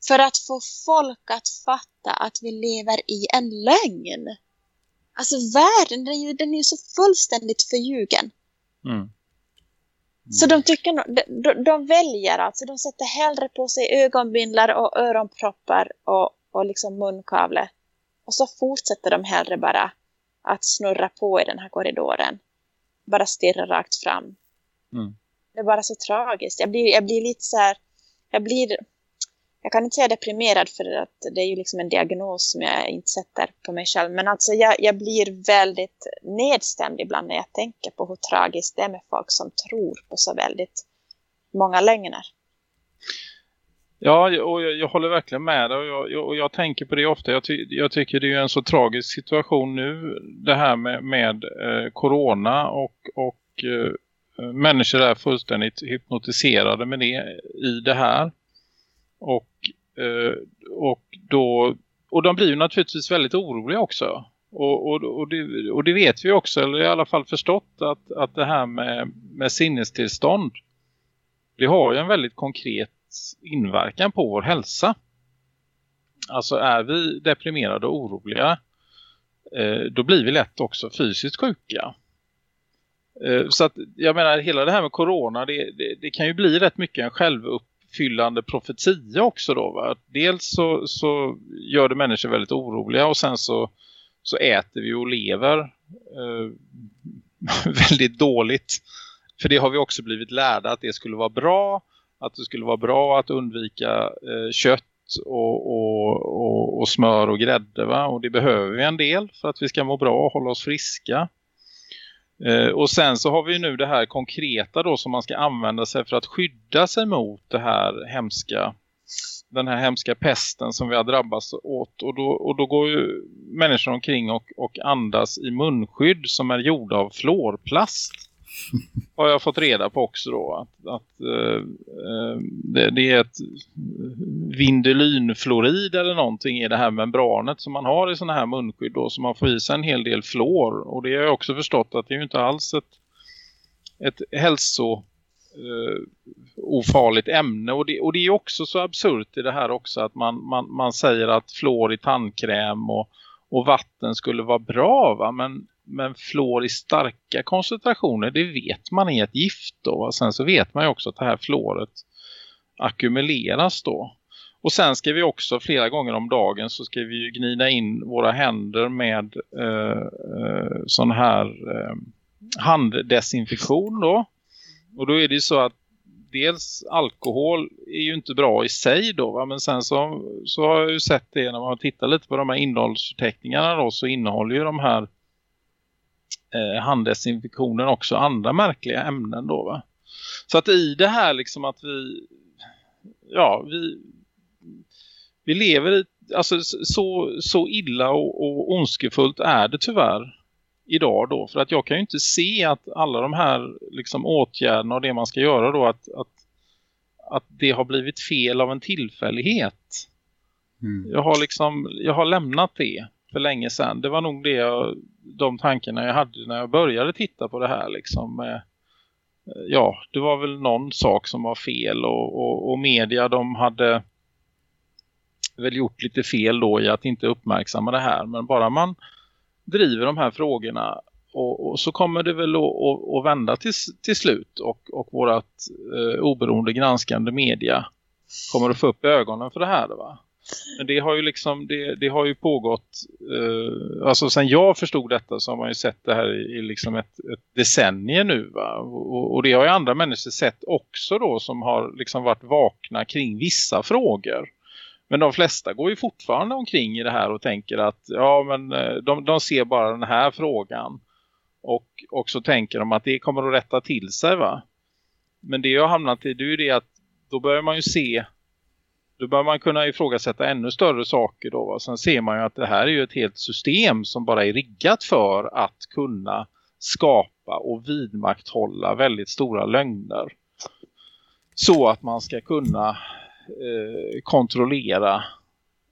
för att få folk att fatta att vi lever i en lögn. Alltså världen, den är ju, den är ju så fullständigt förljugen. Mm. Mm. Så de tycker, de, de, de, väljer alltså, de sätter hellre på sig ögonbindlar och öronproppar och, och liksom munkavle och så fortsätter de hellre bara att snurra på i den här korridoren. Bara stirra rakt fram. Mm. Det är bara så tragiskt. Jag blir, jag blir lite så här... Jag blir... Jag kan inte säga deprimerad för att det är ju liksom en diagnos som jag inte sätter på mig själv. Men alltså jag, jag blir väldigt nedstämd ibland när jag tänker på hur tragiskt det är med folk som tror på så väldigt många lögner. Ja, och jag, jag, håller verkligen med och jag, och jag tänker på det ofta. Jag, ty, jag, tycker det är en så tragisk situation nu, det här med, med eh, corona och, och eh, människor är fullständigt hypnotiserade med det i det här. Och, Eh, och, då, och de blir ju naturligtvis väldigt oroliga också. Och, och, och, det, och det vet vi också, eller i alla fall förstått att, att det här med, med sinnestillstånd det har ju en väldigt konkret inverkan på vår hälsa. Alltså är vi deprimerade och oroliga eh, då blir vi lätt också fysiskt sjuka. Eh, så att jag menar hela det här med corona det, det, det kan ju bli rätt mycket en uppfyllande profetia också då va? Dels så, så gör det människor väldigt oroliga och sen så, så äter vi och lever eh, väldigt dåligt. För det har vi också blivit lärda att det skulle vara bra. Att det skulle vara bra att undvika eh, kött och, och, och, och, smör och grädde. Va? Och det behöver vi en del för att vi ska må bra och hålla oss friska. Eh, och sen så har vi nu det här konkreta då som man ska använda sig för att skydda sig mot det här hemska den här hemska pesten som vi har drabbats åt. Och då, och då går ju människor omkring och, och andas i munskydd som är gjorda av florplast. Har jag fått reda på också då. Att, att uh, det, det, är ett eh, vindelynfluorid eller någonting i det här membranet som man har i sådana här munskydd då. Så man får i sig en hel del flor. Och det har jag också förstått att det är ju inte alls ett, ett hälso uh, ofarligt ämne. Och det, och det är också så absurt i det här också att man, man, man säger att fluor i tandkräm och, och vatten skulle vara bra va? Men, men fluor i starka koncentrationer det vet man är ett gift då. Va? Sen så vet man ju också att det här fluoret ackumuleras då. Och sen ska vi också flera gånger om dagen så ska vi ju gnida in våra händer med eh, eh, sån här eh, handdesinfektion då. Och då är det ju så att dels alkohol är ju inte bra i sig då va? men sen så, så har jag ju sett det när man tittar lite på de här innehållsförteckningarna då så innehåller ju de här eh, handdesinfektionen också andra märkliga ämnen då va. Så att i det här liksom att vi ja vi vi lever i, alltså så, så illa och, och ondskefullt är det tyvärr idag då. För att jag kan ju inte se att alla de här liksom, åtgärderna och det man ska göra då att, att, att det har blivit fel av en tillfällighet. Mm. Jag har liksom, jag har lämnat det för länge sedan. Det var nog det jag, de tankarna jag hade när jag började titta på det här liksom. ja, det var väl någon sak som var fel och, och, och media de hade väl gjort lite fel då i att inte uppmärksamma det här. Men bara man driver de här frågorna och, och, så kommer det väl att, att, vända till, till slut och, och vårat eh, oberoende granskande media kommer att få upp ögonen för det här va? Men det har ju liksom det, det har ju pågått eh, alltså sen jag förstod detta så har man ju sett det här i, i liksom ett, ett decennium nu va? Och, och, det har ju andra människor sett också då som har liksom varit vakna kring vissa frågor. Men de flesta går ju fortfarande omkring i det här och tänker att ja men eh, de, de ser bara den här frågan. Och, och så tänker de att det kommer att rätta till sig va. Men det jag hamnat i det är ju det att då börjar man ju se då bör man kunna ifrågasätta ännu större saker då. Va? Sen ser man ju att det här är ju ett helt system som bara är riggat för att kunna skapa och vidmakthålla väldigt stora lögner. Så att man ska kunna eh, kontrollera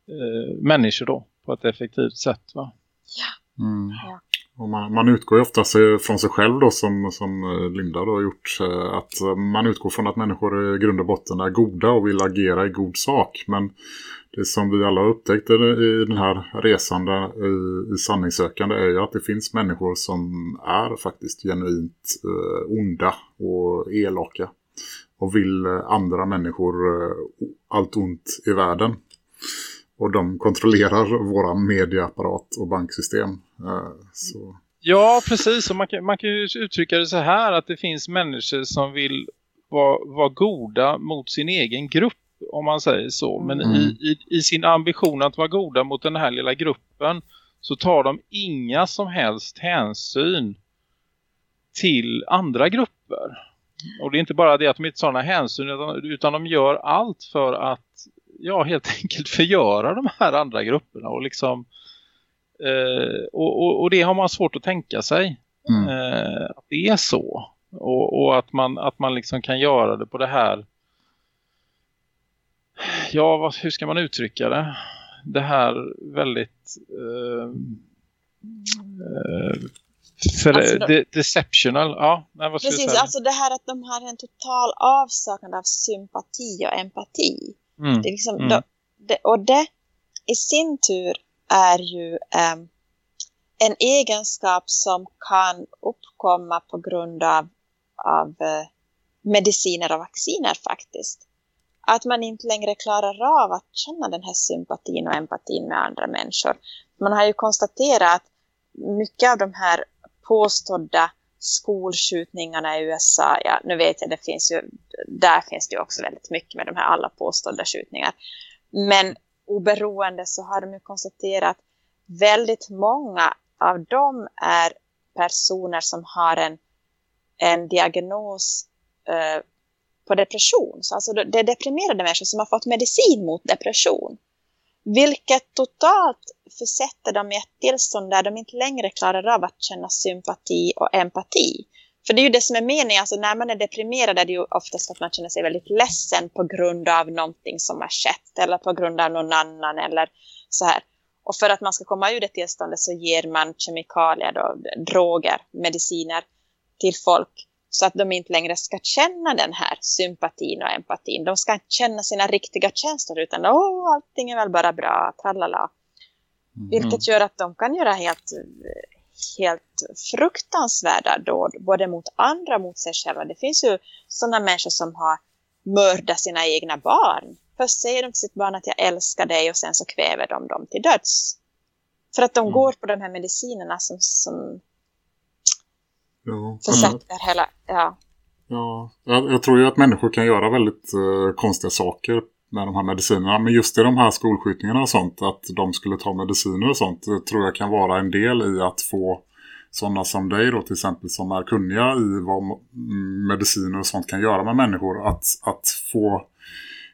eh, människor då på ett effektivt sätt va? Ja. Mm. ja. Och man, man, utgår ju ofta från sig själv då som, som eh, Linda då har gjort eh, att man utgår från att människor i grund och botten är goda och vill agera i god sak. Men det som vi alla har upptäckt i den här resan i, i sanningssökande är ju att det finns människor som är faktiskt genuint eh, onda och elaka och vill eh, andra människor eh, allt ont i världen. Och de kontrollerar våran medieapparat och banksystem. Eh, så. Ja, precis. Och man kan, man kan ju uttrycka det så här att det finns människor som vill vara, vara goda mot sin egen grupp om man säger så. Men mm. i, i, i, sin ambition att vara goda mot den här lilla gruppen så tar de inga som helst hänsyn till andra grupper. Och det är inte bara det att de inte tar några hänsyn utan, utan de gör allt för att ja, helt enkelt förgöra de här andra grupperna och liksom eh, och, och, och, det har man svårt att tänka sig mm. eh, att det är så och, och, att man att man liksom kan göra det på det här ja, vad, hur ska man uttrycka det? Det här väldigt eh, eh För alltså, de, deceptional, ja. Nej, vad precis, alltså det här att de har en total avsaknad av sympati och empati. Mm. Det liksom, mm. det, och det i sin tur är ju um, en egenskap som kan uppkomma på grund av, av uh, mediciner och vacciner faktiskt. Att man inte längre klarar av att känna den här sympatin och empatin med andra människor. Man har ju konstaterat att mycket av de här påstådda skolskjutningarna i USA, ja nu vet jag det finns ju, där finns det ju också väldigt mycket med de här alla påstådda skjutningar. Men oberoende så har de ju konstaterat att väldigt många av dem är personer som har en, en diagnos eh, på depression. Så alltså det är deprimerade människor som har fått medicin mot depression. Vilket totalt försätter dem i ett tillstånd där de inte längre klarar av att känna sympati och empati. För det är ju det som är meningen, alltså när man är deprimerad är det ju oftast att man känner sig väldigt ledsen på grund av någonting som har skett eller på grund av någon annan eller så här. Och för att man ska komma ur det tillståndet så ger man kemikalier, då, droger, mediciner till folk så att de inte längre ska känna den här sympatin och empatin. De ska inte känna sina riktiga känslor utan åh, allting är väl bara bra, tralala. Mm. Vilket gör att de kan göra helt, helt fruktansvärda dåd, både mot andra och mot sig själva. Det finns ju sådana människor som har mördat sina egna barn. Först säger de till sitt barn att jag älskar dig och sen så kväver de dem till döds. För att de mm. går på de här medicinerna som, som Ja, försätter hela, ja. Ja, jag, jag, tror ju att människor kan göra väldigt uh, konstiga saker med de här medicinerna. Men just i de här skolskjutningarna och sånt, att de skulle ta mediciner och sånt, det tror jag kan vara en del i att få sådana som dig då till exempel som är kunniga i vad mediciner och sånt kan göra med människor. Att, att få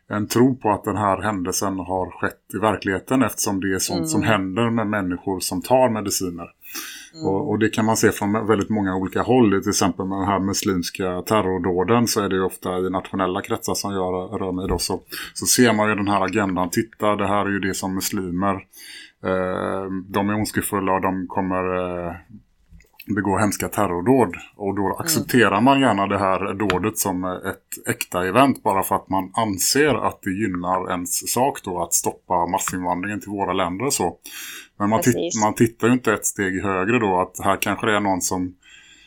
en tro på att den här händelsen har skett i verkligheten eftersom det är sånt mm. som händer med människor som tar mediciner. Mm. Och, och, det kan man se från väldigt många olika håll. Till exempel med den här muslimska terrordåden så är det ofta i nationella kretsar som jag rör mig då. Så, så ser man ju den här agendan. Titta, det här är ju det som muslimer. Eh, de är ondskefulla och de kommer eh, begå hemska terrordåd. Och då mm. accepterar man gärna det här dådet som ett äkta event bara för att man anser att det gynnar ens sak då att stoppa massinvandringen till våra länder så. Men man, titt man tittar ju inte ett steg högre då att här kanske det är någon som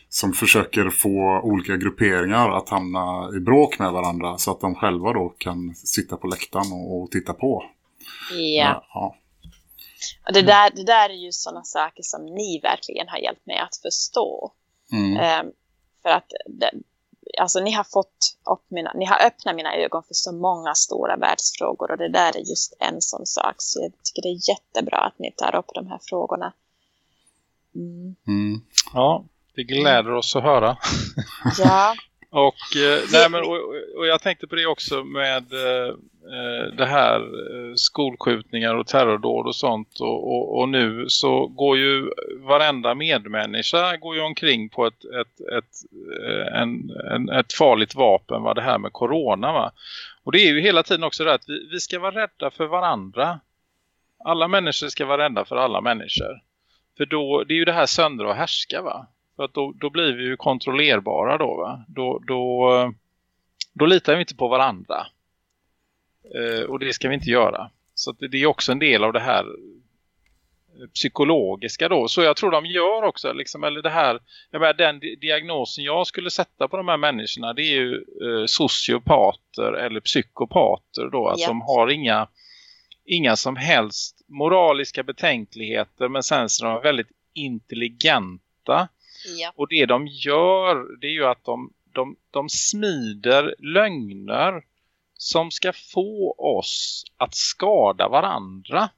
som försöker få olika grupperingar att hamna i bråk med varandra så att de själva då kan sitta på läktaren och, och titta på. Ja. ja. Och det, där, det där är ju sådana saker som ni verkligen har hjälpt mig att förstå. Mm. Um, för att det, alltså ni har fått upp mina, ni har öppnat mina ögon för så många stora världsfrågor och det där är just en sån sak. Så jag tycker det är jättebra att ni tar upp de här frågorna. Mm. Mm. Ja, det gläder oss att höra. Ja. Och, eh, nej, men, och, och, jag tänkte på det också med eh, eh, det här eh, skolskjutningar och terrordåd och sånt. Och, och, och, nu så går ju varenda medmänniska går ju omkring på ett, ett, ett, eh, en, en, ett farligt vapen, va? det här med corona va. Och det är ju hela tiden också det att vi, vi ska vara rädda för varandra. Alla människor ska vara rädda för alla människor. För då, det är ju det här söndra och härska va. För att då, då blir vi ju kontrollerbara då va. Då, då, då litar vi inte på varandra. Eh, och det ska vi inte göra. Så det, det är också en del av det här eh, psykologiska då. Så jag tror de gör också, liksom, eller det här, jag menar, den diagnosen jag skulle sätta på de här människorna det är ju eh, sociopater eller psykopater då. Att yep. de har inga, inga som helst moraliska betänkligheter men sen så är de väldigt intelligenta Ja. Och det de gör det är ju att de, de, de smider lögner som ska få oss att skada varandra.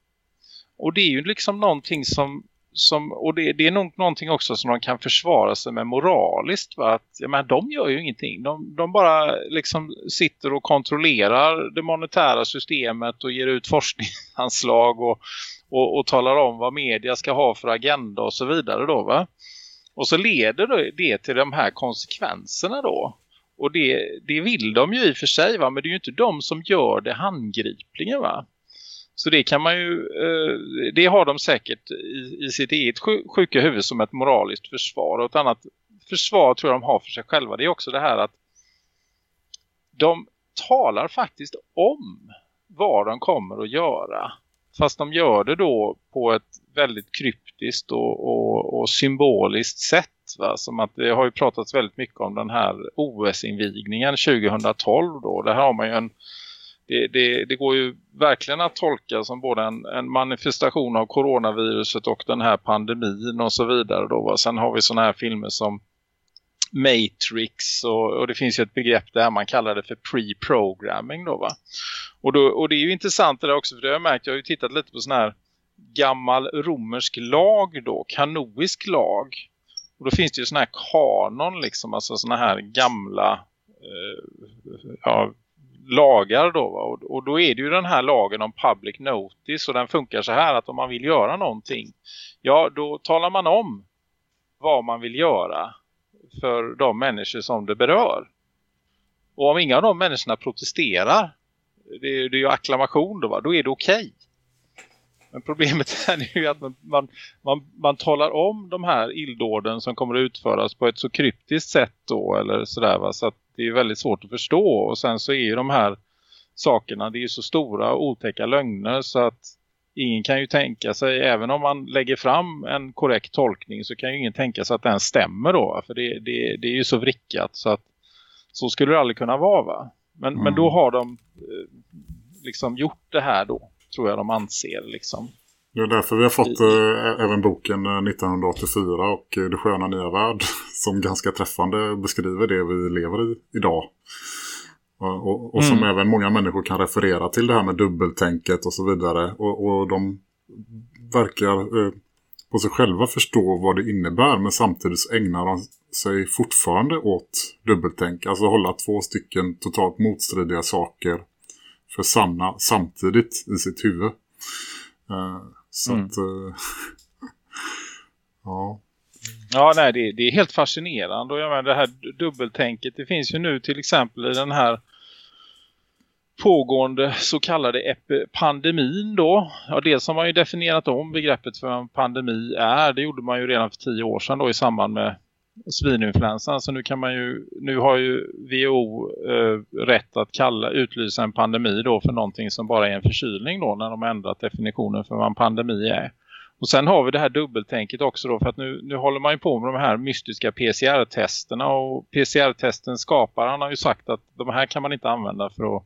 Och det är ju liksom någonting som, som och det, det är nog någonting också som de kan försvara sig med moraliskt. Va? Att, ja, men de gör ju ingenting. De, de bara liksom sitter och kontrollerar det monetära systemet och ger ut forskningsanslag och, och, och talar om vad media ska ha för agenda och så vidare då va. Och så leder det till de här konsekvenserna då. Och det, det vill de ju i och för sig va. Men det är ju inte de som gör det handgripligen va. Så det kan man ju, eh, det har de säkert i, i sitt eget sjuka huvud som ett moraliskt försvar. Och ett annat försvar tror jag de har för sig själva det är också det här att de talar faktiskt om vad de kommer att göra. Fast de gör det då på ett väldigt kryptiskt och, och, och symboliskt sätt. Va? Som att det har ju pratats väldigt mycket om den här OS-invigningen 2012 då. Där har man ju en det, det, det, går ju verkligen att tolka som både en, en, manifestation av coronaviruset och den här pandemin och så vidare. Då, va? Sen har vi sådana här filmer som Matrix och, och, det finns ju ett begrepp där man kallar det för pre-programming då va. Och, då, och det är ju intressant det där också för det har jag märkt, jag har ju tittat lite på sån här gammal romersk lag då, kanoisk lag. Och då finns det ju sån här kanon liksom, alltså såna här gamla eh, ja, lagar då. Va? Och, och då är det ju den här lagen om public notice och den funkar så här att om man vill göra någonting, ja då talar man om vad man vill göra för de människor som det berör. Och om inga av de människorna protesterar, det, det är ju acklamation då va, då är det okej. Okay. Men problemet är ju att man, man, man, man talar om de här illdåden som kommer att utföras på ett så kryptiskt sätt då eller sådär va, så att det är väldigt svårt att förstå. Och sen så är ju de här sakerna, det är ju så stora och otäcka lögner så att ingen kan ju tänka sig, även om man lägger fram en korrekt tolkning så kan ju ingen tänka sig att den stämmer då. För det, det, det är ju så vrickat så att så skulle det aldrig kunna vara va. Men, mm. men då har de eh, liksom gjort det här då, tror jag de anser liksom. Det är därför vi har fått äh, även boken 1984 eh, och Det sköna nya värld som ganska träffande beskriver det vi lever i idag. Och, och, som mm. även många människor kan referera till det här med dubbeltänket och så vidare. Och, och de verkar eh, på sig själva förstå vad det innebär men samtidigt ägnar de sig fortfarande åt dubbeltänk. Alltså hålla två stycken totalt motstridiga saker för sanna samtidigt i sitt huvud. Eh, så mm. att... Eh, ja. Ja, nej, det, det, är helt fascinerande. Och jag menar, det här dubbeltänket, det finns ju nu till exempel i den här pågående så kallade pandemin då. Ja, dels har man ju definierat om begreppet för vad en pandemi är. Det gjorde man ju redan för tio år sedan då i samband med svininfluensan. Så nu kan man ju, nu har ju WHO eh, rätt att kalla, utlysa en pandemi då för någonting som bara är en förkylning då när de har ändrat definitionen för vad en pandemi är. Och sen har vi det här dubbeltänket också då för att nu, nu håller man ju på med de här mystiska PCR-testerna och PCR-testen skapar, han har ju sagt att de här kan man inte använda för att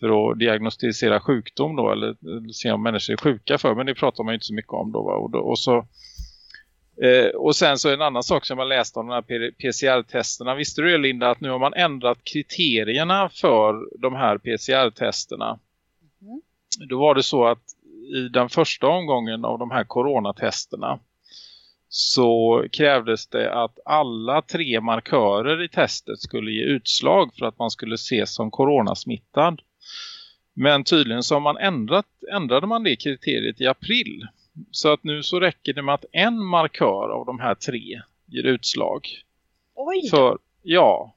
för att diagnostisera sjukdom då eller, se om människor är sjuka för men det pratar man ju inte så mycket om då, och, då, och så eh, och sen så en annan sak som jag läste om de här PCR-testerna. Visste du Linda att nu har man ändrat kriterierna för de här PCR-testerna. Mm. Då var det så att i den första omgången av de här coronatesterna så krävdes det att alla tre markörer i testet skulle ge utslag för att man skulle ses som coronasmittad. Men tydligen så har man ändrat, ändrade man det kriteriet i april. Så att nu så räcker det med att en markör av de här tre ger utslag. Oj! För, ja,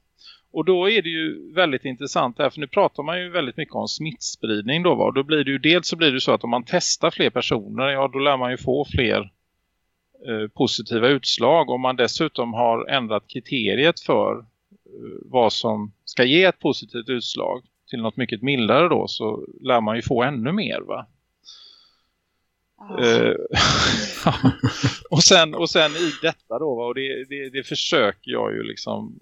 och då är det ju väldigt intressant här, för nu pratar man ju väldigt mycket om smittspridning då. Va? då blir det ju, dels så blir det så att om man testar fler personer, ja då lär man ju få fler eh, positiva utslag. Om man dessutom har ändrat kriteriet för eh, vad som ska ge ett positivt utslag till något mycket mildare då så lär man ju få ännu mer va. Uh, och, sen, och sen i detta då och det, det, det försöker jag ju liksom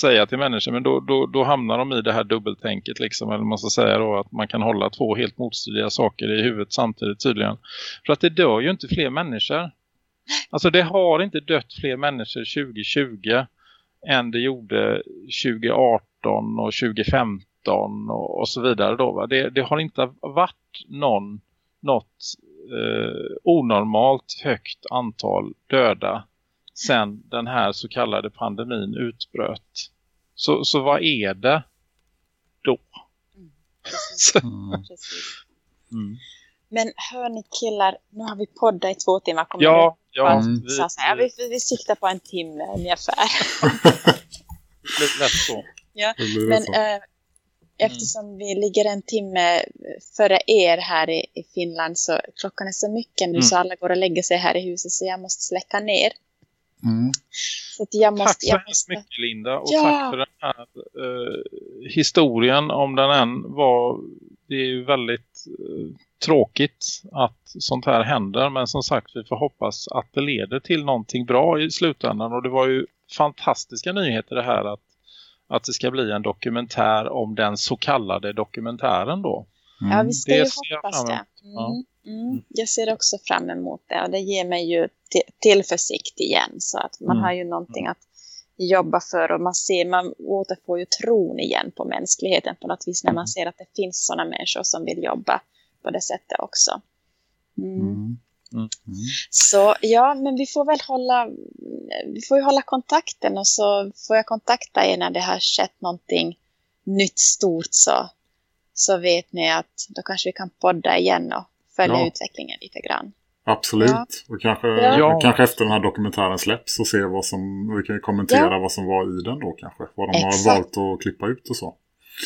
säga till människor men då, då, då hamnar de i det här dubbeltänket liksom, eller man ska säga då att man kan hålla två helt motstridiga saker i huvudet samtidigt tydligen. För att det dör ju inte fler människor. Alltså det har inte dött fler människor 2020 än det gjorde 2018 och 2015 och, och så vidare då va. Det, det har inte varit någon, något eh, onormalt högt antal döda sen den här så kallade pandemin utbröt. Så, så vad är det då? Mm. mm. mm. Men hör ni killar, nu har vi poddat i två timmar. Kommer ja, ja. Mm. Vi, så här, vi, vi, vi siktar på en timme ungefär. Lätt så. Ja, men äh, eftersom vi ligger en timme före er här i, i Finland så klockan är så mycket nu mm. så alla går och lägger sig här i huset så jag måste släcka ner. Mm. Så jag måste, tack så jag måste... mycket Linda och ja. tack för den här uh, historien om den än var det är ju väldigt uh, tråkigt att sånt här händer men som sagt vi får hoppas att det leder till någonting bra i slutändan och det var ju fantastiska nyheter det här att, att det ska bli en dokumentär om den så kallade dokumentären då. Mm. Ja, vi ska det ju hoppas det. Mm. Ja. Mm. Jag ser också fram emot det och det ger mig ju tillförsikt igen så att man mm. har ju någonting att jobba för och man ser, man återfår ju tron igen på mänskligheten på något vis när man mm. ser att det finns sådana människor som vill jobba på det sättet också. Mm. Mm. Så ja, men vi får väl hålla, vi får ju hålla kontakten och så får jag kontakta er när det har skett någonting nytt stort så, så vet ni att då kanske vi kan podda igen och följa ja. utvecklingen lite grann. Absolut. Ja. Och kanske, ja. kanske efter den här dokumentären släpps och se vad som, vi kan kommentera ja. vad som var i den då kanske. Vad de Exakt. har valt att klippa ut och så.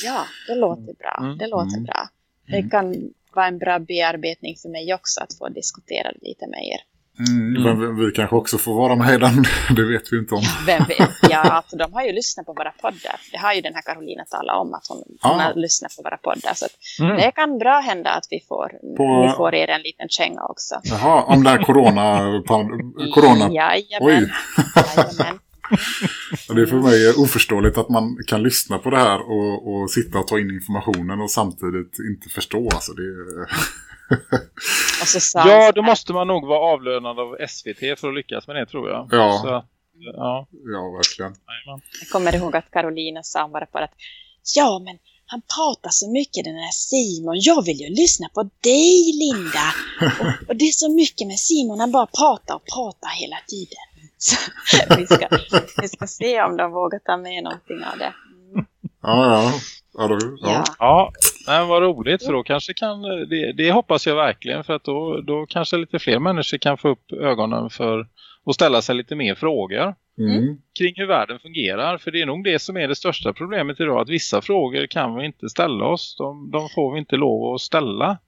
Ja, det låter bra. Mm. Det låter mm. bra. Det mm. kan vara en bra bearbetning för mig också att få diskutera lite med er. Mm, men vi, vi, kanske också får vara med den, det vet vi inte om. Vem vet? Ja, alltså, de har ju lyssnat på våra poddar. Det har ju den här Karolina talat om, att hon, ah. hon har lyssnat på våra poddar. Så mm. det kan bra hända att vi får, på... vi får er en liten känga också. Jaha, om det här corona... corona... Jajamän. Oj. Jajamän. det är för mig oförståeligt att man kan lyssna på det här och, och sitta och ta in informationen och samtidigt inte förstå. Alltså det är... ja, då måste man nog vara avlönad av SVT för att lyckas med det tror jag. Ja, Så, ja. ja verkligen. Jag kommer ihåg att Carolina sa bara på att ja, men han pratar så mycket den här Simon. Jag vill ju lyssna på dig Linda. Och, och det är så mycket med Simon. Han bara pratar och pratar hela tiden. Så vi ska, vi ska se om de vågar ta med någonting av det. Mm. Ja, ja. Ja, då, ja. ja men vad roligt för då kanske kan, det, det hoppas jag verkligen för att då, då kanske lite fler människor kan få upp ögonen för att ställa sig lite mer frågor mm. kring hur världen fungerar. För det är nog det som är det största problemet idag att vissa frågor kan vi inte ställa oss, de, de får vi inte lov att ställa.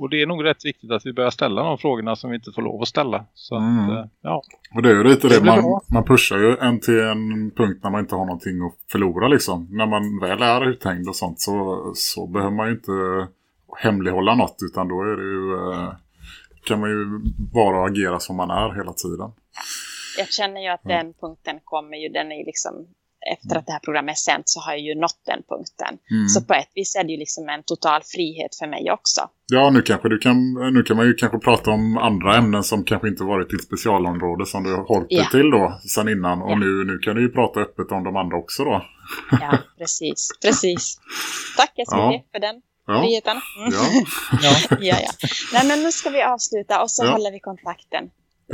Och det är nog rätt viktigt att vi börjar ställa de frågorna som vi inte får lov att ställa. Så mm. att, eh, ja. Och det är ju lite det, det man, man pushar ju en till en punkt när man inte har någonting att förlora liksom. När man väl är uthängd och sånt så, så behöver man ju inte hemlighålla något utan då är det ju, eh, kan man ju bara agera som man är hela tiden. Jag känner ju att den punkten kommer ju, den är ju liksom efter att det här programmet är sänt så har jag ju nått den punkten. Mm. Så på ett vis är det ju liksom en total frihet för mig också. Ja, nu kanske du kan, nu kan man ju kanske prata om andra ämnen som kanske inte varit ditt specialområde som du har hållit ja. dig till då sen innan. Och ja. nu, nu kan du ju prata öppet om de andra också då. Ja, precis. Precis. Tack SVT ja. för den ja. Mm. Ja. ja. ja, ja. Nej, men nu ska vi avsluta och så ja. håller vi kontakten.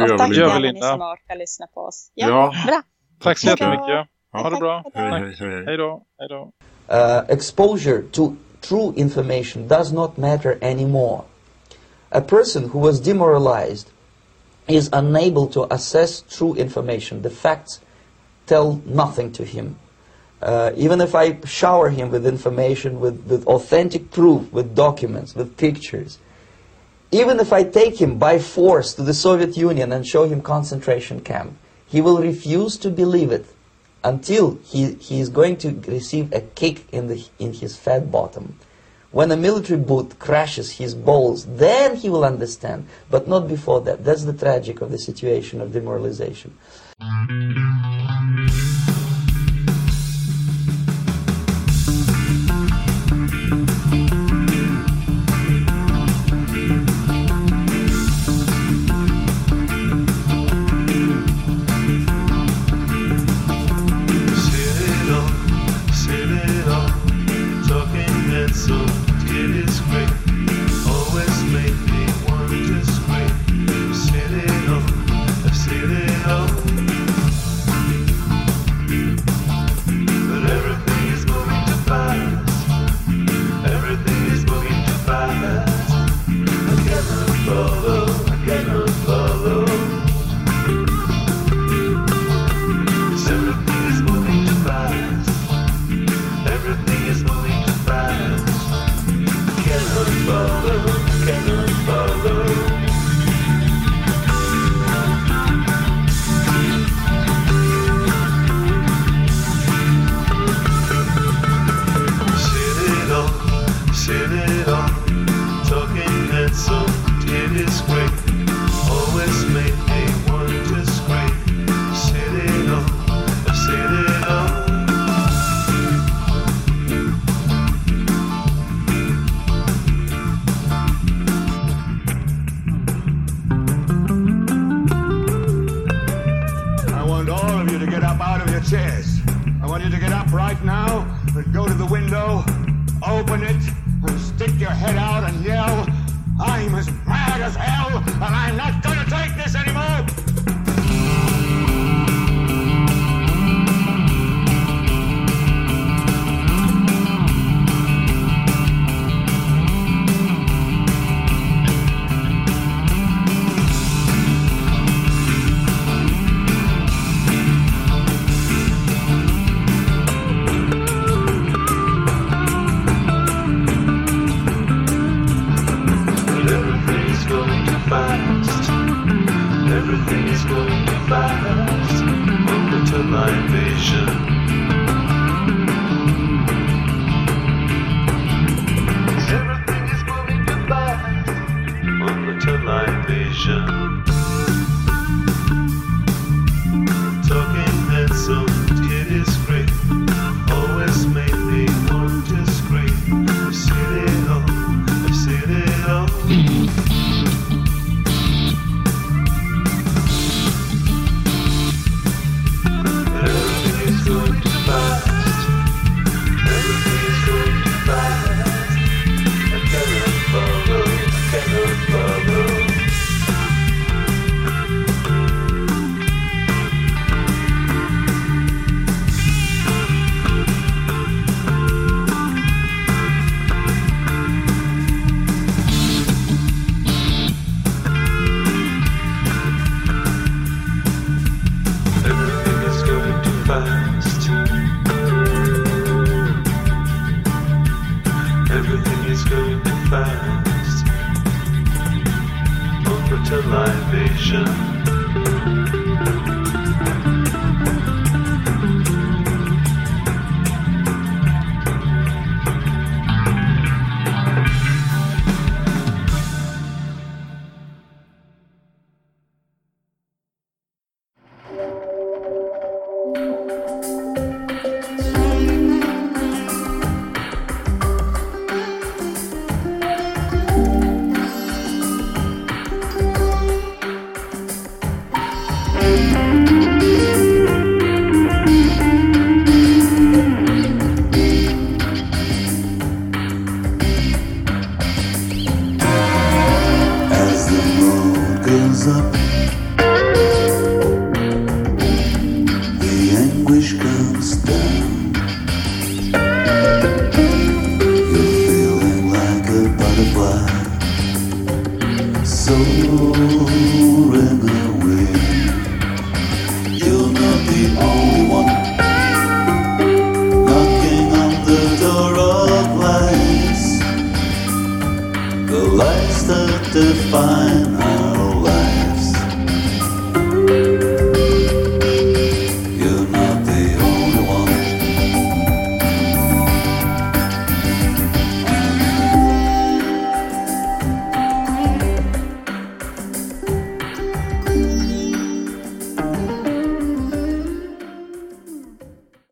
Och tack till alla ni som orkar lyssna på oss. Ja, ja. bra. Tack så jättemycket. Ha det bra. Hej då. Hej då. Uh, exposure to true information does not matter anymore. A person who was demoralized is unable to assess true information. The facts tell nothing to him. Uh, even if I shower him with information, with, with authentic proof, with documents, with pictures, even if I take him by force to the Soviet Union and show him concentration camp, he will refuse to believe it until he, he is going to receive a kick in, the, in his fat bottom. When a military boot crashes his balls, then he will understand, but not before that. That's the tragic of the situation of demoralization.